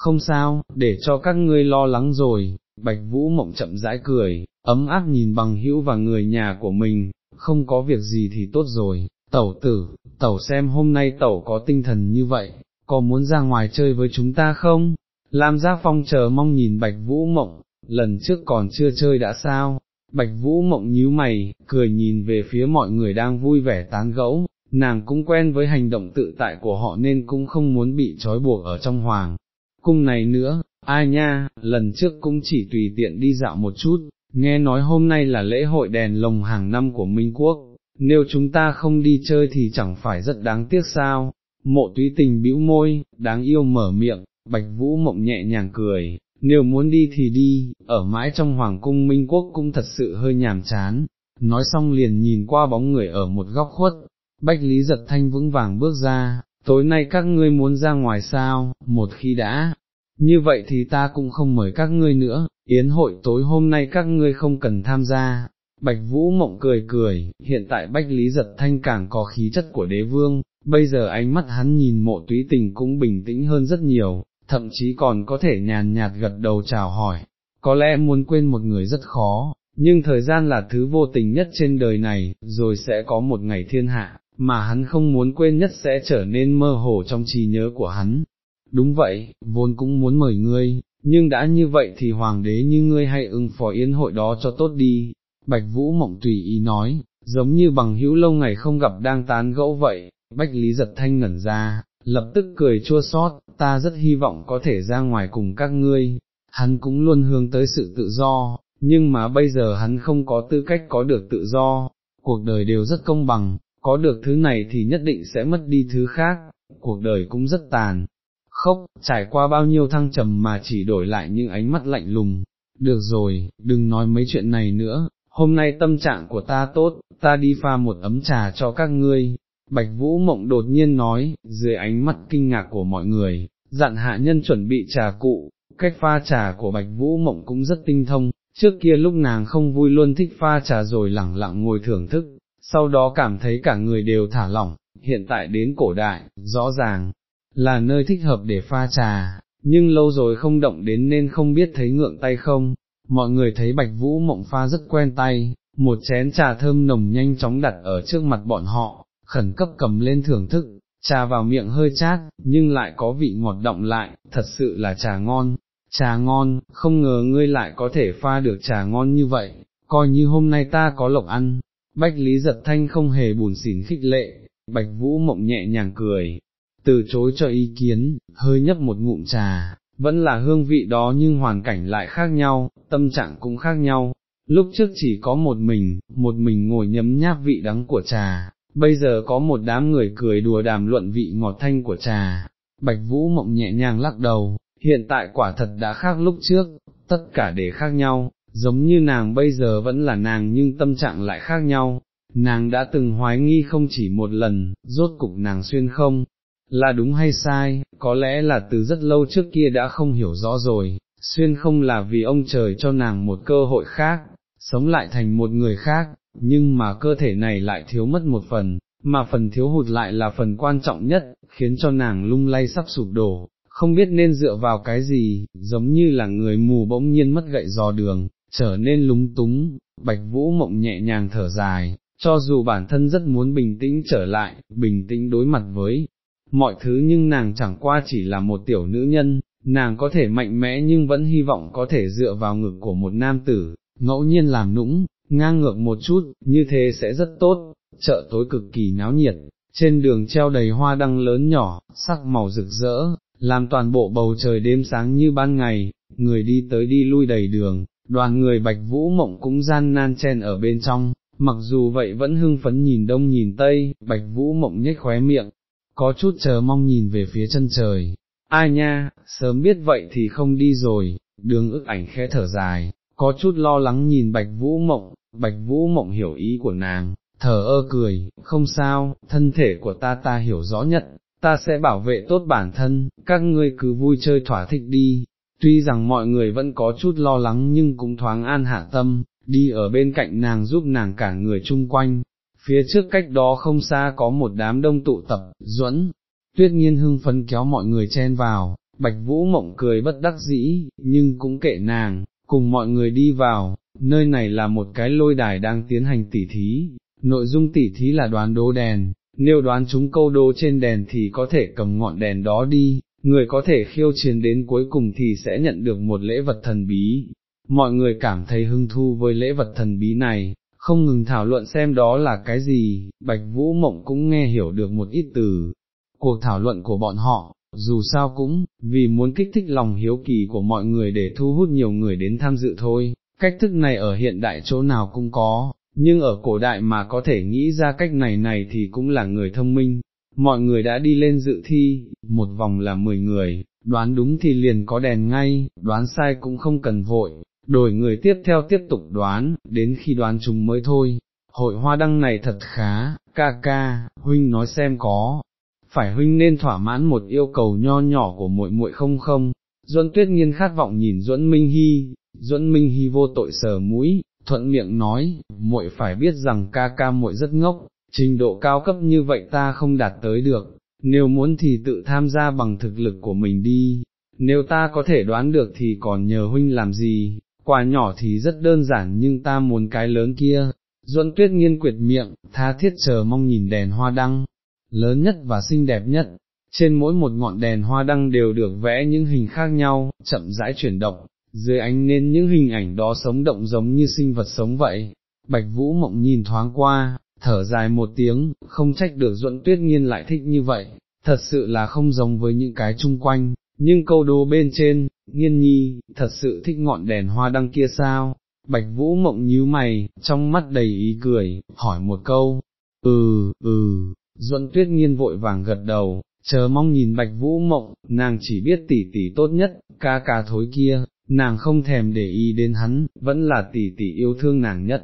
không sao, để cho các ngươi lo lắng rồi, bạch vũ mộng chậm rãi cười, ấm áp nhìn bằng hữu và người nhà của mình, không có việc gì thì tốt rồi, tẩu tử, tẩu xem hôm nay tẩu có tinh thần như vậy, có muốn ra ngoài chơi với chúng ta không? Lam Giác Phong chờ mong nhìn Bạch Vũ Mộng, lần trước còn chưa chơi đã sao? Bạch Vũ Mộng nhíu mày, cười nhìn về phía mọi người đang vui vẻ tán gẫu, nàng cũng quen với hành động tự tại của họ nên cũng không muốn bị trói buộc ở trong hoàng cung này nữa, ai nha, lần trước cũng chỉ tùy tiện đi dạo một chút, nghe nói hôm nay là lễ hội đèn lồng hàng năm của Minh Quốc, nếu chúng ta không đi chơi thì chẳng phải rất đáng tiếc sao, mộ túy tình bĩu môi, đáng yêu mở miệng, bạch vũ mộng nhẹ nhàng cười, nếu muốn đi thì đi, ở mãi trong hoàng cung Minh Quốc cũng thật sự hơi nhàm chán, nói xong liền nhìn qua bóng người ở một góc khuất, bách lý giật thanh vững vàng bước ra, tối nay các ngươi muốn ra ngoài sao, một khi đã, như vậy thì ta cũng không mời các ngươi nữa, yến hội tối hôm nay các ngươi không cần tham gia. Bạch Vũ Mộng cười cười, hiện tại Bách Lý Giật Thanh càng có khí chất của đế vương, bây giờ ánh mắt hắn nhìn mộ túy tình cũng bình tĩnh hơn rất nhiều, thậm chí còn có thể nhàn nhạt gật đầu chào hỏi, có lẽ muốn quên một người rất khó, nhưng thời gian là thứ vô tình nhất trên đời này, rồi sẽ có một ngày thiên hạ, mà hắn không muốn quên nhất sẽ trở nên mơ hồ trong trí nhớ của hắn. Đúng vậy, vốn cũng muốn mời ngươi, nhưng đã như vậy thì hoàng đế như ngươi hay ưng phó yến hội đó cho tốt đi. Bạch Vũ Mộng tùy ý nói, giống như bằng hữu lâu ngày không gặp đang tán gẫu vậy, Bách Lý giật thanh ngẩn ra, lập tức cười chua xót, ta rất hy vọng có thể ra ngoài cùng các ngươi, hắn cũng luôn hướng tới sự tự do, nhưng mà bây giờ hắn không có tư cách có được tự do, cuộc đời đều rất công bằng, có được thứ này thì nhất định sẽ mất đi thứ khác, cuộc đời cũng rất tàn, khốc, trải qua bao nhiêu thăng trầm mà chỉ đổi lại những ánh mắt lạnh lùng. Được rồi, đừng nói mấy chuyện này nữa, hôm nay tâm trạng của ta tốt, ta đi pha một ấm trà cho các ngươi. Bạch Vũ Mộng đột nhiên nói, dưới ánh mắt kinh ngạc của mọi người, dặn hạ nhân chuẩn bị trà cụ, cách pha trà của Bạch Vũ Mộng cũng rất tinh thông, trước kia lúc nàng không vui luôn thích pha trà rồi lẳng lặng ngồi thưởng thức, sau đó cảm thấy cả người đều thả lỏng, hiện tại đến cổ đại, rõ ràng, là nơi thích hợp để pha trà, nhưng lâu rồi không động đến nên không biết thấy ngượng tay không, mọi người thấy bạch vũ mộng pha rất quen tay, một chén trà thơm nồng nhanh chóng đặt ở trước mặt bọn họ, khẩn cấp cầm lên thưởng thức, trà vào miệng hơi chát, nhưng lại có vị ngọt động lại, thật sự là trà ngon, trà ngon, không ngờ ngươi lại có thể pha được trà ngon như vậy, coi như hôm nay ta có lộc ăn, Bách Lý Giật Thanh không hề buồn xỉn khích lệ, Bạch Vũ Mộng nhẹ nhàng cười, từ chối cho ý kiến, hơi nhấp một ngụm trà, vẫn là hương vị đó nhưng hoàn cảnh lại khác nhau, tâm trạng cũng khác nhau. lúc trước chỉ có một mình, một mình ngồi nhấm nháp vị đắng của trà, bây giờ có một đám người cười đùa đàm luận vị ngọt thanh của trà, bạch vũ mộng nhẹ nhàng lắc đầu, hiện tại quả thật đã khác lúc trước, tất cả để khác nhau, giống như nàng bây giờ vẫn là nàng nhưng tâm trạng lại khác nhau, nàng đã từng hoái nghi không chỉ một lần, rốt cục nàng xuyên không, là đúng hay sai, có lẽ là từ rất lâu trước kia đã không hiểu rõ rồi, xuyên không là vì ông trời cho nàng một cơ hội khác, sống lại thành một người khác, nhưng mà cơ thể này lại thiếu mất một phần, mà phần thiếu hụt lại là phần quan trọng nhất, khiến cho nàng lung lay sắp sụp đổ, không biết nên dựa vào cái gì, giống như là người mù bỗng nhiên mất gậy dò đường, trở nên lúng túng, bạch vũ mộng nhẹ nhàng thở dài, cho dù bản thân rất muốn bình tĩnh trở lại, bình tĩnh đối mặt với mọi thứ nhưng nàng chẳng qua chỉ là một tiểu nữ nhân, nàng có thể mạnh mẽ nhưng vẫn hy vọng có thể dựa vào ngực của một nam tử, ngẫu nhiên làm nũng, ngang ngược một chút, như thế sẽ rất tốt, chợ tối cực kỳ náo nhiệt, trên đường treo đầy hoa đăng lớn nhỏ, sắc màu rực rỡ, làm toàn bộ bầu trời đêm sáng như ban ngày, người đi tới đi lui đầy đường, đoàn người bạch vũ mộng cũng gian nan chen ở bên trong, mặc dù vậy vẫn hưng phấn nhìn đông nhìn tây, bạch vũ mộng nhếch khóe miệng, có chút chờ mong nhìn về phía chân trời, ai nha, sớm biết vậy thì không đi rồi, đường ức ảnh khẽ thở dài, có chút lo lắng nhìn bạch vũ mộng, bạch vũ mộng hiểu ý của nàng, thở ơ cười, không sao, thân thể của ta ta hiểu rõ nhất, ta sẽ bảo vệ tốt bản thân, các ngươi cứ vui chơi thỏa thích đi, tuy rằng mọi người vẫn có chút lo lắng nhưng cũng thoáng an hạ tâm, đi ở bên cạnh nàng giúp nàng cả người chung quanh, phía trước cách đó không xa có một đám đông tụ tập, duẫn, tuyết nhiên hưng phấn kéo mọi người chen vào, bạch vũ mộng cười bất đắc dĩ, nhưng cũng kệ nàng, cùng mọi người đi vào, nơi này là một cái lôi đài đang tiến hành tỉ thí, nội dung tỉ thí là đoán đố đèn, nếu đoán chúng câu đố trên đèn thì có thể cầm ngọn đèn đó đi, người có thể khiêu chiến đến cuối cùng thì sẽ nhận được một lễ vật thần bí. Mọi người cảm thấy hứng thu với lễ vật thần bí này, không ngừng thảo luận xem đó là cái gì, Bạch Vũ Mộng cũng nghe hiểu được một ít từ cuộc thảo luận của bọn họ, dù sao cũng, vì muốn kích thích lòng hiếu kỳ của mọi người để thu hút nhiều người đến tham dự thôi, cách thức này ở hiện đại chỗ nào cũng có, nhưng ở cổ đại mà có thể nghĩ ra cách này này thì cũng là người thông minh. Mọi người đã đi lên dự thi, một vòng là 10 người, đoán đúng thì liền có đèn ngay, đoán sai cũng không cần vội, đổi người tiếp theo tiếp tục đoán, đến khi đoán chúng mới thôi. Hội hoa đăng này thật khá, ca ca, huynh nói xem có, phải huynh nên thỏa mãn một yêu cầu nho nhỏ của muội muội không không, Duẫn Tuyết Nghiên khát vọng nhìn Duẫn Minh Hy, Duẫn Minh Hy vô tội sờ mũi, thuận miệng nói, muội phải biết rằng ca ca muội rất ngốc, trình độ cao cấp như vậy ta không đạt tới được, nếu muốn thì tự tham gia bằng thực lực của mình đi, nếu ta có thể đoán được thì còn nhờ huynh làm gì, quà nhỏ thì rất đơn giản nhưng ta muốn cái lớn kia. Duẫn tuyết nghiên quyệt miệng, tha thiết chờ mong nhìn đèn hoa đăng, lớn nhất và xinh đẹp nhất, trên mỗi một ngọn đèn hoa đăng đều được vẽ những hình khác nhau, chậm rãi chuyển động, dưới ánh nên những hình ảnh đó sống động giống như sinh vật sống vậy. Bạch Vũ Mộng nhìn thoáng qua, thở dài một tiếng, không trách được duẫn tuyết nhiên lại thích như vậy, thật sự là không giống với những cái chung quanh, nhưng câu đố bên trên, nghiên nhi, thật sự thích ngọn đèn hoa đăng kia sao? Bạch Vũ Mộng nhíu mày, trong mắt đầy ý cười, hỏi một câu, ừ, ừ, duẫn tuyết nhiên vội vàng gật đầu, chờ mong nhìn Bạch Vũ Mộng, nàng chỉ biết tỷ tỷ tốt nhất, ca ca thối kia, nàng không thèm để ý đến hắn, vẫn là tỷ tỷ yêu thương nàng nhất.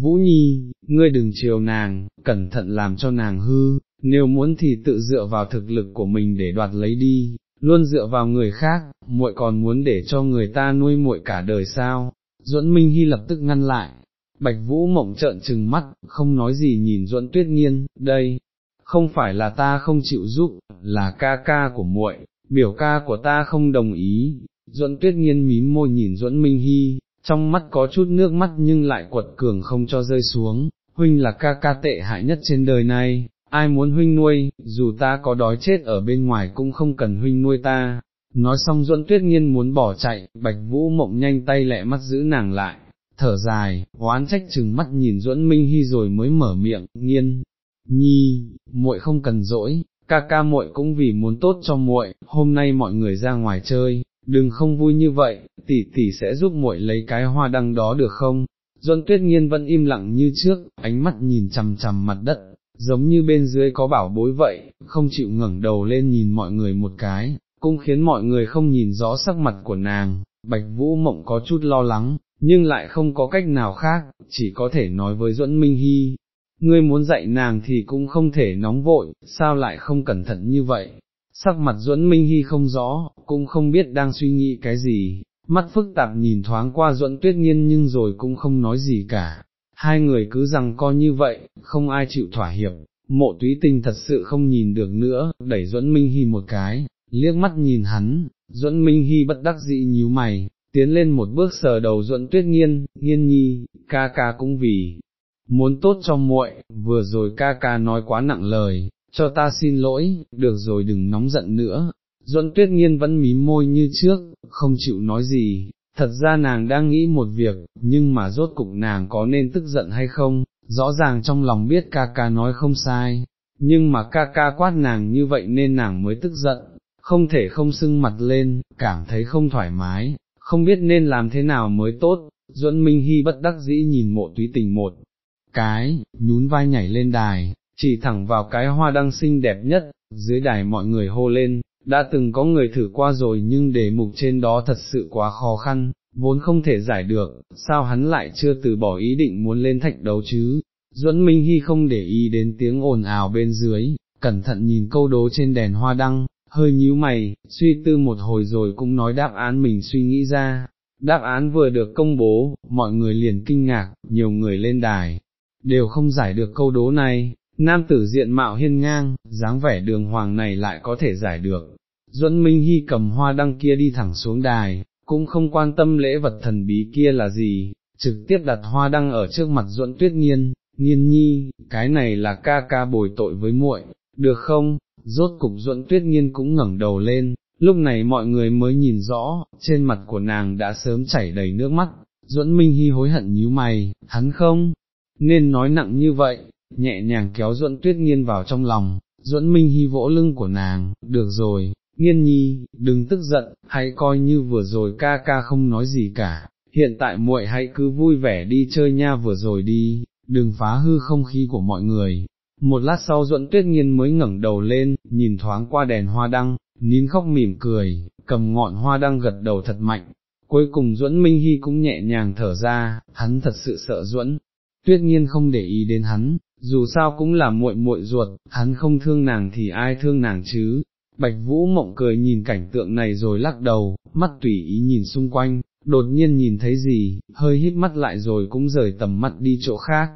Vũ Nhi, ngươi đừng chiều nàng, cẩn thận làm cho nàng hư, nếu muốn thì tự dựa vào thực lực của mình để đoạt lấy đi, luôn dựa vào người khác, muội còn muốn để cho người ta nuôi muội cả đời sao? Duẫn Minh Hy lập tức ngăn lại, Bạch Vũ mộng trợn trừng mắt, không nói gì nhìn Duẫn Tuyết Nghiên, đây, không phải là ta không chịu giúp, là ca ca của muội, biểu ca của ta không đồng ý, Duẫn tuyết nghiên mím môi nhìn Duẫn Minh Hy, trong mắt có chút nước mắt nhưng lại quật cường không cho rơi xuống, huynh là ca ca tệ hại nhất trên đời này, ai muốn huynh nuôi, dù ta có đói chết ở bên ngoài cũng không cần huynh nuôi ta. Nói xong Duẫn Tuyết nhiên muốn bỏ chạy, Bạch Vũ Mộng nhanh tay lẹ mắt giữ nàng lại, thở dài, oán trách chừng mắt nhìn Duẫn Minh Hy rồi mới mở miệng, nghiên, nhi, muội không cần dỗi, ca ca muội cũng vì muốn tốt cho muội, hôm nay mọi người ra ngoài chơi, đừng không vui như vậy, tỷ tỷ sẽ giúp muội lấy cái hoa đăng đó được không? Duân tuyết nghiên vẫn im lặng như trước, ánh mắt nhìn chằm chằm mặt đất, giống như bên dưới có bảo bối vậy, không chịu ngẩng đầu lên nhìn mọi người một cái, cũng khiến mọi người không nhìn rõ sắc mặt của nàng, Bạch Vũ Mộng có chút lo lắng, nhưng lại không có cách nào khác, chỉ có thể nói với Duẫn Minh Hy, ngươi muốn dạy nàng thì cũng không thể nóng vội, sao lại không cẩn thận như vậy. Sắc mặt Duẫn Minh Hy không rõ, cũng không biết đang suy nghĩ cái gì, mắt phức tạp nhìn thoáng qua Duẫn Tuyết nhiên nhưng rồi cũng không nói gì cả. Hai người cứ rằng co như vậy, không ai chịu thỏa hiệp, mộ túy tình thật sự không nhìn được nữa, đẩy Duẫn Minh Hy một cái, liếc mắt nhìn hắn, Duẫn Minh Hy bất đắc dĩ nhíu mày, tiến lên một bước sờ đầu Duẫn Tuyết Nghiên, Nghiên nhi, ca ca cũng vì, muốn tốt cho muội, vừa rồi ca ca nói quá nặng lời, cho ta xin lỗi, được rồi đừng nóng giận nữa. Duẫn Tuyết Nghiên vẫn mím môi như trước, không chịu nói gì, thật ra nàng đang nghĩ một việc, nhưng mà rốt cục nàng có nên tức giận hay không, rõ ràng trong lòng biết ca ca nói không sai, nhưng mà ca ca quát nàng như vậy nên nàng mới tức giận, không thể không sưng mặt lên, cảm thấy không thoải mái, không biết nên làm thế nào mới tốt, Duẫn Minh Hy bất đắc dĩ nhìn mộ túy tình một. Cái, nhún vai nhảy lên đài, chỉ thẳng vào cái hoa đăng xinh đẹp nhất, dưới đài mọi người hô lên, đã từng có người thử qua rồi nhưng đề mục trên đó thật sự quá khó khăn, vốn không thể giải được, sao hắn lại chưa từ bỏ ý định muốn lên thạch đấu chứ, Duẫn Minh Hy không để ý đến tiếng ồn ào bên dưới, cẩn thận nhìn câu đố trên đèn hoa đăng, hơi nhíu mày, suy tư một hồi rồi cũng nói đáp án mình suy nghĩ ra. Đáp án vừa được công bố, mọi người liền kinh ngạc, nhiều người lên đài, đều không giải được câu đố này, nam tử diện mạo hiên ngang, dáng vẻ đường hoàng này lại có thể giải được. Duẫn Minh Hy cầm hoa đăng kia đi thẳng xuống đài, cũng không quan tâm lễ vật thần bí kia là gì, trực tiếp đặt hoa đăng ở trước mặt Duẫn Tuyết Nhiên, Nhiên Nhi, cái này là ca ca bồi tội với muội, được không? Rốt cục Duẫn Tuyết Nhiên cũng ngẩng đầu lên, lúc này mọi người mới nhìn rõ, trên mặt của nàng đã sớm chảy đầy nước mắt, Duẫn Minh Hy hối hận nhíu mày, hắn không, nên nói nặng như vậy, nhẹ nhàng kéo Duẫn Tuyết Nghiên vào trong lòng, Duẫn Minh Hy vỗ lưng của nàng, được rồi, Nghiên Nhi, đừng tức giận, hãy coi như vừa rồi ca ca không nói gì cả, hiện tại muội hãy cứ vui vẻ đi chơi nha vừa rồi đi, đừng phá hư không khí của mọi người. Một lát sau Duẫn Tuyết Nghiên mới ngẩng đầu lên, nhìn thoáng qua đèn hoa đăng, nín khóc mỉm cười, cầm ngọn hoa đăng gật đầu thật mạnh. Cuối cùng Duẫn Minh Hy cũng nhẹ nhàng thở ra, hắn thật sự sợ Duẫn tuyết Nhiên không để ý đến hắn, dù sao cũng là muội muội ruột, hắn không thương nàng thì ai thương nàng chứ. Bạch Vũ mộng cười nhìn cảnh tượng này rồi lắc đầu, mắt tùy ý nhìn xung quanh, đột nhiên nhìn thấy gì, hơi hít mắt lại rồi cũng rời tầm mắt đi chỗ khác.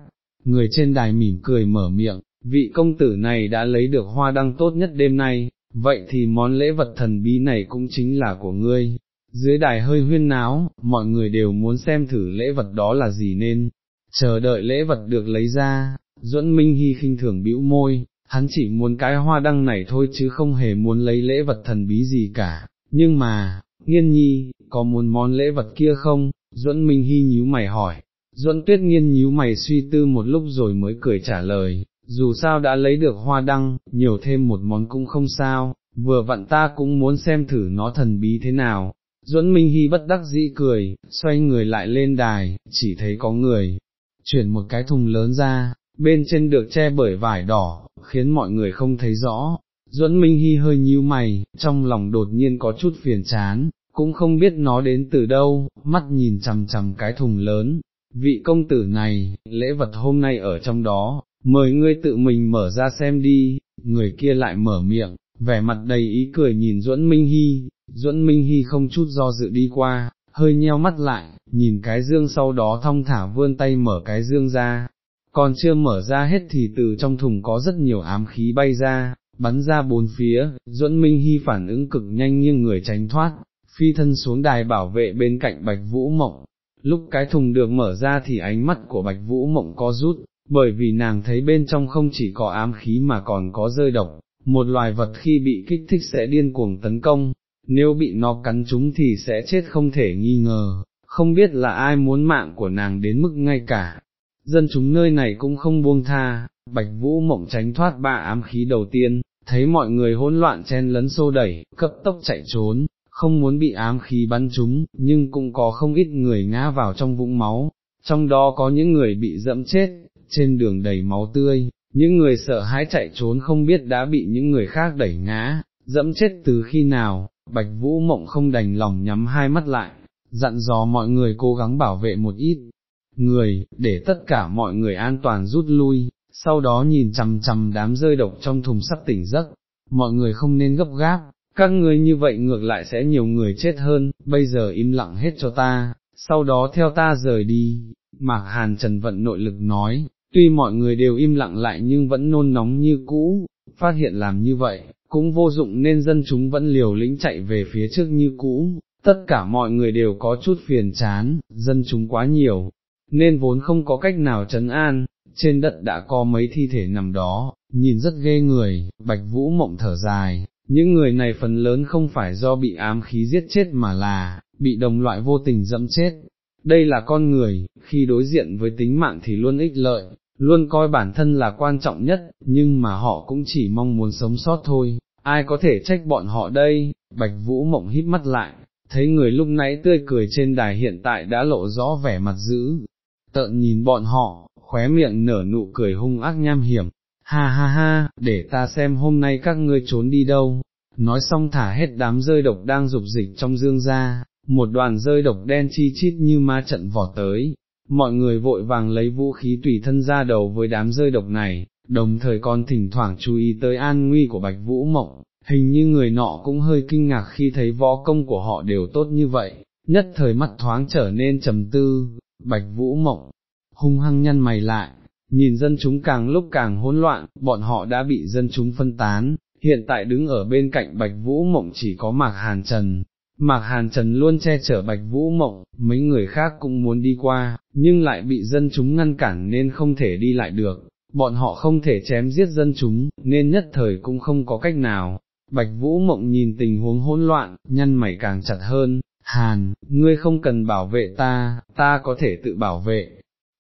Người trên đài mỉm cười mở miệng, vị công tử này đã lấy được hoa đăng tốt nhất đêm nay, vậy thì món lễ vật thần bí này cũng chính là của ngươi. Dưới đài hơi huyên náo, mọi người đều muốn xem thử lễ vật đó là gì nên, chờ đợi lễ vật được lấy ra, duẫn minh hy khinh thường bĩu môi, hắn chỉ muốn cái hoa đăng này thôi chứ không hề muốn lấy lễ vật thần bí gì cả, nhưng mà, nghiên nhi, có muốn món lễ vật kia không, duẫn minh hy nhíu mày hỏi, duẫn tuyết nghiên nhíu mày suy tư một lúc rồi mới cười trả lời, dù sao đã lấy được hoa đăng, nhiều thêm một món cũng không sao, vừa vặn ta cũng muốn xem thử nó thần bí thế nào. Duẫn Minh Hy bất đắc dĩ cười, xoay người lại lên đài, chỉ thấy có người, chuyển một cái thùng lớn ra, bên trên được che bởi vải đỏ, khiến mọi người không thấy rõ. Duẫn Minh Hy hơi nhíu mày, trong lòng đột nhiên có chút phiền chán, cũng không biết nó đến từ đâu, mắt nhìn chằm chằm cái thùng lớn. Vị công tử này, lễ vật hôm nay ở trong đó, mời ngươi tự mình mở ra xem đi, người kia lại mở miệng, vẻ mặt đầy ý cười nhìn Duẫn Minh Hy, Duẫn Minh Hy không chút do dự đi qua, hơi nheo mắt lại, nhìn cái dương sau đó thong thả vươn tay mở cái dương ra, còn chưa mở ra hết thì từ trong thùng có rất nhiều ám khí bay ra, bắn ra bốn phía, duẫn minh hy phản ứng cực nhanh như người tránh thoát, phi thân xuống đài bảo vệ bên cạnh bạch vũ mộng. Lúc cái thùng được mở ra thì ánh mắt của bạch vũ mộng có rút, bởi vì nàng thấy bên trong không chỉ có ám khí mà còn có rơi độc, một loài vật khi bị kích thích sẽ điên cuồng tấn công, nếu bị nó cắn chúng thì sẽ chết không thể nghi ngờ, không biết là ai muốn mạng của nàng đến mức ngay cả. Dân chúng nơi này cũng không buông tha, Bạch Vũ mộng tránh thoát ba ám khí đầu tiên, thấy mọi người hỗn loạn chen lấn xô đẩy, cấp tốc chạy trốn, không muốn bị ám khí bắn chúng, nhưng cũng có không ít người ngã vào trong vũng máu. trong đó có những người bị dẫm chết, trên đường đầy máu tươi, những người sợ hãi chạy trốn không biết đã bị những người khác đẩy ngã, dẫm chết từ khi nào, Bạch Vũ Mộng không đành lòng nhắm hai mắt lại, dặn dò mọi người cố gắng bảo vệ một ít người, để tất cả mọi người an toàn rút lui, sau đó nhìn chằm chằm đám rơi độc trong thùng sắp tỉnh giấc, mọi người không nên gấp gáp, các ngươi như vậy ngược lại sẽ nhiều người chết hơn, bây giờ im lặng hết cho ta, sau đó theo ta rời đi, Mạc Hàn Trần vận nội lực nói, tuy mọi người đều im lặng lại nhưng vẫn nôn nóng như cũ, phát hiện làm như vậy, cũng vô dụng nên dân chúng vẫn liều lĩnh chạy về phía trước như cũ, tất cả mọi người đều có chút phiền chán, dân chúng quá nhiều, nên vốn không có cách nào trấn an, trên đất đã có mấy thi thể nằm đó, nhìn rất ghê người, bạch vũ mộng thở dài, những người này phần lớn không phải do bị ám khí giết chết mà là, bị đồng loại vô tình dẫm chết. Đây là con người, khi đối diện với tính mạng thì luôn ích lợi, luôn coi bản thân là quan trọng nhất, nhưng mà họ cũng chỉ mong muốn sống sót thôi, ai có thể trách bọn họ đây, bạch vũ mộng hít mắt lại, thấy người lúc nãy tươi cười trên đài hiện tại đã lộ rõ vẻ mặt dữ, tợn nhìn bọn họ, khóe miệng nở nụ cười hung ác nham hiểm, ha ha ha, để ta xem hôm nay các ngươi trốn đi đâu, nói xong thả hết đám rơi độc đang dục dịch trong dương ra, một đoàn rơi độc đen chi chít như ma trận vỏ tới, mọi người vội vàng lấy vũ khí tùy thân ra đầu với đám rơi độc này, đồng thời còn thỉnh thoảng chú ý tới an nguy của Bạch Vũ Mộng, hình như người nọ cũng hơi kinh ngạc khi thấy võ công của họ đều tốt như vậy, nhất thời mắt thoáng trở nên trầm tư, Bạch Vũ Mộng, hung hăng nhăn mày lại, nhìn dân chúng càng lúc càng hỗn loạn, bọn họ đã bị dân chúng phân tán, hiện tại đứng ở bên cạnh Bạch Vũ Mộng chỉ có Mạc Hàn Trần. Mạc Hàn Trần luôn che chở Bạch Vũ Mộng, mấy người khác cũng muốn đi qua, nhưng lại bị dân chúng ngăn cản nên không thể đi lại được, bọn họ không thể chém giết dân chúng, nên nhất thời cũng không có cách nào. Bạch Vũ Mộng nhìn tình huống hỗn loạn, nhăn mày càng chặt hơn, Hàn, ngươi không cần bảo vệ ta, ta có thể tự bảo vệ,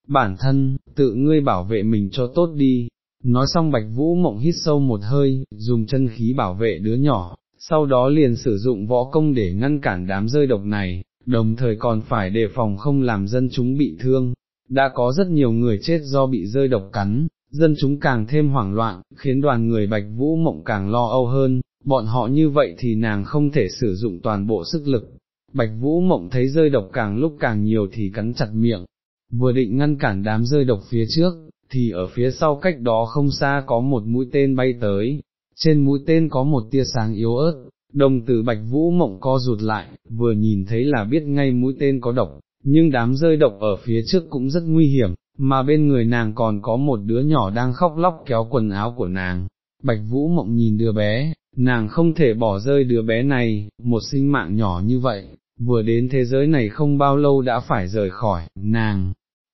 bản thân, tự ngươi bảo vệ mình cho tốt đi. Nói xong Bạch Vũ Mộng hít sâu một hơi, dùng chân khí bảo vệ đứa nhỏ, sau đó liền sử dụng võ công để ngăn cản đám rơi độc này, đồng thời còn phải đề phòng không làm dân chúng bị thương. Đã có rất nhiều người chết do bị rơi độc cắn, dân chúng càng thêm hoảng loạn, khiến đoàn người Bạch Vũ Mộng càng lo âu hơn, bọn họ như vậy thì nàng không thể sử dụng toàn bộ sức lực. Bạch Vũ Mộng thấy rơi độc càng lúc càng nhiều thì cắn chặt miệng, vừa định ngăn cản đám rơi độc phía trước, thì ở phía sau cách đó không xa có một mũi tên bay tới, trên mũi tên có một tia sáng yếu ớt, đồng tử bạch vũ mộng co rụt lại, vừa nhìn thấy là biết ngay mũi tên có độc, nhưng đám rơi độc ở phía trước cũng rất nguy hiểm, mà bên người nàng còn có một đứa nhỏ đang khóc lóc kéo quần áo của nàng. Bạch Vũ Mộng nhìn đứa bé, nàng không thể bỏ rơi đứa bé này, một sinh mạng nhỏ như vậy, vừa đến thế giới này không bao lâu đã phải rời khỏi, nàng,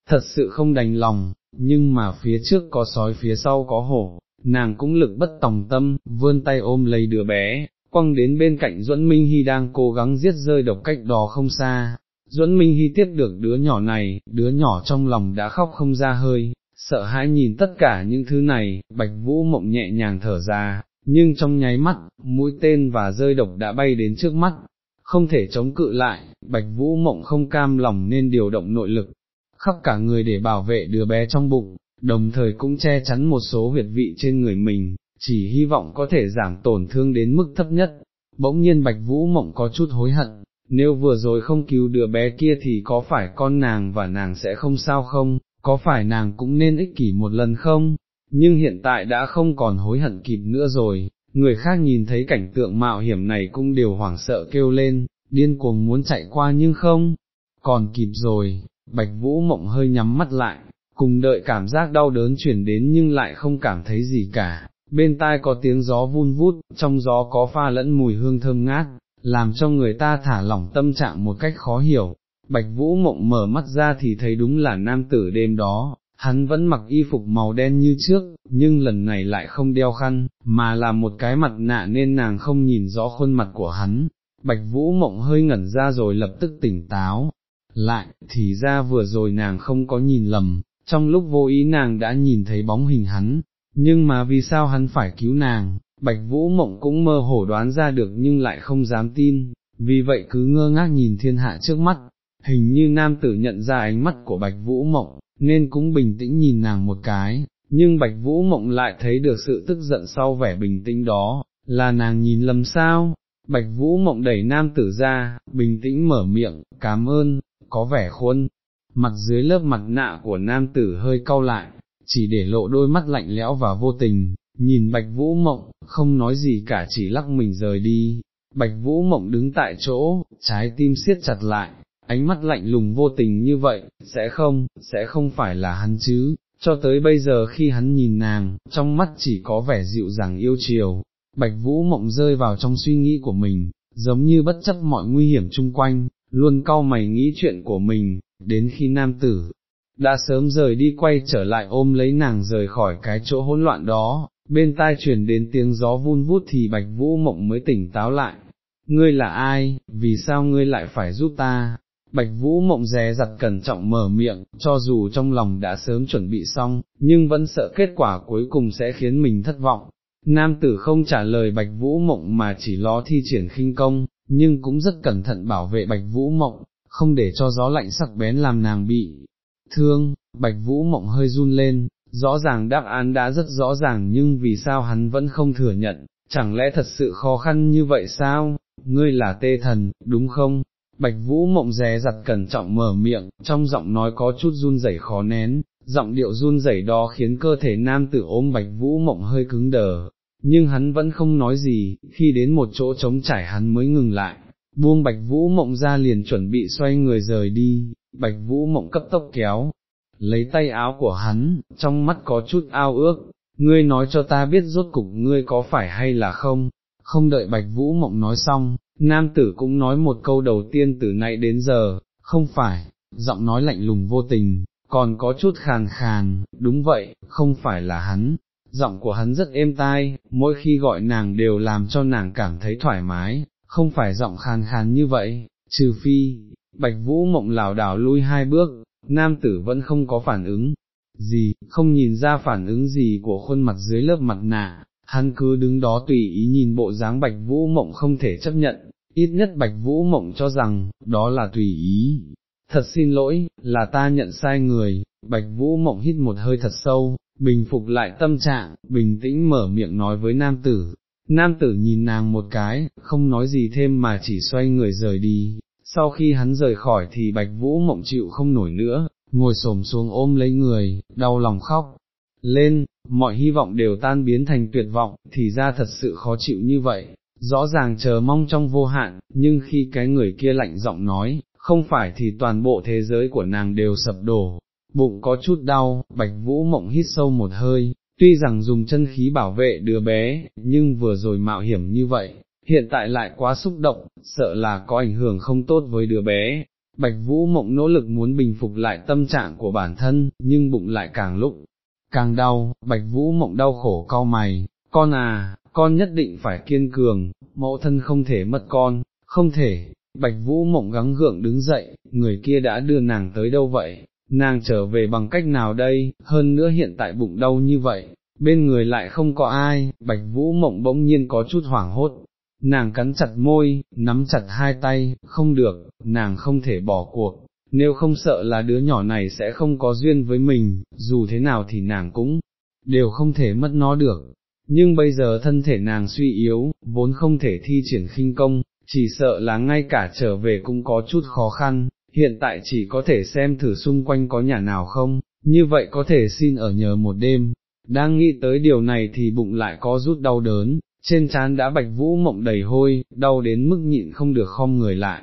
thật sự không đành lòng, nhưng mà phía trước có sói phía sau có hổ, nàng cũng lực bất tòng tâm, vươn tay ôm lấy đứa bé, quăng đến bên cạnh Duẫn Minh Hy đang cố gắng giết rơi độc cách đó không xa. Duẫn Minh Hy tiếp được đứa nhỏ này, đứa nhỏ trong lòng đã khóc không ra hơi, sợ hãi nhìn tất cả những thứ này, Bạch Vũ mộng nhẹ nhàng thở ra, nhưng trong nháy mắt, mũi tên và rơi độc đã bay đến trước mắt, không thể chống cự lại, Bạch Vũ mộng không cam lòng nên điều động nội lực, khắp cả người để bảo vệ đứa bé trong bụng, đồng thời cũng che chắn một số huyệt vị trên người mình, chỉ hy vọng có thể giảm tổn thương đến mức thấp nhất. Bỗng nhiên Bạch Vũ Mộng có chút hối hận, nếu vừa rồi không cứu đứa bé kia thì có phải con nàng và nàng sẽ không sao không, có phải nàng cũng nên ích kỷ một lần không, nhưng hiện tại đã không còn hối hận kịp nữa rồi, người khác nhìn thấy cảnh tượng mạo hiểm này cũng đều hoảng sợ kêu lên, điên cuồng muốn chạy qua nhưng không, còn kịp rồi, Bạch Vũ Mộng hơi nhắm mắt lại, cùng đợi cảm giác đau đớn chuyển đến nhưng lại không cảm thấy gì cả, bên tai có tiếng gió vun vút, trong gió có pha lẫn mùi hương thơm ngát, làm cho người ta thả lỏng tâm trạng một cách khó hiểu. Bạch Vũ Mộng mở mắt ra thì thấy đúng là nam tử đêm đó, hắn vẫn mặc y phục màu đen như trước, nhưng lần này lại không đeo khăn, mà là một cái mặt nạ nên nàng không nhìn rõ khuôn mặt của hắn. Bạch Vũ Mộng hơi ngẩn ra rồi lập tức tỉnh táo, lại, thì ra vừa rồi nàng không có nhìn lầm, trong lúc vô ý nàng đã nhìn thấy bóng hình hắn, nhưng mà vì sao hắn phải cứu nàng, Bạch Vũ Mộng cũng mơ hồ đoán ra được nhưng lại không dám tin, vì vậy cứ ngơ ngác nhìn thiên hạ trước mắt, hình như nam tử nhận ra ánh mắt của Bạch Vũ Mộng, nên cũng bình tĩnh nhìn nàng một cái, nhưng Bạch Vũ Mộng lại thấy được sự tức giận sau vẻ bình tĩnh đó, là nàng nhìn lầm sao, Bạch Vũ Mộng đẩy nam tử ra, bình tĩnh mở miệng, cảm ơn, có vẻ khuôn, mặt dưới lớp mặt nạ của nam tử hơi cau lại, chỉ để lộ đôi mắt lạnh lẽo và vô tình, nhìn Bạch Vũ Mộng, không nói gì cả chỉ lắc mình rời đi, Bạch Vũ Mộng đứng tại chỗ, trái tim siết chặt lại, ánh mắt lạnh lùng vô tình như vậy, sẽ không, sẽ không phải là hắn chứ, cho tới bây giờ khi hắn nhìn nàng, trong mắt chỉ có vẻ dịu dàng yêu chiều, Bạch Vũ Mộng rơi vào trong suy nghĩ của mình, giống như bất chấp mọi nguy hiểm chung quanh, luôn cau mày nghĩ chuyện của mình, đến khi nam tử đã sớm rời đi quay trở lại ôm lấy nàng rời khỏi cái chỗ hỗn loạn đó, bên tai truyền đến tiếng gió vun vút thì Bạch Vũ Mộng mới tỉnh táo lại. Ngươi là ai, vì sao ngươi lại phải giúp ta? Bạch Vũ Mộng dè dặt cẩn trọng mở miệng, cho dù trong lòng đã sớm chuẩn bị xong, nhưng vẫn sợ kết quả cuối cùng sẽ khiến mình thất vọng. Nam tử không trả lời Bạch Vũ Mộng mà chỉ lo thi triển khinh công, nhưng cũng rất cẩn thận bảo vệ Bạch Vũ Mộng, không để cho gió lạnh sắc bén làm nàng bị thương, Bạch Vũ Mộng hơi run lên, rõ ràng đáp án đã rất rõ ràng nhưng vì sao hắn vẫn không thừa nhận, chẳng lẽ thật sự khó khăn như vậy sao, ngươi là tê thần, đúng không? Bạch Vũ Mộng dè dặt cẩn trọng mở miệng, trong giọng nói có chút run rẩy khó nén, giọng điệu run rẩy đó khiến cơ thể nam tử ôm Bạch Vũ Mộng hơi cứng đờ, nhưng hắn vẫn không nói gì, khi đến một chỗ trống trải hắn mới ngừng lại, buông bạch vũ mộng ra liền chuẩn bị xoay người rời đi, bạch vũ mộng cấp tốc kéo, lấy tay áo của hắn, trong mắt có chút ao ước, ngươi nói cho ta biết rốt cục ngươi có phải hay là không, không đợi bạch vũ mộng nói xong, nam tử cũng nói một câu đầu tiên từ nay đến giờ, không phải, giọng nói lạnh lùng vô tình, còn có chút khàn khàn, đúng vậy, không phải là hắn, giọng của hắn rất êm tai, mỗi khi gọi nàng đều làm cho nàng cảm thấy thoải mái, không phải giọng khàn khàn như vậy, trừ phi, bạch vũ mộng lảo đảo lui hai bước, nam tử vẫn không có phản ứng, gì, không nhìn ra phản ứng gì của khuôn mặt dưới lớp mặt nạ, hắn cứ đứng đó tùy ý nhìn bộ dáng bạch vũ mộng không thể chấp nhận, ít nhất bạch vũ mộng cho rằng, đó là tùy ý. Thật xin lỗi, là ta nhận sai người, bạch vũ mộng hít một hơi thật sâu, bình phục lại tâm trạng, bình tĩnh mở miệng nói với nam tử, nam tử nhìn nàng một cái, không nói gì thêm mà chỉ xoay người rời đi, sau khi hắn rời khỏi thì bạch vũ mộng chịu không nổi nữa, ngồi xổm xuống ôm lấy người, đau lòng khóc, lên, mọi hy vọng đều tan biến thành tuyệt vọng, thì ra thật sự khó chịu như vậy, rõ ràng chờ mong trong vô hạn, nhưng khi cái người kia lạnh giọng nói, không phải thì toàn bộ thế giới của nàng đều sập đổ, bụng có chút đau, bạch vũ mộng hít sâu một hơi, tuy rằng dùng chân khí bảo vệ đứa bé, nhưng vừa rồi mạo hiểm như vậy, hiện tại lại quá xúc động, sợ là có ảnh hưởng không tốt với đứa bé. Bạch Vũ Mộng nỗ lực muốn bình phục lại tâm trạng của bản thân, nhưng bụng lại càng lúc, càng đau, Bạch Vũ Mộng đau khổ cau mày, con à, con nhất định phải kiên cường, mẫu thân không thể mất con, không thể, Bạch Vũ Mộng gắng gượng đứng dậy, người kia đã đưa nàng tới đâu vậy, nàng trở về bằng cách nào đây, hơn nữa hiện tại bụng đau như vậy, bên người lại không có ai, bạch vũ mộng bỗng nhiên có chút hoảng hốt, nàng cắn chặt môi, nắm chặt hai tay, không được, nàng không thể bỏ cuộc, nếu không sợ là đứa nhỏ này sẽ không có duyên với mình, dù thế nào thì nàng cũng đều không thể mất nó được. Nhưng bây giờ thân thể nàng suy yếu, vốn không thể thi triển khinh công, chỉ sợ là ngay cả trở về cũng có chút khó khăn, hiện tại chỉ có thể xem thử xung quanh có nhà nào không, như vậy có thể xin ở nhờ một đêm, đang nghĩ tới điều này thì bụng lại có rút đau đớn, trên trán đã bạch vũ mộng đầy hôi, đau đến mức nhịn không được khom người lại.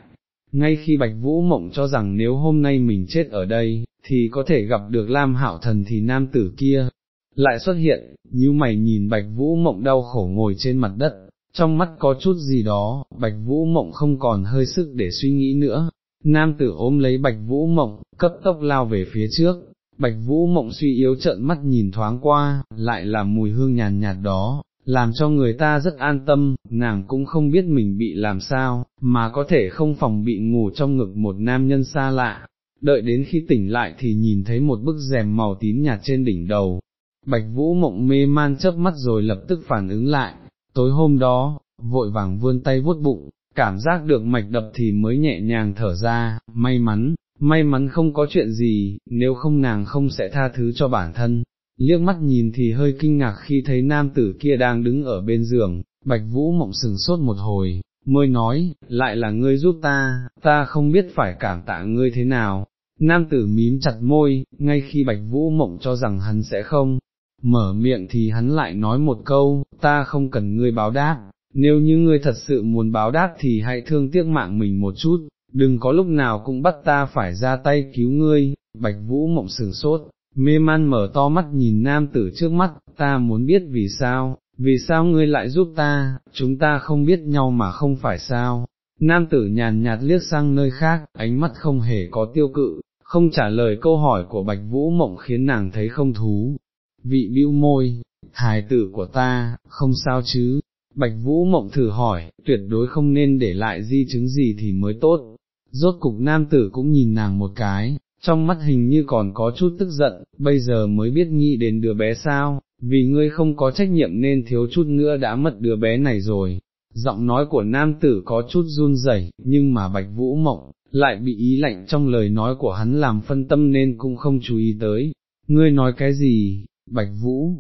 Ngay khi bạch vũ mộng cho rằng nếu hôm nay mình chết ở đây, thì có thể gặp được Lam Hạo Thần thì nam tử kia, lại xuất hiện, như mày nhìn bạch vũ mộng đau khổ ngồi trên mặt đất, trong mắt có chút gì đó, bạch vũ mộng không còn hơi sức để suy nghĩ nữa, Nam tử ôm lấy bạch vũ mộng, cấp tốc lao về phía trước, bạch vũ mộng suy yếu trợn mắt nhìn thoáng qua, lại là mùi hương nhàn nhạt đó, làm cho người ta rất an tâm, nàng cũng không biết mình bị làm sao, mà có thể không phòng bị ngủ trong ngực một nam nhân xa lạ. Đợi đến khi tỉnh lại thì nhìn thấy một bức rèm màu tím nhạt trên đỉnh đầu, bạch vũ mộng mê man chớp mắt rồi lập tức phản ứng lại, tối hôm đó, vội vàng vươn tay vuốt bụng, cảm giác được mạch đập thì mới nhẹ nhàng thở ra, may mắn, may mắn không có chuyện gì, nếu không nàng không sẽ tha thứ cho bản thân. Liếc mắt nhìn thì hơi kinh ngạc khi thấy nam tử kia đang đứng ở bên giường, bạch vũ mộng sừng sốt một hồi, mới nói, lại là ngươi giúp ta, ta không biết phải cảm tạ ngươi thế nào. Nam tử mím chặt môi, ngay khi bạch vũ mộng cho rằng hắn sẽ không, mở miệng thì hắn lại nói một câu, ta không cần ngươi báo đáp, nếu như ngươi thật sự muốn báo đáp thì hãy thương tiếc mạng mình một chút, đừng có lúc nào cũng bắt ta phải ra tay cứu ngươi, bạch vũ mộng sừng sốt, mê man mở to mắt nhìn nam tử trước mắt, ta muốn biết vì sao, vì sao ngươi lại giúp ta, chúng ta không biết nhau mà không phải sao. Nam tử nhàn nhạt liếc sang nơi khác, ánh mắt không hề có tiêu cự, không trả lời câu hỏi của Bạch Vũ Mộng khiến nàng thấy không thú. Vị bĩu môi, hài tử của ta, không sao chứ, Bạch Vũ Mộng thử hỏi, tuyệt đối không nên để lại di chứng gì thì mới tốt. Rốt cục nam tử cũng nhìn nàng một cái, trong mắt hình như còn có chút tức giận, bây giờ mới biết nghĩ đến đứa bé sao, vì ngươi không có trách nhiệm nên thiếu chút nữa đã mất đứa bé này rồi. Giọng nói của nam tử có chút run rẩy, nhưng mà Bạch Vũ Mộng, lại bị ý lạnh trong lời nói của hắn làm phân tâm nên cũng không chú ý tới. Ngươi nói cái gì, Bạch Vũ?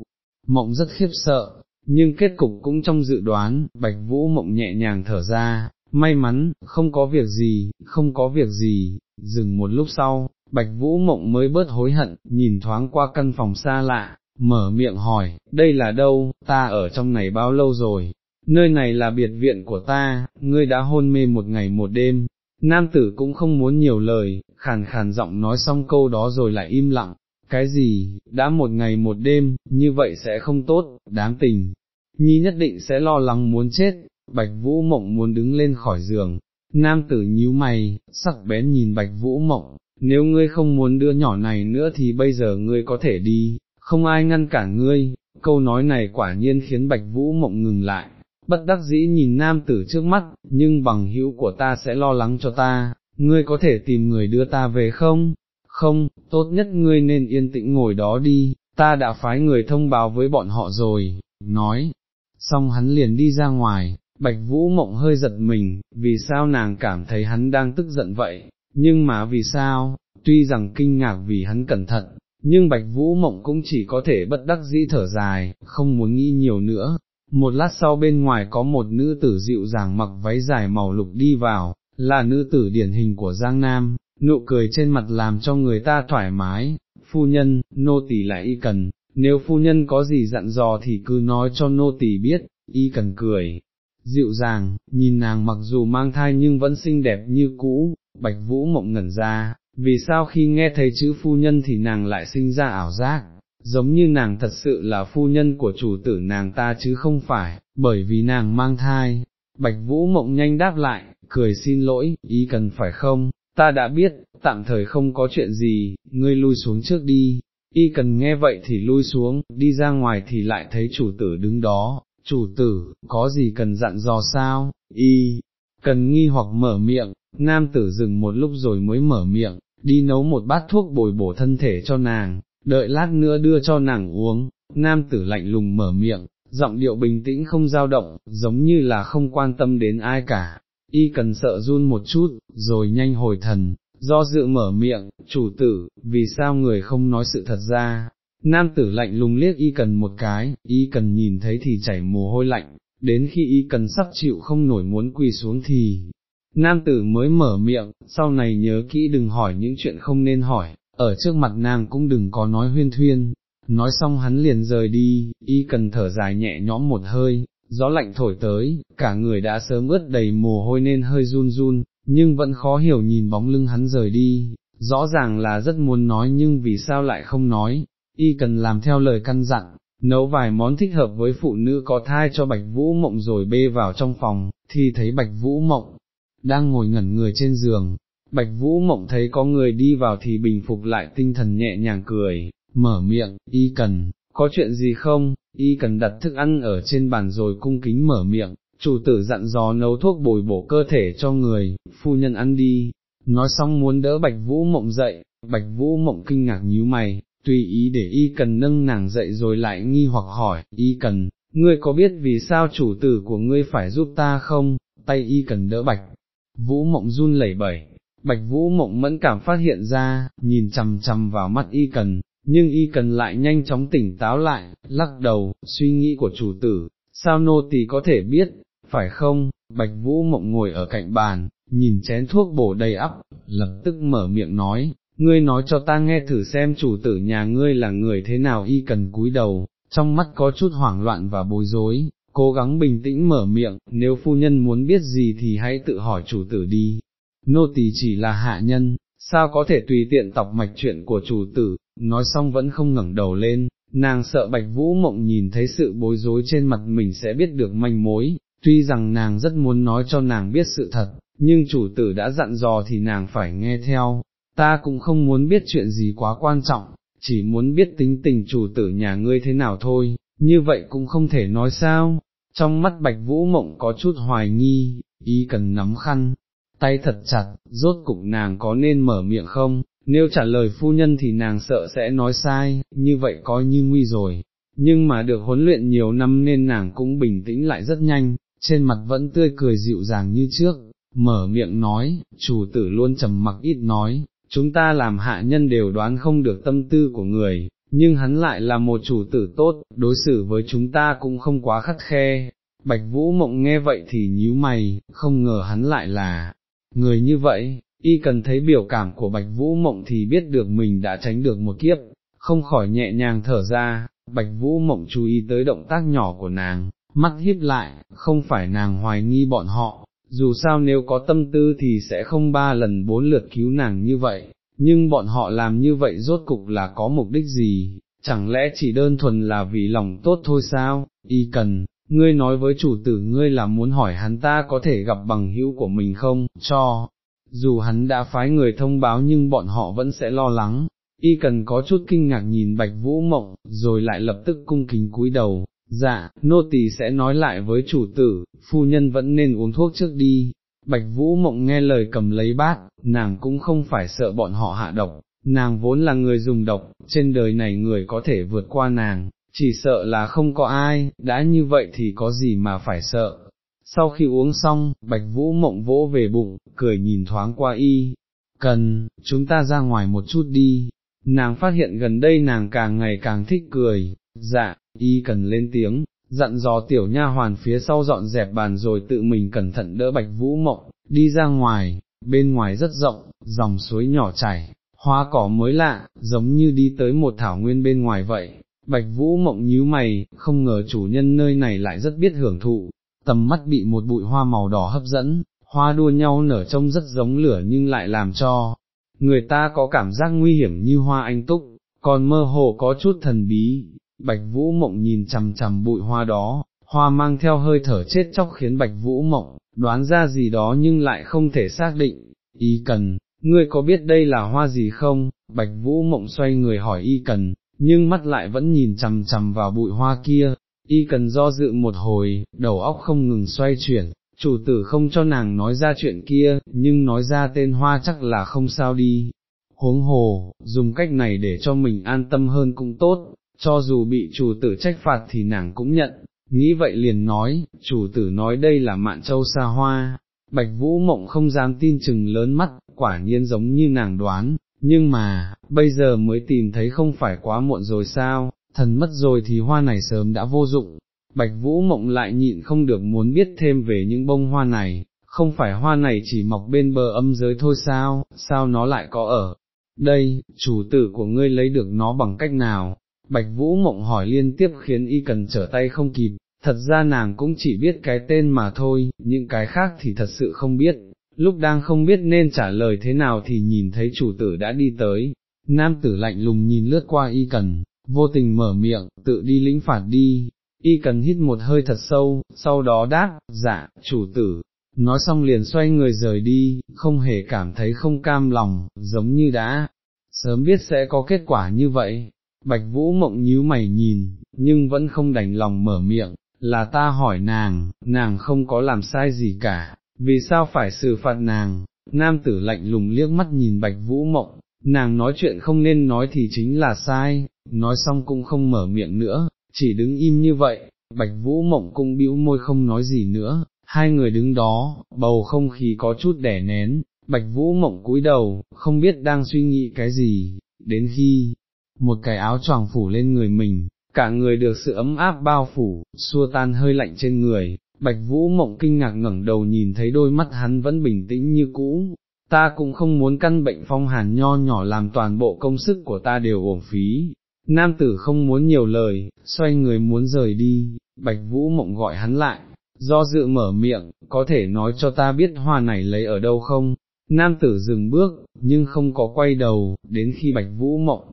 Mộng rất khiếp sợ, nhưng kết cục cũng trong dự đoán, Bạch Vũ Mộng nhẹ nhàng thở ra, may mắn, không có việc gì, không có việc gì, dừng một lúc sau, Bạch Vũ Mộng mới bớt hối hận, nhìn thoáng qua căn phòng xa lạ, mở miệng hỏi, đây là đâu, ta ở trong này bao lâu rồi, nơi này là biệt viện của ta, ngươi đã hôn mê một ngày một đêm, nam tử cũng không muốn nhiều lời, khàn khàn giọng nói xong câu đó rồi lại im lặng, cái gì, đã một ngày một đêm, như vậy sẽ không tốt, đáng tình, nhi nhất định sẽ lo lắng muốn chết, bạch vũ mộng muốn đứng lên khỏi giường, nam tử nhíu mày, sắc bén nhìn bạch vũ mộng, nếu ngươi không muốn đưa nhỏ này nữa thì bây giờ ngươi có thể đi, không ai ngăn cản ngươi, câu nói này quả nhiên khiến Bạch Vũ Mộng ngừng lại, bất đắc dĩ nhìn nam tử trước mắt, nhưng bằng hữu của ta sẽ lo lắng cho ta, ngươi có thể tìm người đưa ta về không? Không, tốt nhất ngươi nên yên tĩnh ngồi đó đi, ta đã phái người thông báo với bọn họ rồi, nói, xong hắn liền đi ra ngoài, Bạch Vũ Mộng hơi giật mình, vì sao nàng cảm thấy hắn đang tức giận vậy, nhưng mà vì sao, tuy rằng kinh ngạc vì hắn cẩn thận, nhưng Bạch Vũ Mộng cũng chỉ có thể bất đắc dĩ thở dài, không muốn nghĩ nhiều nữa. Một lát sau bên ngoài có một nữ tử dịu dàng mặc váy dài màu lục đi vào, là nữ tử điển hình của Giang Nam, nụ cười trên mặt làm cho người ta thoải mái, phu nhân, nô tỳ lại y cần, nếu phu nhân có gì dặn dò thì cứ nói cho nô tỳ biết, y cần cười. Dịu dàng, nhìn nàng mặc dù mang thai nhưng vẫn xinh đẹp như cũ, bạch vũ mộng ngẩn ra, vì sao khi nghe thấy chữ phu nhân thì nàng lại sinh ra ảo giác, giống như nàng thật sự là phu nhân của chủ tử nàng ta chứ không phải, bởi vì nàng mang thai. Bạch Vũ mộng nhanh đáp lại, cười xin lỗi, ý cần phải không, ta đã biết, tạm thời không có chuyện gì, ngươi lui xuống trước đi, y cần nghe vậy thì lui xuống, đi ra ngoài thì lại thấy chủ tử đứng đó, chủ tử, có gì cần dặn dò sao, y, cần nghi hoặc mở miệng, nam tử dừng một lúc rồi mới mở miệng, đi nấu một bát thuốc bồi bổ thân thể cho nàng, đợi lát nữa đưa cho nàng uống, nam tử lạnh lùng mở miệng, giọng điệu bình tĩnh không dao động, giống như là không quan tâm đến ai cả, y cần sợ run một chút, rồi nhanh hồi thần, do dự mở miệng, chủ tử, vì sao người không nói sự thật ra, nam tử lạnh lùng liếc y cần một cái, y cần nhìn thấy thì chảy mồ hôi lạnh, đến khi y cần sắp chịu không nổi muốn quỳ xuống thì, Nam tử mới mở miệng, sau này nhớ kỹ đừng hỏi những chuyện không nên hỏi, ở trước mặt nàng cũng đừng có nói huyên thuyên. Nói xong hắn liền rời đi, y cần thở dài nhẹ nhõm một hơi, gió lạnh thổi tới, cả người đã sớm ướt đầy mồ hôi nên hơi run run, nhưng vẫn khó hiểu nhìn bóng lưng hắn rời đi, rõ ràng là rất muốn nói nhưng vì sao lại không nói, y cần làm theo lời căn dặn, nấu vài món thích hợp với phụ nữ có thai cho Bạch Vũ Mộng rồi bê vào trong phòng, thì thấy Bạch Vũ Mộng, đang ngồi ngẩn người trên giường, Bạch Vũ Mộng thấy có người đi vào thì bình phục lại tinh thần nhẹ nhàng cười, mở miệng, y cần, có chuyện gì không, y cần đặt thức ăn ở trên bàn rồi cung kính mở miệng, chủ tử dặn dò nấu thuốc bồi bổ cơ thể cho người, phu nhân ăn đi, nói xong muốn đỡ Bạch Vũ Mộng dậy, Bạch Vũ Mộng kinh ngạc nhíu mày, tùy ý để y cần nâng nàng dậy rồi lại nghi hoặc hỏi, y cần, ngươi có biết vì sao chủ tử của ngươi phải giúp ta không, tay y cần đỡ bạch, vũ mộng run lẩy bẩy, bạch vũ mộng mẫn cảm phát hiện ra, nhìn chằm chằm vào mắt y cần, nhưng y cần lại nhanh chóng tỉnh táo lại, lắc đầu, suy nghĩ của chủ tử, sao nô tỳ có thể biết, phải không, bạch vũ mộng ngồi ở cạnh bàn, nhìn chén thuốc bổ đầy ắp, lập tức mở miệng nói, ngươi nói cho ta nghe thử xem chủ tử nhà ngươi là người thế nào y cần cúi đầu, trong mắt có chút hoảng loạn và bối rối, cố gắng bình tĩnh mở miệng, nếu phu nhân muốn biết gì thì hãy tự hỏi chủ tử đi, nô tỳ chỉ là hạ nhân, sao có thể tùy tiện tọc mạch chuyện của chủ tử, nói xong vẫn không ngẩng đầu lên, nàng sợ bạch vũ mộng nhìn thấy sự bối rối trên mặt mình sẽ biết được manh mối, tuy rằng nàng rất muốn nói cho nàng biết sự thật, nhưng chủ tử đã dặn dò thì nàng phải nghe theo, ta cũng không muốn biết chuyện gì quá quan trọng, chỉ muốn biết tính tình chủ tử nhà ngươi thế nào thôi, như vậy cũng không thể nói sao, trong mắt bạch vũ mộng có chút hoài nghi, ý cần nắm khăn, tay thật chặt, rốt cục nàng có nên mở miệng không, nếu trả lời phu nhân thì nàng sợ sẽ nói sai, như vậy coi như nguy rồi, nhưng mà được huấn luyện nhiều năm nên nàng cũng bình tĩnh lại rất nhanh, trên mặt vẫn tươi cười dịu dàng như trước, mở miệng nói, chủ tử luôn trầm mặc ít nói, chúng ta làm hạ nhân đều đoán không được tâm tư của người, nhưng hắn lại là một chủ tử tốt, đối xử với chúng ta cũng không quá khắt khe. Bạch Vũ Mộng nghe vậy thì nhíu mày, không ngờ hắn lại là người như vậy, y cần thấy biểu cảm của Bạch Vũ Mộng thì biết được mình đã tránh được một kiếp, không khỏi nhẹ nhàng thở ra, Bạch Vũ Mộng chú ý tới động tác nhỏ của nàng, mắt híp lại, không phải nàng hoài nghi bọn họ, dù sao nếu có tâm tư thì sẽ không ba lần bốn lượt cứu nàng như vậy, nhưng bọn họ làm như vậy rốt cục là có mục đích gì, chẳng lẽ chỉ đơn thuần là vì lòng tốt thôi sao, y cần, ngươi nói với chủ tử ngươi là muốn hỏi hắn ta có thể gặp bằng hữu của mình không, cho, dù hắn đã phái người thông báo nhưng bọn họ vẫn sẽ lo lắng, y cần có chút kinh ngạc nhìn bạch vũ mộng, rồi lại lập tức cung kính cúi đầu, dạ, nô tỳ sẽ nói lại với chủ tử, phu nhân vẫn nên uống thuốc trước đi. Bạch Vũ Mộng nghe lời cầm lấy bát, nàng cũng không phải sợ bọn họ hạ độc, nàng vốn là người dùng độc, trên đời này người có thể vượt qua nàng, chỉ sợ là không có ai, đã như vậy thì có gì mà phải sợ. Sau khi uống xong, Bạch Vũ Mộng vỗ về bụng, cười nhìn thoáng qua y, cần, chúng ta ra ngoài một chút đi, nàng phát hiện gần đây nàng càng ngày càng thích cười, dạ, y cần lên tiếng, dặn dò tiểu nha hoàn phía sau dọn dẹp bàn rồi tự mình cẩn thận đỡ bạch vũ mộng, đi ra ngoài, bên ngoài rất rộng, dòng suối nhỏ chảy, hoa cỏ mới lạ, giống như đi tới một thảo nguyên bên ngoài vậy. Bạch Vũ mộng nhíu mày, không ngờ chủ nhân nơi này lại rất biết hưởng thụ, tầm mắt bị một bụi hoa màu đỏ hấp dẫn, hoa đua nhau nở trông rất giống lửa nhưng lại làm cho người ta có cảm giác nguy hiểm như hoa anh túc, còn mơ hồ có chút thần bí, Bạch Vũ Mộng nhìn chằm chằm bụi hoa đó, hoa mang theo hơi thở chết chóc khiến Bạch Vũ Mộng, đoán ra gì đó nhưng lại không thể xác định, y cần, ngươi có biết đây là hoa gì không, Bạch Vũ Mộng xoay người hỏi y cần, nhưng mắt lại vẫn nhìn chằm chằm vào bụi hoa kia, y cần do dự một hồi, đầu óc không ngừng xoay chuyển, chủ tử không cho nàng nói ra chuyện kia, nhưng nói ra tên hoa chắc là không sao đi. Huống hồ, dùng cách này để cho mình an tâm hơn cũng tốt, cho dù bị chủ tử trách phạt thì nàng cũng nhận, nghĩ vậy liền nói, chủ tử nói đây là mạn châu xa hoa, bạch vũ mộng không dám tin chừng lớn mắt, quả nhiên giống như nàng đoán, nhưng mà, bây giờ mới tìm thấy không phải quá muộn rồi sao, thần mất rồi thì hoa này sớm đã vô dụng, bạch vũ mộng lại nhịn không được muốn biết thêm về những bông hoa này, không phải hoa này chỉ mọc bên bờ âm giới thôi sao, sao nó lại có ở đây, chủ tử của ngươi lấy được nó bằng cách nào, Bạch Vũ Mộng hỏi liên tiếp khiến y cần trở tay không kịp, thật ra nàng cũng chỉ biết cái tên mà thôi, những cái khác thì thật sự không biết, lúc đang không biết nên trả lời thế nào thì nhìn thấy chủ tử đã đi tới, nam tử lạnh lùng nhìn lướt qua y cần, vô tình mở miệng, tự đi lĩnh phạt đi, y cần hít một hơi thật sâu, sau đó đáp, dạ, chủ tử, nói xong liền xoay người rời đi, không hề cảm thấy không cam lòng, giống như đã, sớm biết sẽ có kết quả như vậy, Bạch Vũ mộng nhíu mày nhìn, nhưng vẫn không đành lòng mở miệng, là ta hỏi nàng, nàng không có làm sai gì cả, vì sao phải xử phạt nàng, nam tử lạnh lùng liếc mắt nhìn Bạch Vũ mộng, nàng nói chuyện không nên nói thì chính là sai, nói xong cũng không mở miệng nữa, chỉ đứng im như vậy, Bạch Vũ mộng cũng bĩu môi không nói gì nữa, hai người đứng đó, bầu không khí có chút đẻ nén, bạch vũ mộng cúi đầu, không biết đang suy nghĩ cái gì, đến khi, một cái áo choàng phủ lên người mình, cả người được sự ấm áp bao phủ, xua tan hơi lạnh trên người, bạch vũ mộng kinh ngạc ngẩng đầu nhìn thấy đôi mắt hắn vẫn bình tĩnh như cũ, ta cũng không muốn căn bệnh phong hàn nho nhỏ làm toàn bộ công sức của ta đều uổng phí. Nam tử không muốn nhiều lời, xoay người muốn rời đi, bạch vũ mộng gọi hắn lại, do dự mở miệng, có thể nói cho ta biết hoa này lấy ở đâu không? Nam tử dừng bước, nhưng không có quay đầu, đến khi bạch vũ mộng,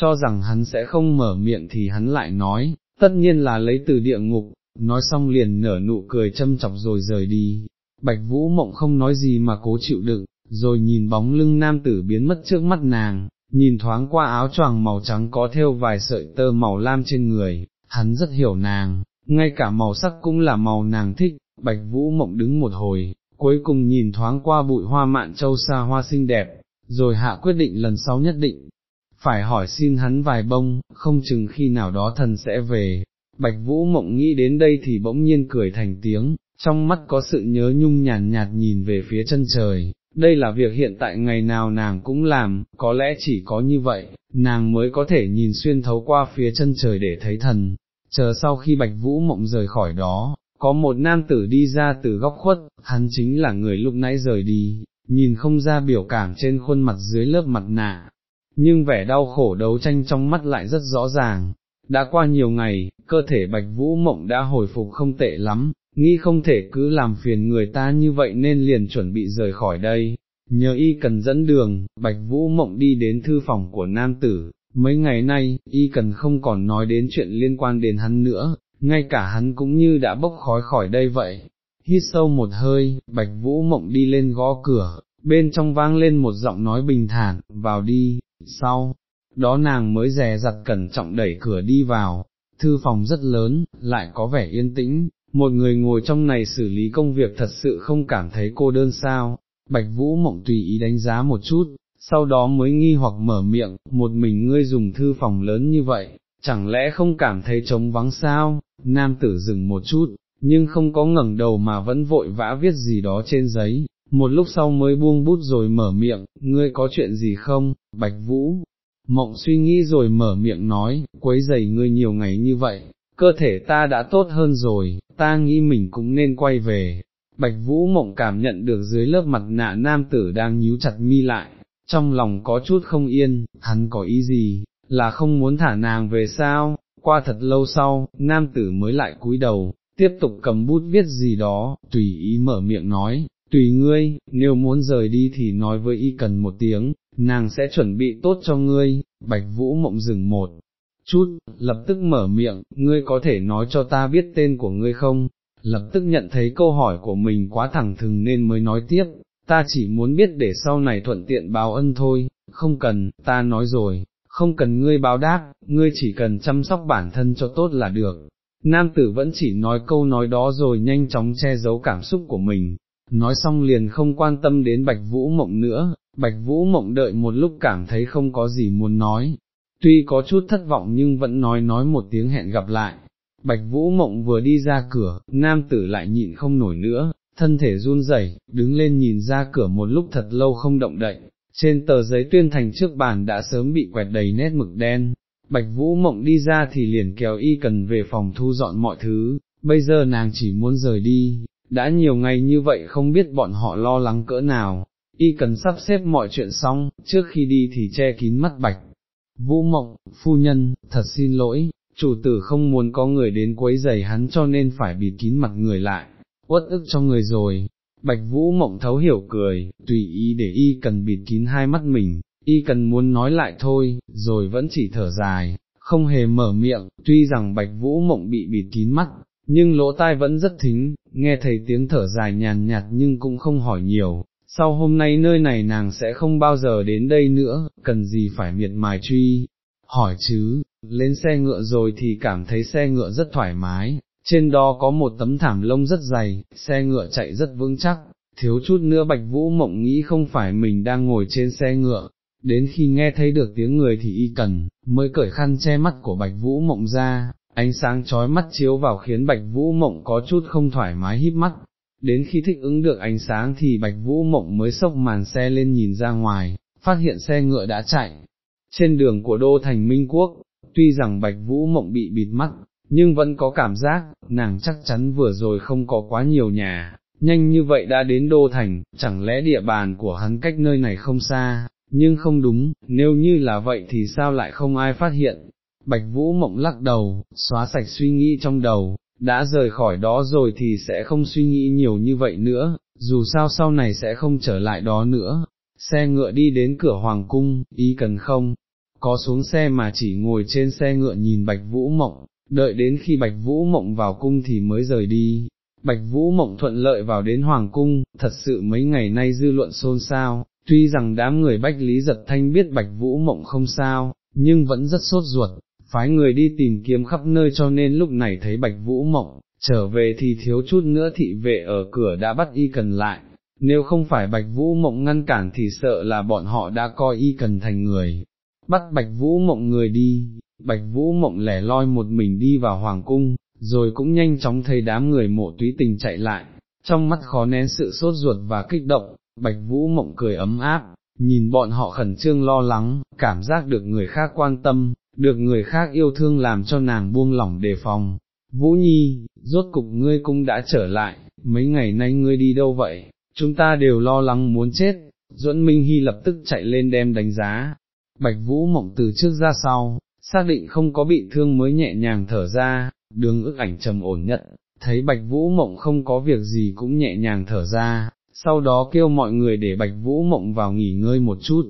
cho rằng hắn sẽ không mở miệng thì hắn lại nói, tất nhiên là lấy từ địa ngục, nói xong liền nở nụ cười châm chọc rồi rời đi. Bạch Vũ Mộng không nói gì mà cố chịu đựng, rồi nhìn bóng lưng nam tử biến mất trước mắt nàng, nhìn thoáng qua áo choàng màu trắng có thêu vài sợi tơ màu lam trên người, hắn rất hiểu nàng, ngay cả màu sắc cũng là màu nàng thích, Bạch Vũ Mộng đứng một hồi, cuối cùng nhìn thoáng qua bụi hoa mạn châu xa hoa xinh đẹp, rồi hạ quyết định lần sau nhất định, phải hỏi xin hắn vài bông, không chừng khi nào đó thần sẽ về. Bạch Vũ Mộng nghĩ đến đây thì bỗng nhiên cười thành tiếng, trong mắt có sự nhớ nhung nhàn nhạt, nhìn về phía chân trời, đây là việc hiện tại ngày nào nàng cũng làm, có lẽ chỉ có như vậy, nàng mới có thể nhìn xuyên thấu qua phía chân trời để thấy thần. Chờ sau khi Bạch Vũ Mộng rời khỏi đó, có một nam tử đi ra từ góc khuất, hắn chính là người lúc nãy rời đi, nhìn không ra biểu cảm trên khuôn mặt dưới lớp mặt nạ, nhưng vẻ đau khổ đấu tranh trong mắt lại rất rõ ràng. Đã qua nhiều ngày, cơ thể Bạch Vũ Mộng đã hồi phục không tệ lắm, nghĩ không thể cứ làm phiền người ta như vậy nên liền chuẩn bị rời khỏi đây. Nhờ y cần dẫn đường, Bạch Vũ Mộng đi đến thư phòng của nam tử, mấy ngày nay, y cần không còn nói đến chuyện liên quan đến hắn nữa, ngay cả hắn cũng như đã bốc khói khỏi đây vậy. Hít sâu một hơi, Bạch Vũ Mộng đi lên gõ cửa, bên trong vang lên một giọng nói bình thản, vào đi, sau, đó nàng mới dè dặt cẩn trọng đẩy cửa đi vào, thư phòng rất lớn, lại có vẻ yên tĩnh, một người ngồi trong này xử lý công việc thật sự không cảm thấy cô đơn sao, Bạch Vũ Mộng tùy ý đánh giá một chút, sau đó mới nghi hoặc mở miệng, một mình ngươi dùng thư phòng lớn như vậy, chẳng lẽ không cảm thấy trống vắng sao, nam tử dừng một chút, nhưng không có ngẩng đầu mà vẫn vội vã viết gì đó trên giấy, một lúc sau mới buông bút rồi mở miệng, ngươi có chuyện gì không, bạch vũ, mộng suy nghĩ rồi mở miệng nói, quấy giày ngươi nhiều ngày như vậy, cơ thể ta đã tốt hơn rồi, ta nghĩ mình cũng nên quay về. Bạch Vũ Mộng cảm nhận được dưới lớp mặt nạ nam tử đang nhíu chặt mi lại, trong lòng có chút không yên, hắn có ý gì, là không muốn thả nàng về sao, qua thật lâu sau, nam tử mới lại cúi đầu, tiếp tục cầm bút viết gì đó, tùy ý mở miệng nói, tùy ngươi, nếu muốn rời đi thì nói với y cần một tiếng, nàng sẽ chuẩn bị tốt cho ngươi, bạch vũ mộng dừng một chút, lập tức mở miệng, ngươi có thể nói cho ta biết tên của ngươi không, lập tức nhận thấy câu hỏi của mình quá thẳng thừng nên mới nói tiếp, ta chỉ muốn biết để sau này thuận tiện báo ân thôi, không cần, ta nói rồi, không cần ngươi báo đáp, ngươi chỉ cần chăm sóc bản thân cho tốt là được. Nam tử vẫn chỉ nói câu nói đó rồi nhanh chóng che giấu cảm xúc của mình, nói xong liền không quan tâm đến Bạch Vũ Mộng nữa, Bạch Vũ Mộng đợi một lúc cảm thấy không có gì muốn nói, tuy có chút thất vọng nhưng vẫn nói nói một tiếng hẹn gặp lại. Bạch Vũ Mộng vừa đi ra cửa, nam tử lại nhịn không nổi nữa, thân thể run rẩy, đứng lên nhìn ra cửa một lúc thật lâu không động đậy, trên tờ giấy tuyên thành trước bàn đã sớm bị quẹt đầy nét mực đen. Bạch Vũ Mộng đi ra thì liền kéo y cần về phòng thu dọn mọi thứ, bây giờ nàng chỉ muốn rời đi, đã nhiều ngày như vậy không biết bọn họ lo lắng cỡ nào, y cần sắp xếp mọi chuyện xong, trước khi đi thì che kín mắt bạch. Vũ mộng, phu nhân, thật xin lỗi, chủ tử không muốn có người đến quấy giày hắn cho nên phải bịt kín mặt người lại, uất ức cho người rồi. Bạch Vũ mộng thấu hiểu cười, tùy ý để y cần bịt kín hai mắt mình, y cần muốn nói lại thôi, rồi vẫn chỉ thở dài, không hề mở miệng, tuy rằng Bạch Vũ mộng bị bịt kín mắt, nhưng lỗ tai vẫn rất thính, nghe thấy tiếng thở dài nhàn nhạt nhưng cũng không hỏi nhiều, sau hôm nay nơi này nàng sẽ không bao giờ đến đây nữa, cần gì phải miệt mài truy, hỏi chứ, lên xe ngựa rồi thì cảm thấy xe ngựa rất thoải mái, trên đó có một tấm thảm lông rất dày, xe ngựa chạy rất vững chắc, thiếu chút nữa Bạch Vũ Mộng nghĩ không phải mình đang ngồi trên xe ngựa, đến khi nghe thấy được tiếng người thì y cần, mới cởi khăn che mắt của Bạch Vũ Mộng ra, ánh sáng chói mắt chiếu vào khiến Bạch Vũ Mộng có chút không thoải mái híp mắt, đến khi thích ứng được ánh sáng thì Bạch Vũ Mộng mới sốc màn xe lên nhìn ra ngoài, phát hiện xe ngựa đã chạy. Trên đường của đô thành Minh Quốc, tuy rằng Bạch Vũ Mộng bị bịt mắt, nhưng vẫn có cảm giác, nàng chắc chắn vừa rồi không có quá nhiều nhà, nhanh như vậy đã đến đô thành, chẳng lẽ địa bàn của hắn cách nơi này không xa, nhưng không đúng, nếu như là vậy thì sao lại không ai phát hiện. Bạch Vũ Mộng lắc đầu, xóa sạch suy nghĩ trong đầu, đã rời khỏi đó rồi thì sẽ không suy nghĩ nhiều như vậy nữa, dù sao sau này sẽ không trở lại đó nữa. Xe ngựa đi đến cửa hoàng cung, ý cần không, có xuống xe mà chỉ ngồi trên xe ngựa nhìn Bạch Vũ Mộng, đợi đến khi Bạch Vũ Mộng vào cung thì mới rời đi. Bạch Vũ Mộng thuận lợi vào đến Hoàng Cung, thật sự mấy ngày nay dư luận xôn xao, tuy rằng đám người Bách Lý Giật Thanh biết Bạch Vũ Mộng không sao, nhưng vẫn rất sốt ruột, phái người đi tìm kiếm khắp nơi cho nên lúc này thấy Bạch Vũ Mộng, trở về thì thiếu chút nữa thị vệ ở cửa đã bắt y cần lại, nếu không phải Bạch Vũ Mộng ngăn cản thì sợ là bọn họ đã coi y cần thành người, bắt Bạch Vũ Mộng người đi, Bạch Vũ Mộng lẻ loi một mình đi vào Hoàng Cung, rồi cũng nhanh chóng thấy đám người mộ túy tình chạy lại, trong mắt khó nén sự sốt ruột và kích động, Bạch Vũ Mộng cười ấm áp, nhìn bọn họ khẩn trương lo lắng, cảm giác được người khác quan tâm, được người khác yêu thương làm cho nàng buông lỏng đề phòng. Vũ Nhi, rốt cục ngươi cũng đã trở lại, mấy ngày nay ngươi đi đâu vậy, chúng ta đều lo lắng muốn chết, Duẫn Minh Hy lập tức chạy lên đem đánh giá, Bạch Vũ Mộng từ trước ra sau, xác định không có bị thương mới nhẹ nhàng thở ra, đường ức ảnh trầm ổn nhận, thấy Bạch Vũ Mộng không có việc gì cũng nhẹ nhàng thở ra, sau đó kêu mọi người để Bạch Vũ Mộng vào nghỉ ngơi một chút.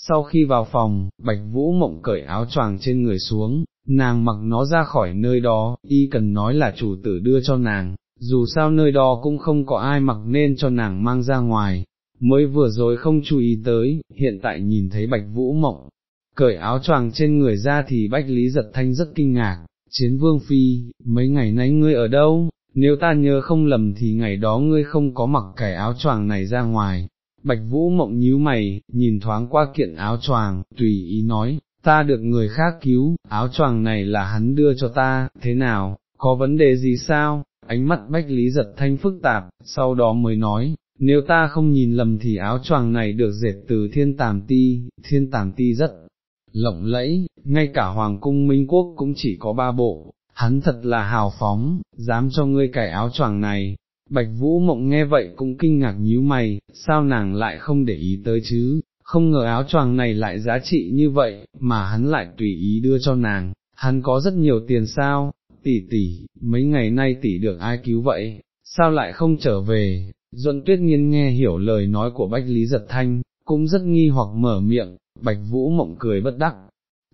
Sau khi vào phòng, Bạch Vũ Mộng cởi áo choàng trên người xuống, nàng mặc nó ra khỏi nơi đó, y cần nói là chủ tử đưa cho nàng, dù sao nơi đó cũng không có ai mặc nên cho nàng mang ra ngoài, mới vừa rồi không chú ý tới, hiện tại nhìn thấy Bạch Vũ Mộng, cởi áo choàng trên người ra thì Bách Lý Giật Thanh rất kinh ngạc, chiến vương phi, mấy ngày nay ngươi ở đâu, nếu ta nhớ không lầm thì ngày đó ngươi không có mặc cải áo choàng này ra ngoài. Bạch Vũ mộng nhíu mày, nhìn thoáng qua kiện áo choàng, tùy ý nói, ta được người khác cứu, áo choàng này là hắn đưa cho ta, thế nào, có vấn đề gì sao? Ánh mắt Bách Lý giật thanh phức tạp, sau đó mới nói, nếu ta không nhìn lầm thì áo choàng này được dệt từ thiên tàm ti, thiên tàm ti rất lộng lẫy, ngay cả Hoàng cung Minh Quốc cũng chỉ có ba bộ, hắn thật là hào phóng, dám cho ngươi cải áo choàng này. Bạch Vũ Mộng nghe vậy cũng kinh ngạc nhíu mày, sao nàng lại không để ý tới chứ, không ngờ áo choàng này lại giá trị như vậy, mà hắn lại tùy ý đưa cho nàng, hắn có rất nhiều tiền sao, tỷ tỷ, mấy ngày nay tỷ được ai cứu vậy, sao lại không trở về, Duẫn Tuyết Nghiên nghe hiểu lời nói của Bách Lý Giật Thanh, cũng rất nghi hoặc mở miệng, Bạch Vũ Mộng cười bất đắc,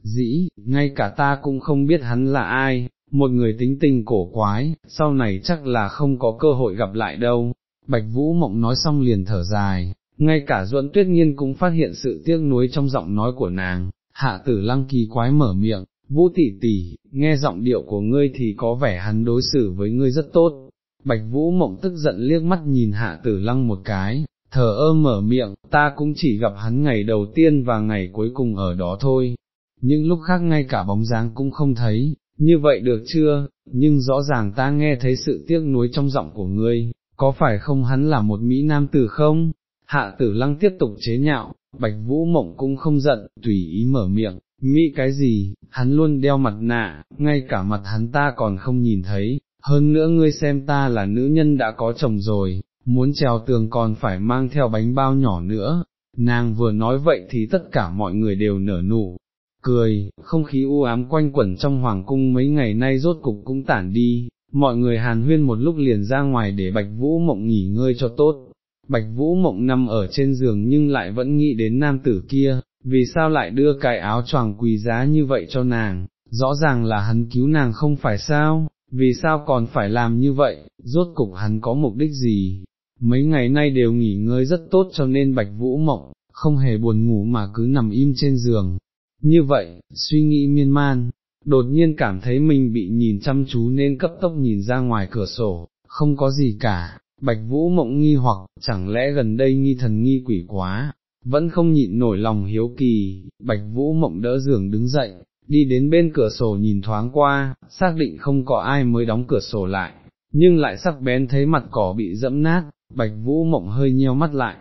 dĩ, ngay cả ta cũng không biết hắn là ai, một người tính tình cổ quái, sau này chắc là không có cơ hội gặp lại đâu. Bạch Vũ Mộng nói xong liền thở dài, ngay cả Duẫn Tuyết Nghiên cũng phát hiện sự tiếc nuối trong giọng nói của nàng, hạ tử lăng kỳ quái mở miệng, Vũ tỷ tỷ, nghe giọng điệu của ngươi thì có vẻ hắn đối xử với ngươi rất tốt. Bạch Vũ Mộng tức giận liếc mắt nhìn hạ tử lăng một cái, thở ơ mở miệng, ta cũng chỉ gặp hắn ngày đầu tiên và ngày cuối cùng ở đó thôi, nhưng lúc khác ngay cả bóng dáng cũng không thấy, như vậy được chưa, nhưng rõ ràng ta nghe thấy sự tiếc nuối trong giọng của ngươi, có phải không hắn là một Mỹ Nam tử không? Hạ tử lăng tiếp tục chế nhạo, bạch vũ mộng cũng không giận, tùy ý mở miệng, Mỹ cái gì, hắn luôn đeo mặt nạ, ngay cả mặt hắn ta còn không nhìn thấy, hơn nữa ngươi xem ta là nữ nhân đã có chồng rồi, muốn trèo tường còn phải mang theo bánh bao nhỏ nữa, nàng vừa nói vậy thì tất cả mọi người đều nở nụ, cười, không khí u ám quanh quẩn trong hoàng cung mấy ngày nay rốt cục cũng tản đi, mọi người hàn huyên một lúc liền ra ngoài để Bạch Vũ Mộng nghỉ ngơi cho tốt. Bạch Vũ Mộng nằm ở trên giường nhưng lại vẫn nghĩ đến nam tử kia, vì sao lại đưa cái áo choàng quý giá như vậy cho nàng, rõ ràng là hắn cứu nàng không phải sao, vì sao còn phải làm như vậy, rốt cục hắn có mục đích gì, mấy ngày nay đều nghỉ ngơi rất tốt cho nên Bạch Vũ Mộng, không hề buồn ngủ mà cứ nằm im trên giường, như vậy, suy nghĩ miên man, đột nhiên cảm thấy mình bị nhìn chăm chú nên cấp tốc nhìn ra ngoài cửa sổ, không có gì cả, bạch vũ mộng nghi hoặc, chẳng lẽ gần đây nghi thần nghi quỷ quá, vẫn không nhịn nổi lòng hiếu kỳ, bạch vũ mộng đỡ giường đứng dậy, đi đến bên cửa sổ nhìn thoáng qua, xác định không có ai mới đóng cửa sổ lại, nhưng lại sắc bén thấy mặt cỏ bị dẫm nát, bạch vũ mộng hơi nheo mắt lại,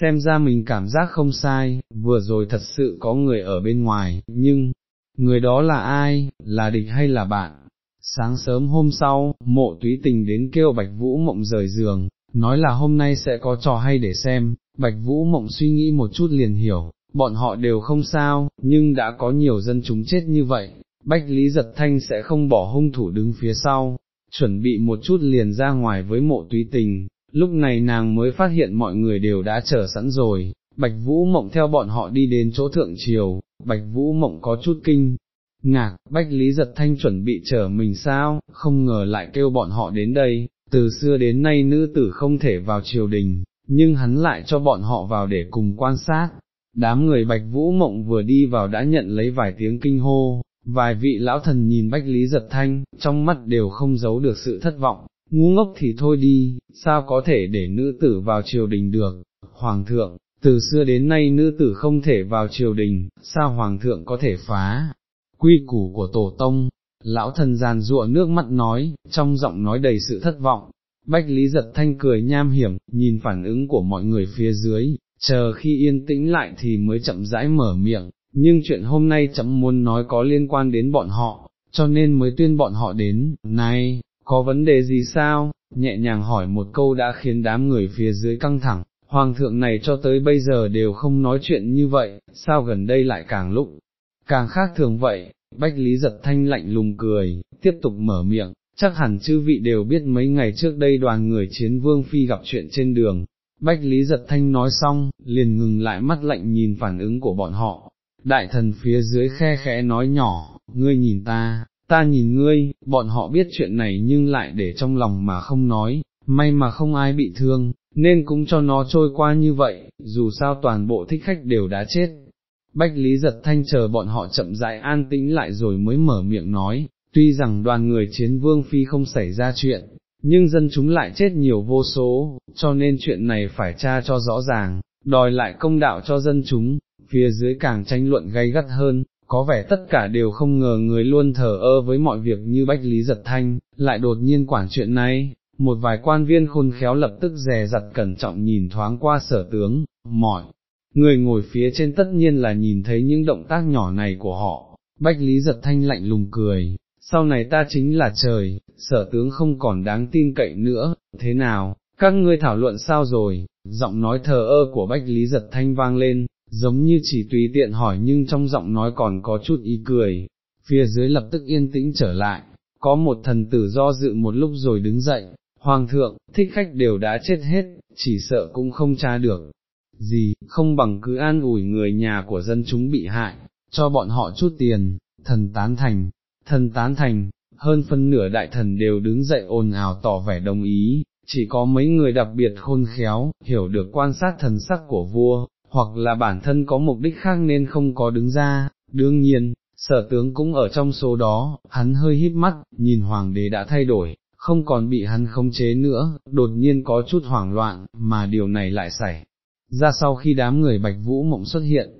xem ra mình cảm giác không sai, vừa rồi thật sự có người ở bên ngoài, nhưng, người đó là ai, là địch hay là bạn? Sáng sớm hôm sau, mộ túy tình đến kêu Bạch Vũ Mộng rời giường, nói là hôm nay sẽ có trò hay để xem, Bạch Vũ Mộng suy nghĩ một chút liền hiểu, bọn họ đều không sao, nhưng đã có nhiều dân chúng chết như vậy, Bách Lý Giật Thanh sẽ không bỏ hung thủ đứng phía sau, chuẩn bị một chút liền ra ngoài với mộ túy tình, lúc này nàng mới phát hiện mọi người đều đã chờ sẵn rồi, Bạch Vũ Mộng theo bọn họ đi đến chỗ thượng triều, Bạch Vũ Mộng có chút kinh, ngạc, Bách Lý Giật Thanh chuẩn bị chờ mình sao, không ngờ lại kêu bọn họ đến đây, từ xưa đến nay nữ tử không thể vào triều đình, nhưng hắn lại cho bọn họ vào để cùng quan sát. Đám người Bạch Vũ Mộng vừa đi vào đã nhận lấy vài tiếng kinh hô, vài vị lão thần nhìn Bách Lý Giật Thanh, trong mắt đều không giấu được sự thất vọng, ngu ngốc thì thôi đi, sao có thể để nữ tử vào triều đình được, Hoàng thượng, từ xưa đến nay nữ tử không thể vào triều đình, sao Hoàng thượng có thể phá, quy củ của tổ tông, lão thần giàn rụa nước mắt nói, trong giọng nói đầy sự thất vọng, Bách Lý giật thanh cười nham hiểm, nhìn phản ứng của mọi người phía dưới, chờ khi yên tĩnh lại thì mới chậm rãi mở miệng, nhưng chuyện hôm nay chậm muốn nói có liên quan đến bọn họ, cho nên mới tuyên bọn họ đến, này, có vấn đề gì sao, nhẹ nhàng hỏi một câu đã khiến đám người phía dưới căng thẳng, hoàng thượng này cho tới bây giờ đều không nói chuyện như vậy, sao gần đây lại càng lúc, càng khác thường vậy, Bách Lý giật thanh lạnh lùng cười, tiếp tục mở miệng, chắc hẳn chư vị đều biết mấy ngày trước đây đoàn người chiến vương phi gặp chuyện trên đường. Bách Lý giật thanh nói xong, liền ngừng lại mắt lạnh nhìn phản ứng của bọn họ. Đại thần phía dưới khe khẽ nói nhỏ, ngươi nhìn ta, ta nhìn ngươi, bọn họ biết chuyện này nhưng lại để trong lòng mà không nói, may mà không ai bị thương, nên cũng cho nó trôi qua như vậy, dù sao toàn bộ thích khách đều đã chết, Bách Lý giật thanh chờ bọn họ chậm rãi an tĩnh lại rồi mới mở miệng nói, tuy rằng đoàn người chiến vương phi không xảy ra chuyện, nhưng dân chúng lại chết nhiều vô số, cho nên chuyện này phải tra cho rõ ràng, đòi lại công đạo cho dân chúng, phía dưới càng tranh luận gay gắt hơn, có vẻ tất cả đều không ngờ người luôn thờ ơ với mọi việc như Bách Lý Giật Thanh, lại đột nhiên quản chuyện này, một vài quan viên khôn khéo lập tức dè dặt cẩn trọng nhìn thoáng qua sở tướng, mỏi. Người ngồi phía trên tất nhiên là nhìn thấy những động tác nhỏ này của họ, Bách Lý giật thanh lạnh lùng cười, sau này ta chính là trời, sở tướng không còn đáng tin cậy nữa, thế nào, các ngươi thảo luận sao rồi, giọng nói thờ ơ của Bách Lý giật thanh vang lên, giống như chỉ tùy tiện hỏi nhưng trong giọng nói còn có chút ý cười, phía dưới lập tức yên tĩnh trở lại, có một thần tử do dự một lúc rồi đứng dậy, Hoàng thượng, thích khách đều đã chết hết, chỉ sợ cũng không tra được, gì, không bằng cứ an ủi người nhà của dân chúng bị hại, cho bọn họ chút tiền, thần tán thành, thần tán thành, hơn phân nửa đại thần đều đứng dậy ồn ào tỏ vẻ đồng ý, chỉ có mấy người đặc biệt khôn khéo, hiểu được quan sát thần sắc của vua, hoặc là bản thân có mục đích khác nên không có đứng ra, đương nhiên, sở tướng cũng ở trong số đó, hắn hơi híp mắt, nhìn hoàng đế đã thay đổi, không còn bị hắn khống chế nữa, đột nhiên có chút hoảng loạn, mà điều này lại xảy ra sau khi đám người bạch vũ mộng xuất hiện,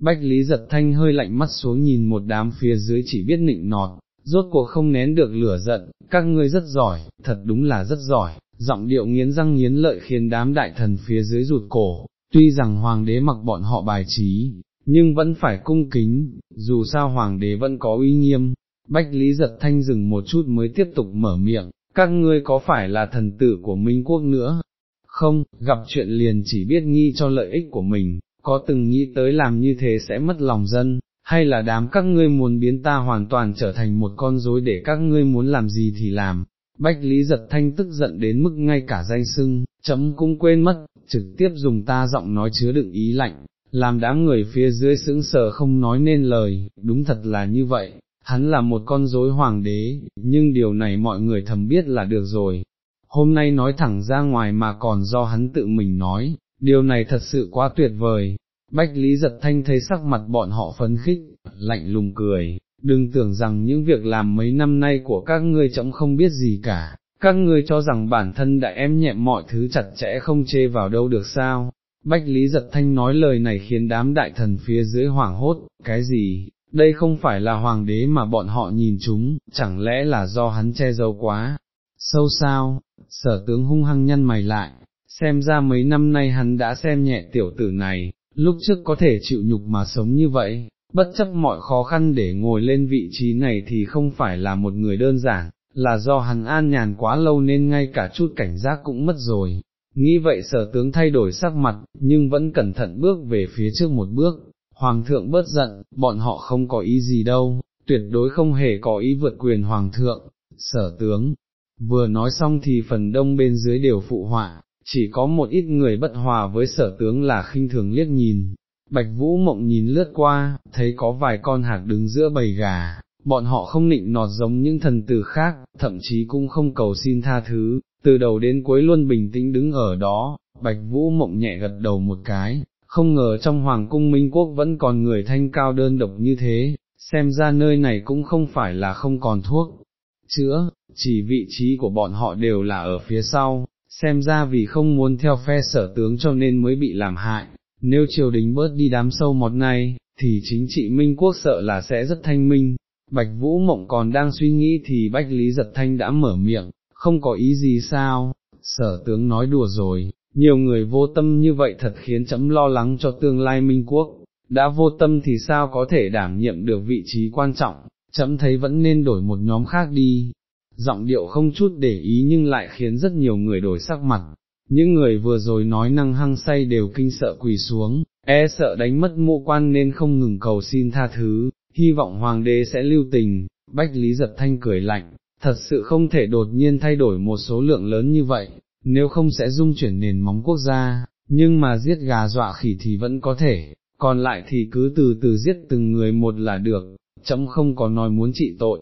bách lý giật thanh hơi lạnh mắt xuống nhìn một đám phía dưới chỉ biết nịnh nọt, rốt cuộc không nén được lửa giận, các ngươi rất giỏi, thật đúng là rất giỏi, giọng điệu nghiến răng nghiến lợi khiến đám đại thần phía dưới rụt cổ, tuy rằng hoàng đế mặc bọn họ bài trí, nhưng vẫn phải cung kính, dù sao hoàng đế vẫn có uy nghiêm, bách lý giật thanh dừng một chút mới tiếp tục mở miệng, các ngươi có phải là thần tử của Minh Quốc nữa, không, gặp chuyện liền chỉ biết nghi cho lợi ích của mình, có từng nghĩ tới làm như thế sẽ mất lòng dân, hay là đám các ngươi muốn biến ta hoàn toàn trở thành một con rối để các ngươi muốn làm gì thì làm. Bách Lý giật thanh tức giận đến mức ngay cả danh sưng, chấm cũng quên mất, trực tiếp dùng ta giọng nói chứa đựng ý lạnh, làm đám người phía dưới sững sờ không nói nên lời, đúng thật là như vậy, hắn là một con rối hoàng đế, nhưng điều này mọi người thầm biết là được rồi, hôm nay nói thẳng ra ngoài mà còn do hắn tự mình nói, điều này thật sự quá tuyệt vời. Bách Lý giật thanh thấy sắc mặt bọn họ phấn khích, lạnh lùng cười, đừng tưởng rằng những việc làm mấy năm nay của các ngươi chậm không biết gì cả, các ngươi cho rằng bản thân đại em nhẹm mọi thứ chặt chẽ không chê vào đâu được sao. Bách Lý giật thanh nói lời này khiến đám đại thần phía dưới hoảng hốt, cái gì, đây không phải là hoàng đế mà bọn họ nhìn chúng, chẳng lẽ là do hắn che giấu quá, sâu sao, sở tướng hung hăng nhăn mày lại, xem ra mấy năm nay hắn đã xem nhẹ tiểu tử này, lúc trước có thể chịu nhục mà sống như vậy, bất chấp mọi khó khăn để ngồi lên vị trí này thì không phải là một người đơn giản, là do hắn an nhàn quá lâu nên ngay cả chút cảnh giác cũng mất rồi. Nghĩ vậy sở tướng thay đổi sắc mặt, nhưng vẫn cẩn thận bước về phía trước một bước, Hoàng thượng bớt giận, bọn họ không có ý gì đâu, tuyệt đối không hề có ý vượt quyền Hoàng thượng, sở tướng. Vừa nói xong thì phần đông bên dưới đều phụ họa, chỉ có một ít người bất hòa với sở tướng là khinh thường liếc nhìn. Bạch Vũ Mộng nhìn lướt qua, thấy có vài con hạc đứng giữa bầy gà, bọn họ không nịnh nọt giống những thần tử khác, thậm chí cũng không cầu xin tha thứ, từ đầu đến cuối luôn bình tĩnh đứng ở đó, Bạch Vũ Mộng nhẹ gật đầu một cái, không ngờ trong Hoàng cung Minh Quốc vẫn còn người thanh cao đơn độc như thế, xem ra nơi này cũng không phải là không còn thuốc, chữa, chỉ vị trí của bọn họ đều là ở phía sau, xem ra vì không muốn theo phe sở tướng cho nên mới bị làm hại, nếu triều đình bớt đi đám sâu mọt này, thì chính trị Minh Quốc sợ là sẽ rất thanh minh. Bạch Vũ Mộng còn đang suy nghĩ thì Bách Lý Giật Thanh đã mở miệng, không có ý gì sao, sở tướng nói đùa rồi, nhiều người vô tâm như vậy thật khiến chấm lo lắng cho tương lai Minh Quốc, đã vô tâm thì sao có thể đảm nhiệm được vị trí quan trọng, chấm thấy vẫn nên đổi một nhóm khác đi. Giọng điệu không chút để ý nhưng lại khiến rất nhiều người đổi sắc mặt, những người vừa rồi nói năng hăng say đều kinh sợ quỳ xuống, e sợ đánh mất mộ quan nên không ngừng cầu xin tha thứ, hy vọng hoàng đế sẽ lưu tình, bách lý giật thanh cười lạnh, thật sự không thể đột nhiên thay đổi một số lượng lớn như vậy, nếu không sẽ dung chuyển nền móng quốc gia, nhưng mà giết gà dọa khỉ thì vẫn có thể, còn lại thì cứ từ từ giết từng người một là được, chấm không có nói muốn trị tội.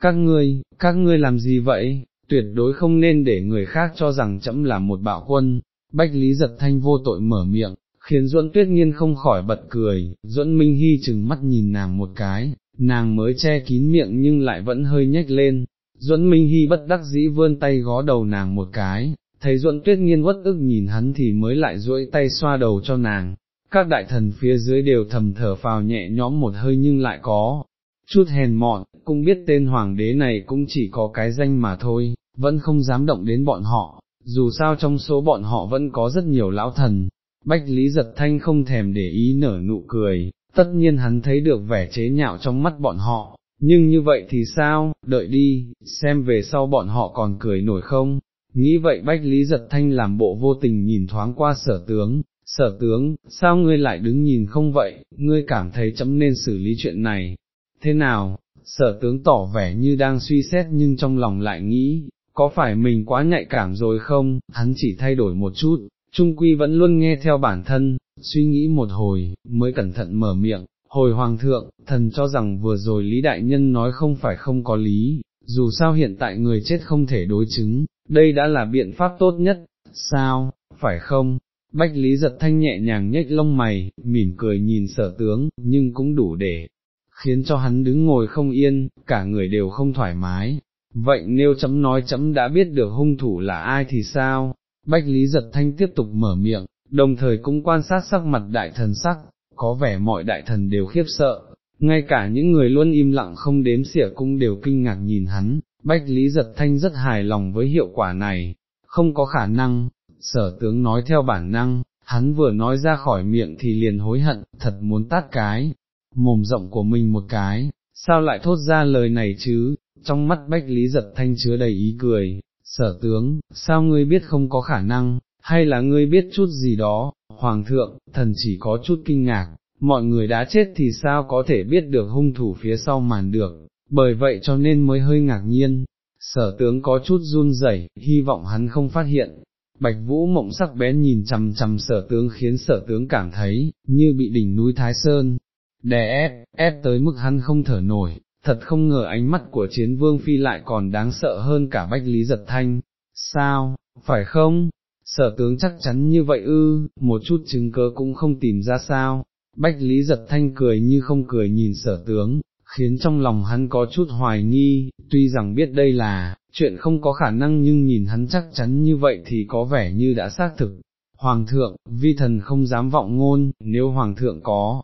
Các ngươi, các ngươi làm gì vậy, tuyệt đối không nên để người khác cho rằng chấm là một bạo quân, bách lý giật thanh vô tội mở miệng, khiến duẫn tuyết nghiên không khỏi bật cười, duẫn minh hy chừng mắt nhìn nàng một cái, nàng mới che kín miệng nhưng lại vẫn hơi nhếch lên, duẫn minh hy bất đắc dĩ vươn tay gó đầu nàng một cái, thấy duẫn tuyết nghiên uất ức nhìn hắn thì mới lại duỗi tay xoa đầu cho nàng, các đại thần phía dưới đều thầm thở phào nhẹ nhõm một hơi nhưng lại có, chút hèn mọn, cũng biết tên hoàng đế này cũng chỉ có cái danh mà thôi, vẫn không dám động đến bọn họ, dù sao trong số bọn họ vẫn có rất nhiều lão thần. Bách Lý Giật Thanh không thèm để ý nở nụ cười, tất nhiên hắn thấy được vẻ chế nhạo trong mắt bọn họ, nhưng như vậy thì sao, đợi đi, xem về sau bọn họ còn cười nổi không, nghĩ vậy Bách Lý Giật Thanh làm bộ vô tình nhìn thoáng qua sở tướng, sở tướng, sao ngươi lại đứng nhìn không vậy, ngươi cảm thấy chấm nên xử lý chuyện này, thế nào, sở tướng tỏ vẻ như đang suy xét nhưng trong lòng lại nghĩ, có phải mình quá nhạy cảm rồi không, hắn chỉ thay đổi một chút, trung quy vẫn luôn nghe theo bản thân, suy nghĩ một hồi, mới cẩn thận mở miệng, hồi hoàng thượng, thần cho rằng vừa rồi Lý Đại Nhân nói không phải không có lý, dù sao hiện tại người chết không thể đối chứng, đây đã là biện pháp tốt nhất, sao, phải không? Bách Lý giật thanh nhẹ nhàng nhếch lông mày, mỉm cười nhìn sở tướng, nhưng cũng đủ để khiến cho hắn đứng ngồi không yên, cả người đều không thoải mái. Vậy nếu chấm nói chấm đã biết được hung thủ là ai thì sao? Bách Lý giật thanh tiếp tục mở miệng, đồng thời cũng quan sát sắc mặt đại thần sắc, có vẻ mọi đại thần đều khiếp sợ, ngay cả những người luôn im lặng không đếm xỉa cũng đều kinh ngạc nhìn hắn, Bách Lý Giật Thanh rất hài lòng với hiệu quả này, không có khả năng, sở tướng nói theo bản năng, hắn vừa nói ra khỏi miệng thì liền hối hận, thật muốn tát cái, mồm rộng của mình một cái, sao lại thốt ra lời này chứ, trong mắt Bách Lý Giật Thanh chứa đầy ý cười, sở tướng, sao ngươi biết không có khả năng, hay là ngươi biết chút gì đó, Hoàng thượng, thần chỉ có chút kinh ngạc, mọi người đã chết thì sao có thể biết được hung thủ phía sau màn được, bởi vậy cho nên mới hơi ngạc nhiên, sở tướng có chút run rẩy, hy vọng hắn không phát hiện. Bạch Vũ mộng sắc bén nhìn chằm chằm sở tướng khiến sở tướng cảm thấy, như bị đỉnh núi Thái Sơn, đè ép, ép tới mức hắn không thở nổi, thật không ngờ ánh mắt của chiến vương phi lại còn đáng sợ hơn cả Bách Lý Giật Thanh, sao, phải không? Sở tướng chắc chắn như vậy ư, một chút chứng cớ cũng không tìm ra sao, Bách Lý Giật Thanh cười như không cười nhìn sở tướng, khiến trong lòng hắn có chút hoài nghi, tuy rằng biết đây là, chuyện không có khả năng nhưng nhìn hắn chắc chắn như vậy thì có vẻ như đã xác thực. Hoàng thượng, vi thần không dám vọng ngôn, nếu Hoàng thượng có,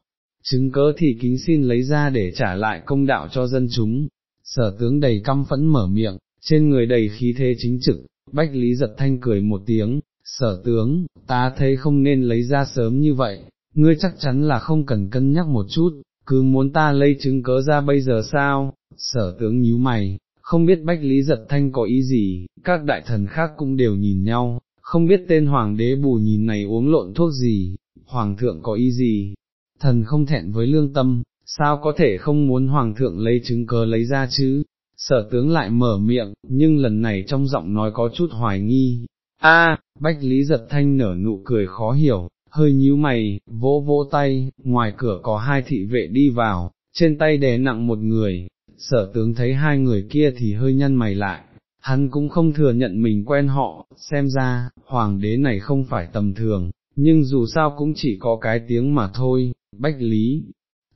chứng cớ thì kính xin lấy ra để trả lại công đạo cho dân chúng. Sở tướng đầy căm phẫn mở miệng, trên người đầy khí thế chính trực, Bách Lý giật thanh cười một tiếng, sở tướng, ta thấy không nên lấy ra sớm như vậy, ngươi chắc chắn là không cần cân nhắc một chút, cứ muốn ta lấy chứng cớ ra bây giờ sao, sở tướng nhíu mày, không biết Bách Lý giật thanh có ý gì, các đại thần khác cũng đều nhìn nhau, không biết tên hoàng đế bù nhìn này uống lộn thuốc gì, hoàng thượng có ý gì, thần không thẹn với lương tâm, sao có thể không muốn hoàng thượng lấy chứng cớ lấy ra chứ, sở tướng lại mở miệng, nhưng lần này trong giọng nói có chút hoài nghi, a Bách Lý giật thanh nở nụ cười khó hiểu, hơi nhíu mày, vỗ vỗ tay, ngoài cửa có hai thị vệ đi vào, trên tay đè nặng một người, sở tướng thấy hai người kia thì hơi nhăn mày lại, hắn cũng không thừa nhận mình quen họ, xem ra, hoàng đế này không phải tầm thường, nhưng dù sao cũng chỉ có cái tiếng mà thôi, bách lý.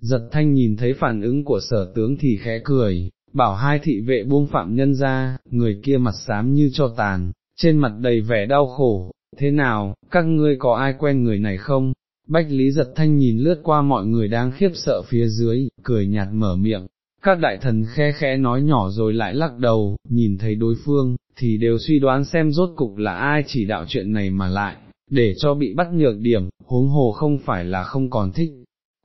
Giật thanh nhìn thấy phản ứng của sở tướng thì khẽ cười, bảo hai thị vệ buông phạm nhân ra, người kia mặt xám như cho tàn, trên mặt đầy vẻ đau khổ, thế nào, các ngươi có ai quen người này không? Bách Lý giật thanh nhìn lướt qua mọi người đang khiếp sợ phía dưới, cười nhạt mở miệng, các đại thần khe khẽ nói nhỏ rồi lại lắc đầu, nhìn thấy đối phương, thì đều suy đoán xem rốt cục là ai chỉ đạo chuyện này mà lại, để cho bị bắt nhược điểm, huống hồ không phải là không còn thích.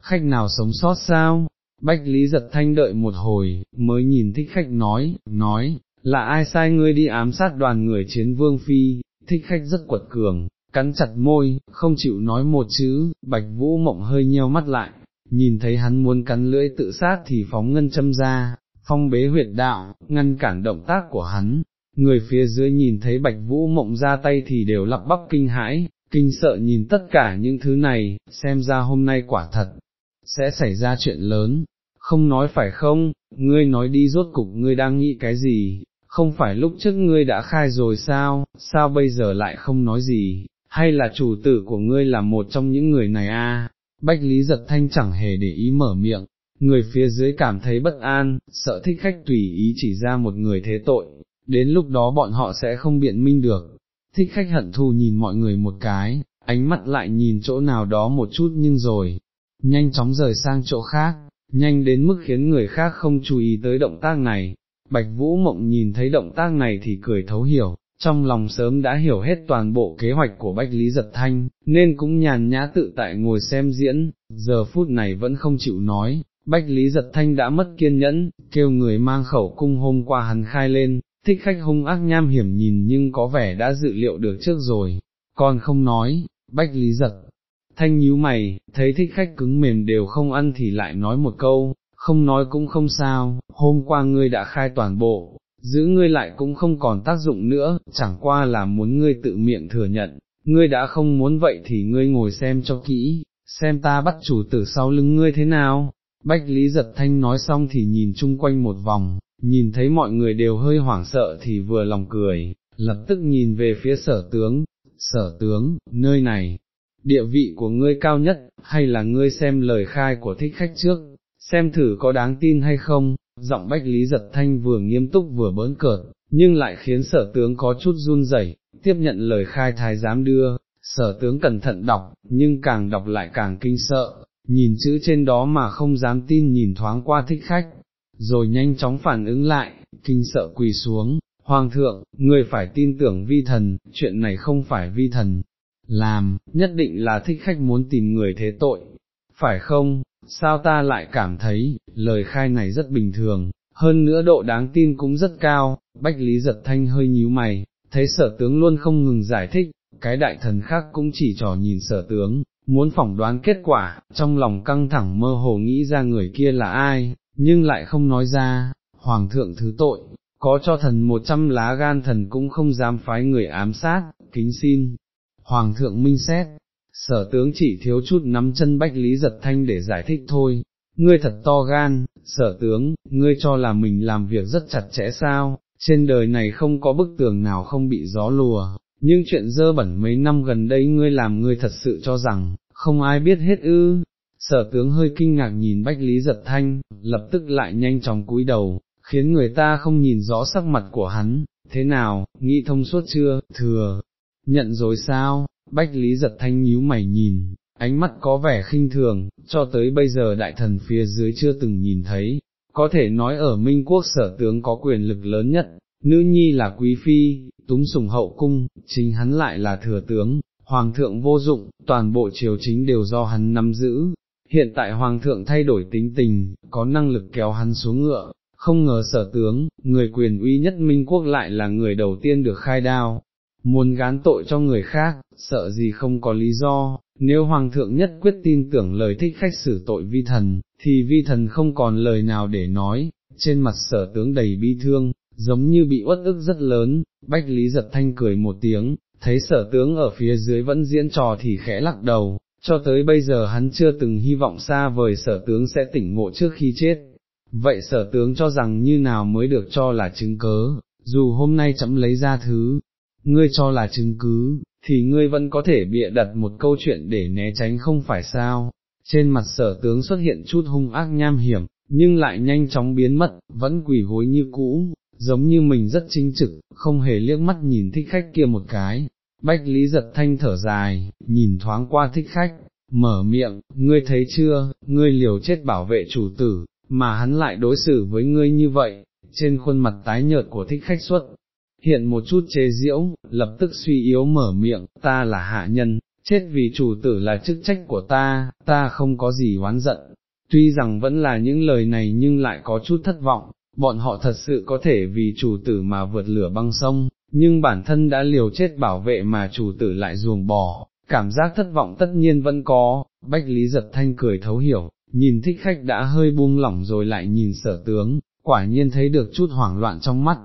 Khách nào sống sót sao? Bách Lý giật thanh đợi một hồi, mới nhìn thích khách nói, nói, là ai sai ngươi đi ám sát đoàn người chiến vương phi, thích khách rất quật cường, cắn chặt môi, không chịu nói một chữ, bạch vũ mộng hơi nheo mắt lại, nhìn thấy hắn muốn cắn lưỡi tự sát thì phóng ngân châm ra, phong bế huyệt đạo, ngăn cản động tác của hắn, người phía dưới nhìn thấy bạch vũ mộng ra tay thì đều lặp bắp kinh hãi, kinh sợ nhìn tất cả những thứ này, xem ra hôm nay quả thật, sẽ xảy ra chuyện lớn, không nói phải không, ngươi nói đi rốt cục ngươi đang nghĩ cái gì, không phải lúc trước ngươi đã khai rồi sao, sao bây giờ lại không nói gì, hay là chủ tử của ngươi là một trong những người này a? Bách Lý giật thanh chẳng hề để ý mở miệng, người phía dưới cảm thấy bất an, sợ thích khách tùy ý chỉ ra một người thế tội, đến lúc đó bọn họ sẽ không biện minh được. Thích khách hận thù nhìn mọi người một cái, ánh mắt lại nhìn chỗ nào đó một chút nhưng rồi, nhanh chóng rời sang chỗ khác, nhanh đến mức khiến người khác không chú ý tới động tác này. Bạch Vũ Mộng nhìn thấy động tác này thì cười thấu hiểu, trong lòng sớm đã hiểu hết toàn bộ kế hoạch của Bách Lý Giật Thanh, nên cũng nhàn nhã tự tại ngồi xem diễn, giờ phút này vẫn không chịu nói, Bách Lý Giật Thanh đã mất kiên nhẫn, kêu người mang khẩu cung hôm qua hắn khai lên, thích khách hung ác nham hiểm nhìn nhưng có vẻ đã dự liệu được trước rồi, còn không nói, Bách Lý Giật. Thanh nhíu mày, thấy thích khách cứng mềm đều không ăn thì lại nói một câu, không nói cũng không sao, hôm qua ngươi đã khai toàn bộ, giữ ngươi lại cũng không còn tác dụng nữa, chẳng qua là muốn ngươi tự miệng thừa nhận, ngươi đã không muốn vậy thì ngươi ngồi xem cho kỹ, xem ta bắt chủ tử sau lưng ngươi thế nào. Bách Lý giật thanh nói xong thì nhìn chung quanh một vòng, nhìn thấy mọi người đều hơi hoảng sợ thì vừa lòng cười, lập tức nhìn về phía sở tướng, sở tướng, nơi này, địa vị của ngươi cao nhất, hay là ngươi xem lời khai của thích khách trước, xem thử có đáng tin hay không, giọng bách lý giật thanh vừa nghiêm túc vừa bỡn cợt, nhưng lại khiến sở tướng có chút run rẩy. tiếp nhận lời khai thái giám đưa, sở tướng cẩn thận đọc, nhưng càng đọc lại càng kinh sợ, nhìn chữ trên đó mà không dám tin nhìn thoáng qua thích khách, rồi nhanh chóng phản ứng lại, kinh sợ quỳ xuống, Hoàng thượng, người phải tin tưởng vi thần, chuyện này không phải vi thần, làm, nhất định là thích khách muốn tìm người thế tội, phải không, sao ta lại cảm thấy, lời khai này rất bình thường, hơn nữa độ đáng tin cũng rất cao, Bách Lý giật thanh hơi nhíu mày, thấy sở tướng luôn không ngừng giải thích, cái đại thần khác cũng chỉ trò nhìn sở tướng, muốn phỏng đoán kết quả, trong lòng căng thẳng mơ hồ nghĩ ra người kia là ai, nhưng lại không nói ra, Hoàng thượng thứ tội, có cho thần một trăm lá gan thần cũng không dám phái người ám sát, kính xin, Hoàng thượng minh xét, sở tướng chỉ thiếu chút nắm chân bách lý giật thanh để giải thích thôi, ngươi thật to gan, sở tướng, ngươi cho là mình làm việc rất chặt chẽ sao, trên đời này không có bức tường nào không bị gió lùa, nhưng chuyện dơ bẩn mấy năm gần đây ngươi làm ngươi thật sự cho rằng, không ai biết hết ư. Sở tướng hơi kinh ngạc nhìn Bách Lý Giật Thanh, lập tức lại nhanh chóng cúi đầu, khiến người ta không nhìn rõ sắc mặt của hắn, thế nào, nghĩ thông suốt chưa, thừa, nhận rồi sao, Bách Lý giật thanh nhíu mày nhìn, ánh mắt có vẻ khinh thường, cho tới bây giờ đại thần phía dưới chưa từng nhìn thấy, có thể nói ở Minh Quốc sở tướng có quyền lực lớn nhất, nữ nhi là quý phi, túng sùng hậu cung, chính hắn lại là thừa tướng, hoàng thượng vô dụng, toàn bộ triều chính đều do hắn nắm giữ. Hiện tại hoàng thượng thay đổi tính tình, có năng lực kéo hắn xuống ngựa, không ngờ sở tướng, người quyền uy nhất Minh Quốc lại là người đầu tiên được khai đao, muốn gán tội cho người khác, sợ gì không có lý do, nếu Hoàng thượng nhất quyết tin tưởng lời thích khách xử tội vi thần, thì vi thần không còn lời nào để nói, trên mặt sở tướng đầy bi thương, giống như bị uất ức rất lớn, Bách Lý giật thanh cười một tiếng, thấy sở tướng ở phía dưới vẫn diễn trò thì khẽ lắc đầu, cho tới bây giờ hắn chưa từng hy vọng xa vời sở tướng sẽ tỉnh ngộ trước khi chết. Vậy sở tướng cho rằng như nào mới được cho là chứng cớ, dù hôm nay chấm lấy ra thứ, ngươi cho là chứng cứ, thì ngươi vẫn có thể bịa đặt một câu chuyện để né tránh không phải sao. Trên mặt sở tướng xuất hiện chút hung ác nham hiểm, nhưng lại nhanh chóng biến mất, vẫn quỳ gối như cũ, giống như mình rất chính trực, không hề liếc mắt nhìn thích khách kia một cái. Bách Lý giật thanh thở dài, nhìn thoáng qua thích khách, mở miệng, ngươi thấy chưa, ngươi liều chết bảo vệ chủ tử, mà hắn lại đối xử với ngươi như vậy, trên khuôn mặt tái nhợt của thích khách xuất, hiện một chút chế diễu, lập tức suy yếu mở miệng, ta là hạ nhân, chết vì chủ tử là chức trách của ta, ta không có gì oán giận. Tuy rằng vẫn là những lời này nhưng lại có chút thất vọng, bọn họ thật sự có thể vì chủ tử mà vượt lửa băng sông, nhưng bản thân đã liều chết bảo vệ mà chủ tử lại ruồng bỏ, cảm giác thất vọng tất nhiên vẫn có, Bách Lý giật thanh cười thấu hiểu, nhìn thích khách đã hơi buông lỏng rồi lại nhìn sở tướng, quả nhiên thấy được chút hoảng loạn trong mắt.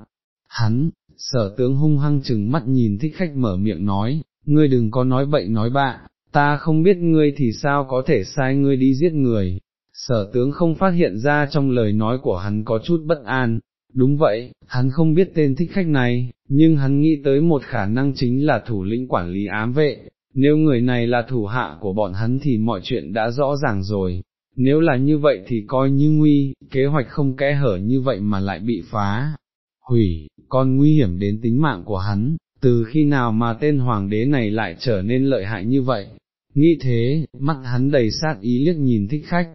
Hắn, sở tướng hung hăng chừng mắt nhìn thích khách mở miệng nói, ngươi đừng có nói bậy nói bạ, ta không biết ngươi thì sao có thể sai ngươi đi giết người. Sở tướng không phát hiện ra trong lời nói của hắn có chút bất an, đúng vậy, hắn không biết tên thích khách này, nhưng hắn nghĩ tới một khả năng chính là thủ lĩnh quản lý ám vệ, nếu người này là thủ hạ của bọn hắn thì mọi chuyện đã rõ ràng rồi, nếu là như vậy thì coi như nguy, kế hoạch không kẽ hở như vậy mà lại bị phá, hủy, còn nguy hiểm đến tính mạng của hắn, từ khi nào mà tên hoàng đế này lại trở nên lợi hại như vậy. Nghĩ thế, mắt hắn đầy sát ý liếc nhìn thích khách,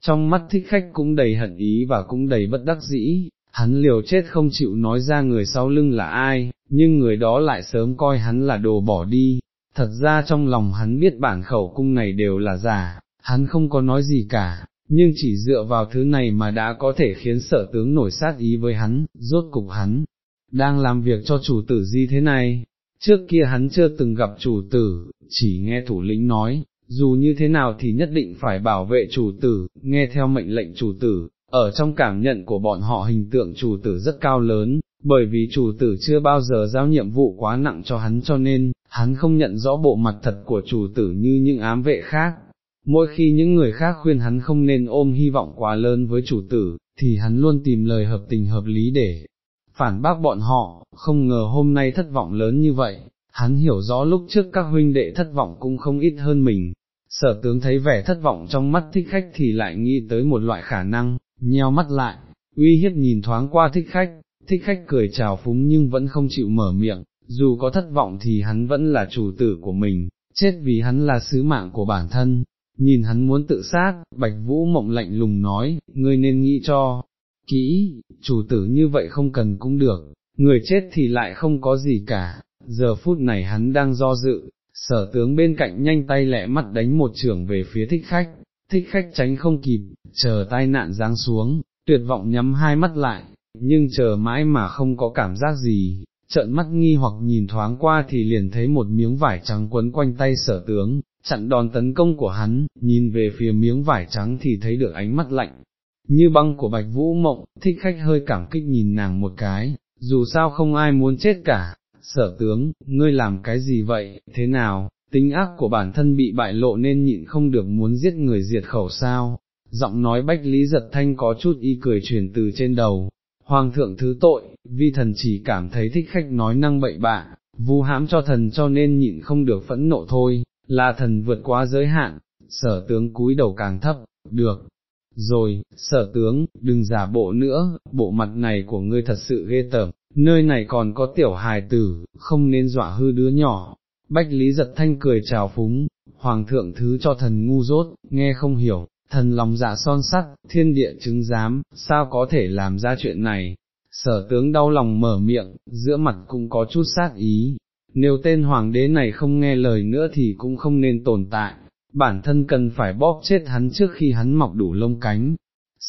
trong mắt thích khách cũng đầy hận ý và cũng đầy bất đắc dĩ, hắn liều chết không chịu nói ra người sau lưng là ai, nhưng người đó lại sớm coi hắn là đồ bỏ đi, thật ra trong lòng hắn biết bản khẩu cung này đều là giả, hắn không có nói gì cả, nhưng chỉ dựa vào thứ này mà đã có thể khiến sở tướng nổi sát ý với hắn, rốt cục hắn, đang làm việc cho chủ tử gì thế này, trước kia hắn chưa từng gặp chủ tử, chỉ nghe thủ lĩnh nói, dù như thế nào thì nhất định phải bảo vệ chủ tử, nghe theo mệnh lệnh chủ tử, ở trong cảm nhận của bọn họ hình tượng chủ tử rất cao lớn, bởi vì chủ tử chưa bao giờ giao nhiệm vụ quá nặng cho hắn cho nên, hắn không nhận rõ bộ mặt thật của chủ tử như những ám vệ khác, mỗi khi những người khác khuyên hắn không nên ôm hy vọng quá lớn với chủ tử, thì hắn luôn tìm lời hợp tình hợp lý để phản bác bọn họ, không ngờ hôm nay thất vọng lớn như vậy, hắn hiểu rõ lúc trước các huynh đệ thất vọng cũng không ít hơn mình. Sở tướng thấy vẻ thất vọng trong mắt thích khách thì lại nghĩ tới một loại khả năng, nheo mắt lại, uy hiếp nhìn thoáng qua thích khách, thích khách cười chào phúng nhưng vẫn không chịu mở miệng, dù có thất vọng thì hắn vẫn là chủ tử của mình, chết vì hắn là sứ mạng của bản thân, nhìn hắn muốn tự sát, bạch vũ mộng lạnh lùng nói, ngươi nên nghĩ cho, kỹ, chủ tử như vậy không cần cũng được, người chết thì lại không có gì cả, giờ phút này hắn đang do dự, sở tướng bên cạnh nhanh tay lẹ mắt đánh một trưởng về phía thích khách, thích khách tránh không kịp, chờ tai nạn giáng xuống, tuyệt vọng nhắm hai mắt lại, nhưng chờ mãi mà không có cảm giác gì, trợn mắt nghi hoặc nhìn thoáng qua thì liền thấy một miếng vải trắng quấn quanh tay sở tướng, chặn đòn tấn công của hắn, nhìn về phía miếng vải trắng thì thấy được ánh mắt lạnh, như băng của bạch vũ mộng, thích khách hơi cảm kích nhìn nàng một cái, dù sao không ai muốn chết cả, sở tướng, ngươi làm cái gì vậy, thế nào, tính ác của bản thân bị bại lộ nên nhịn không được muốn giết người diệt khẩu sao, giọng nói bách lý giật thanh có chút y cười truyền từ trên đầu, hoàng thượng thứ tội, vi thần chỉ cảm thấy thích khách nói năng bậy bạ, vu hãm cho thần cho nên nhịn không được phẫn nộ thôi, là thần vượt quá giới hạn, sở tướng cúi đầu càng thấp, được. Rồi, sở tướng, đừng giả bộ nữa, bộ mặt này của ngươi thật sự ghê tởm, nơi này còn có tiểu hài tử, không nên dọa hư đứa nhỏ. Bách Lý giật thanh cười chào phúng, Hoàng thượng thứ cho thần ngu dốt, nghe không hiểu, thần lòng dạ son sắt, thiên địa chứng giám, sao có thể làm ra chuyện này. sở tướng đau lòng mở miệng, giữa mặt cũng có chút sát ý, nếu tên hoàng đế này không nghe lời nữa thì cũng không nên tồn tại, bản thân cần phải bóp chết hắn trước khi hắn mọc đủ lông cánh.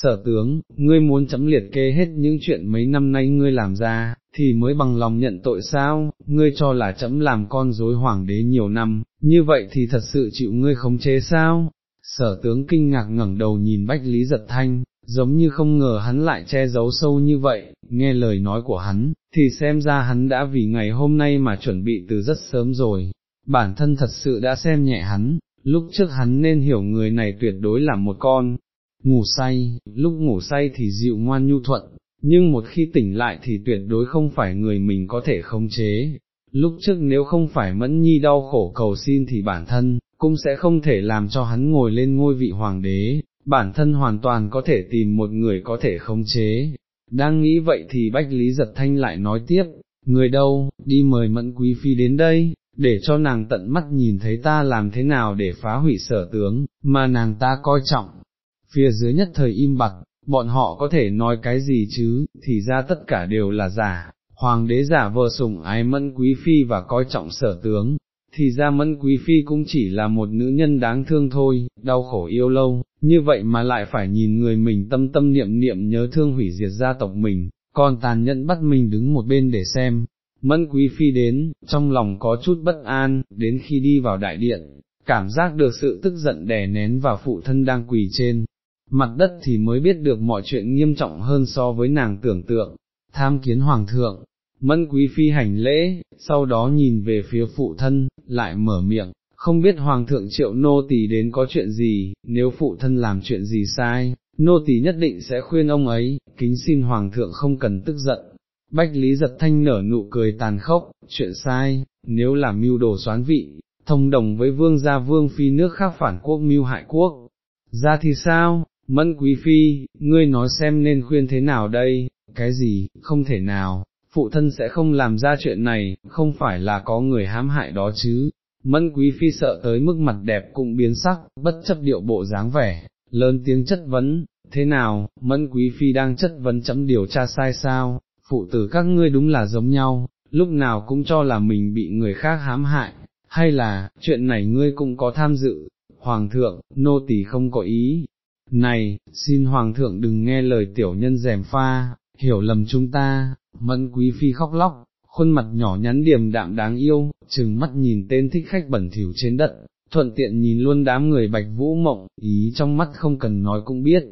Sở tướng, ngươi muốn chấm liệt kê hết những chuyện mấy năm nay ngươi làm ra, thì mới bằng lòng nhận tội sao, ngươi cho là chấm làm con dối hoàng đế nhiều năm, như vậy thì thật sự chịu ngươi khống chế sao? Sở tướng kinh ngạc ngẩng đầu nhìn Bách Lý Giật Thanh, giống như không ngờ hắn lại che giấu sâu như vậy, nghe lời nói của hắn, thì xem ra hắn đã vì ngày hôm nay mà chuẩn bị từ rất sớm rồi, bản thân thật sự đã xem nhẹ hắn, lúc trước hắn nên hiểu người này tuyệt đối là một con, ngủ say, lúc ngủ say thì dịu ngoan nhu thuận, nhưng một khi tỉnh lại thì tuyệt đối không phải người mình có thể khống chế. Lúc trước nếu không phải mẫn nhi đau khổ cầu xin thì bản thân, cũng sẽ không thể làm cho hắn ngồi lên ngôi vị hoàng đế, bản thân hoàn toàn có thể tìm một người có thể khống chế. Đang nghĩ vậy thì Bách Lý Giật Thanh lại nói tiếp, người đâu, đi mời mẫn quý phi đến đây, để cho nàng tận mắt nhìn thấy ta làm thế nào để phá hủy sở tướng, mà nàng ta coi trọng. Phía dưới nhất thời im bặt, bọn họ có thể nói cái gì chứ, thì ra tất cả đều là giả, hoàng đế giả vờ sủng ái mẫn quý phi và coi trọng sở tướng, thì ra mẫn quý phi cũng chỉ là một nữ nhân đáng thương thôi, đau khổ yêu lâu, như vậy mà lại phải nhìn người mình tâm tâm niệm niệm nhớ thương hủy diệt gia tộc mình, còn tàn nhẫn bắt mình đứng một bên để xem. Mẫn quý phi đến, trong lòng có chút bất an, đến khi đi vào đại điện, cảm giác được sự tức giận đè nén và phụ thân đang quỳ trên, mặt đất thì mới biết được mọi chuyện nghiêm trọng hơn so với nàng tưởng tượng, tham kiến hoàng thượng, mẫn quý phi hành lễ, sau đó nhìn về phía phụ thân, lại mở miệng, không biết hoàng thượng triệu nô tỳ đến có chuyện gì, nếu phụ thân làm chuyện gì sai, nô tỳ nhất định sẽ khuyên ông ấy, kính xin hoàng thượng không cần tức giận. Bách Lý giật thanh nở nụ cười tàn khốc, chuyện sai, nếu làm mưu đồ xoán vị, thông đồng với vương gia vương phi nước khác phản quốc mưu hại quốc, ra thì sao, mẫn quý phi, ngươi nói xem nên khuyên thế nào đây, cái gì, không thể nào, phụ thân sẽ không làm ra chuyện này, không phải là có người hãm hại đó chứ. Mẫn quý phi sợ tới mức mặt đẹp cũng biến sắc, bất chấp điệu bộ dáng vẻ, lớn tiếng chất vấn, thế nào, mẫn quý phi đang chất vấn chấm điều tra sai sao, phụ tử các ngươi đúng là giống nhau, lúc nào cũng cho là mình bị người khác hãm hại, hay là, chuyện này ngươi cũng có tham dự, hoàng thượng, nô tỳ không có ý. Này, xin hoàng thượng đừng nghe lời tiểu nhân rèm pha, hiểu lầm chúng ta, mẫn quý phi khóc lóc, khuôn mặt nhỏ nhắn điềm đạm đáng yêu, chừng mắt nhìn tên thích khách bẩn thỉu trên đất, thuận tiện nhìn luôn đám người bạch vũ mộng, ý trong mắt không cần nói cũng biết.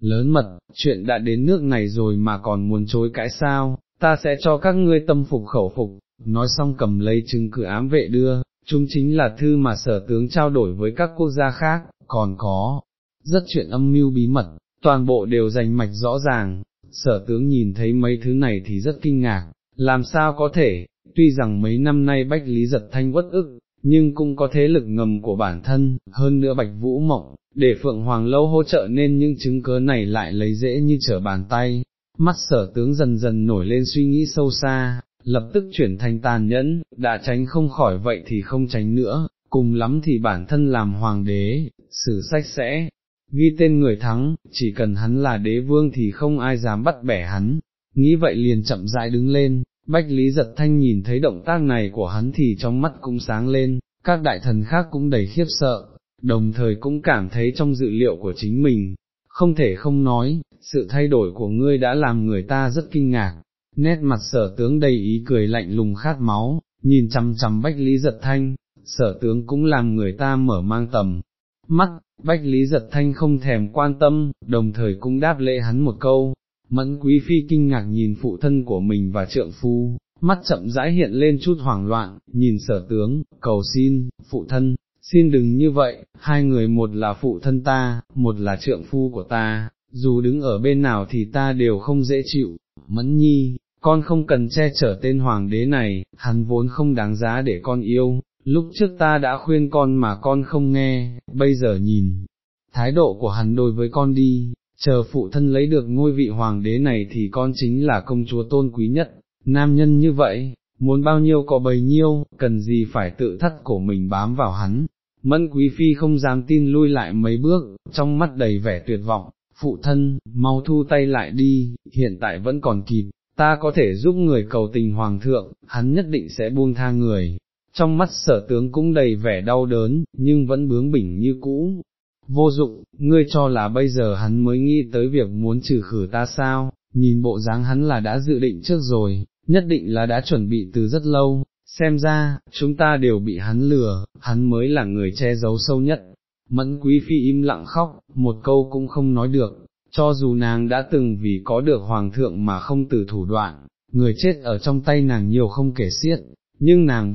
Lớn mật, chuyện đã đến nước này rồi mà còn muốn chối cãi sao, ta sẽ cho các ngươi tâm phục khẩu phục, nói xong cầm lấy chứng cứ ám vệ đưa, chúng chính là thư mà sở tướng trao đổi với các quốc gia khác, còn có, rất chuyện âm mưu bí mật, toàn bộ đều dành mạch rõ ràng, sở tướng nhìn thấy mấy thứ này thì rất kinh ngạc, làm sao có thể, tuy rằng mấy năm nay Bách Lý Giật Thanh quất ức, nhưng cũng có thế lực ngầm của bản thân, hơn nữa Bạch Vũ Mộng, để Phượng Hoàng Lâu hỗ trợ nên những chứng cớ này lại lấy dễ như trở bàn tay. Mắt sở tướng dần dần nổi lên suy nghĩ sâu xa, lập tức chuyển thành tàn nhẫn, đã tránh không khỏi vậy thì không tránh nữa, cùng lắm thì bản thân làm hoàng đế, xử sách sẽ, ghi tên người thắng, chỉ cần hắn là đế vương thì không ai dám bắt bẻ hắn, nghĩ vậy liền chậm rãi đứng lên, Bách Lý Giật Thanh nhìn thấy động tác này của hắn thì trong mắt cũng sáng lên, các đại thần khác cũng đầy khiếp sợ, đồng thời cũng cảm thấy trong dự liệu của chính mình, không thể không nói, sự thay đổi của ngươi đã làm người ta rất kinh ngạc, nét mặt sở tướng đầy ý cười lạnh lùng khát máu, nhìn chằm chằm Bách Lý Giật Thanh, sở tướng cũng làm người ta mở mang tầm, mắt, Bách Lý Giật Thanh không thèm quan tâm, đồng thời cũng đáp lễ hắn một câu, mẫn quý phi kinh ngạc nhìn phụ thân của mình và trượng phu, mắt chậm rãi hiện lên chút hoảng loạn, nhìn sở tướng, cầu xin, phụ thân, xin đừng như vậy, hai người một là phụ thân ta, một là trượng phu của ta, dù đứng ở bên nào thì ta đều không dễ chịu, mẫn nhi, con không cần che chở tên hoàng đế này, hắn vốn không đáng giá để con yêu, lúc trước ta đã khuyên con mà con không nghe, bây giờ nhìn, thái độ của hắn đối với con đi, chờ phụ thân lấy được ngôi vị hoàng đế này thì con chính là công chúa tôn quý nhất, nam nhân như vậy, muốn bao nhiêu có bấy nhiêu, cần gì phải tự thắt cổ mình bám vào hắn. Mẫn quý phi không dám tin lui lại mấy bước, trong mắt đầy vẻ tuyệt vọng, phụ thân, mau thu tay lại đi, hiện tại vẫn còn kịp, ta có thể giúp người cầu tình hoàng thượng, hắn nhất định sẽ buông tha người. Trong mắt sở tướng cũng đầy vẻ đau đớn, nhưng vẫn bướng bỉnh như cũ. Vô dụng, ngươi cho là bây giờ hắn mới nghĩ tới việc muốn trừ khử ta sao, nhìn bộ dáng hắn là đã dự định trước rồi, nhất định là đã chuẩn bị từ rất lâu, xem ra, chúng ta đều bị hắn lừa, hắn mới là người che giấu sâu nhất. Mẫn quý phi im lặng khóc, một câu cũng không nói được, cho dù nàng đã từng vì có được hoàng thượng mà không từ thủ đoạn, người chết ở trong tay nàng nhiều không kể xiết, nhưng nàng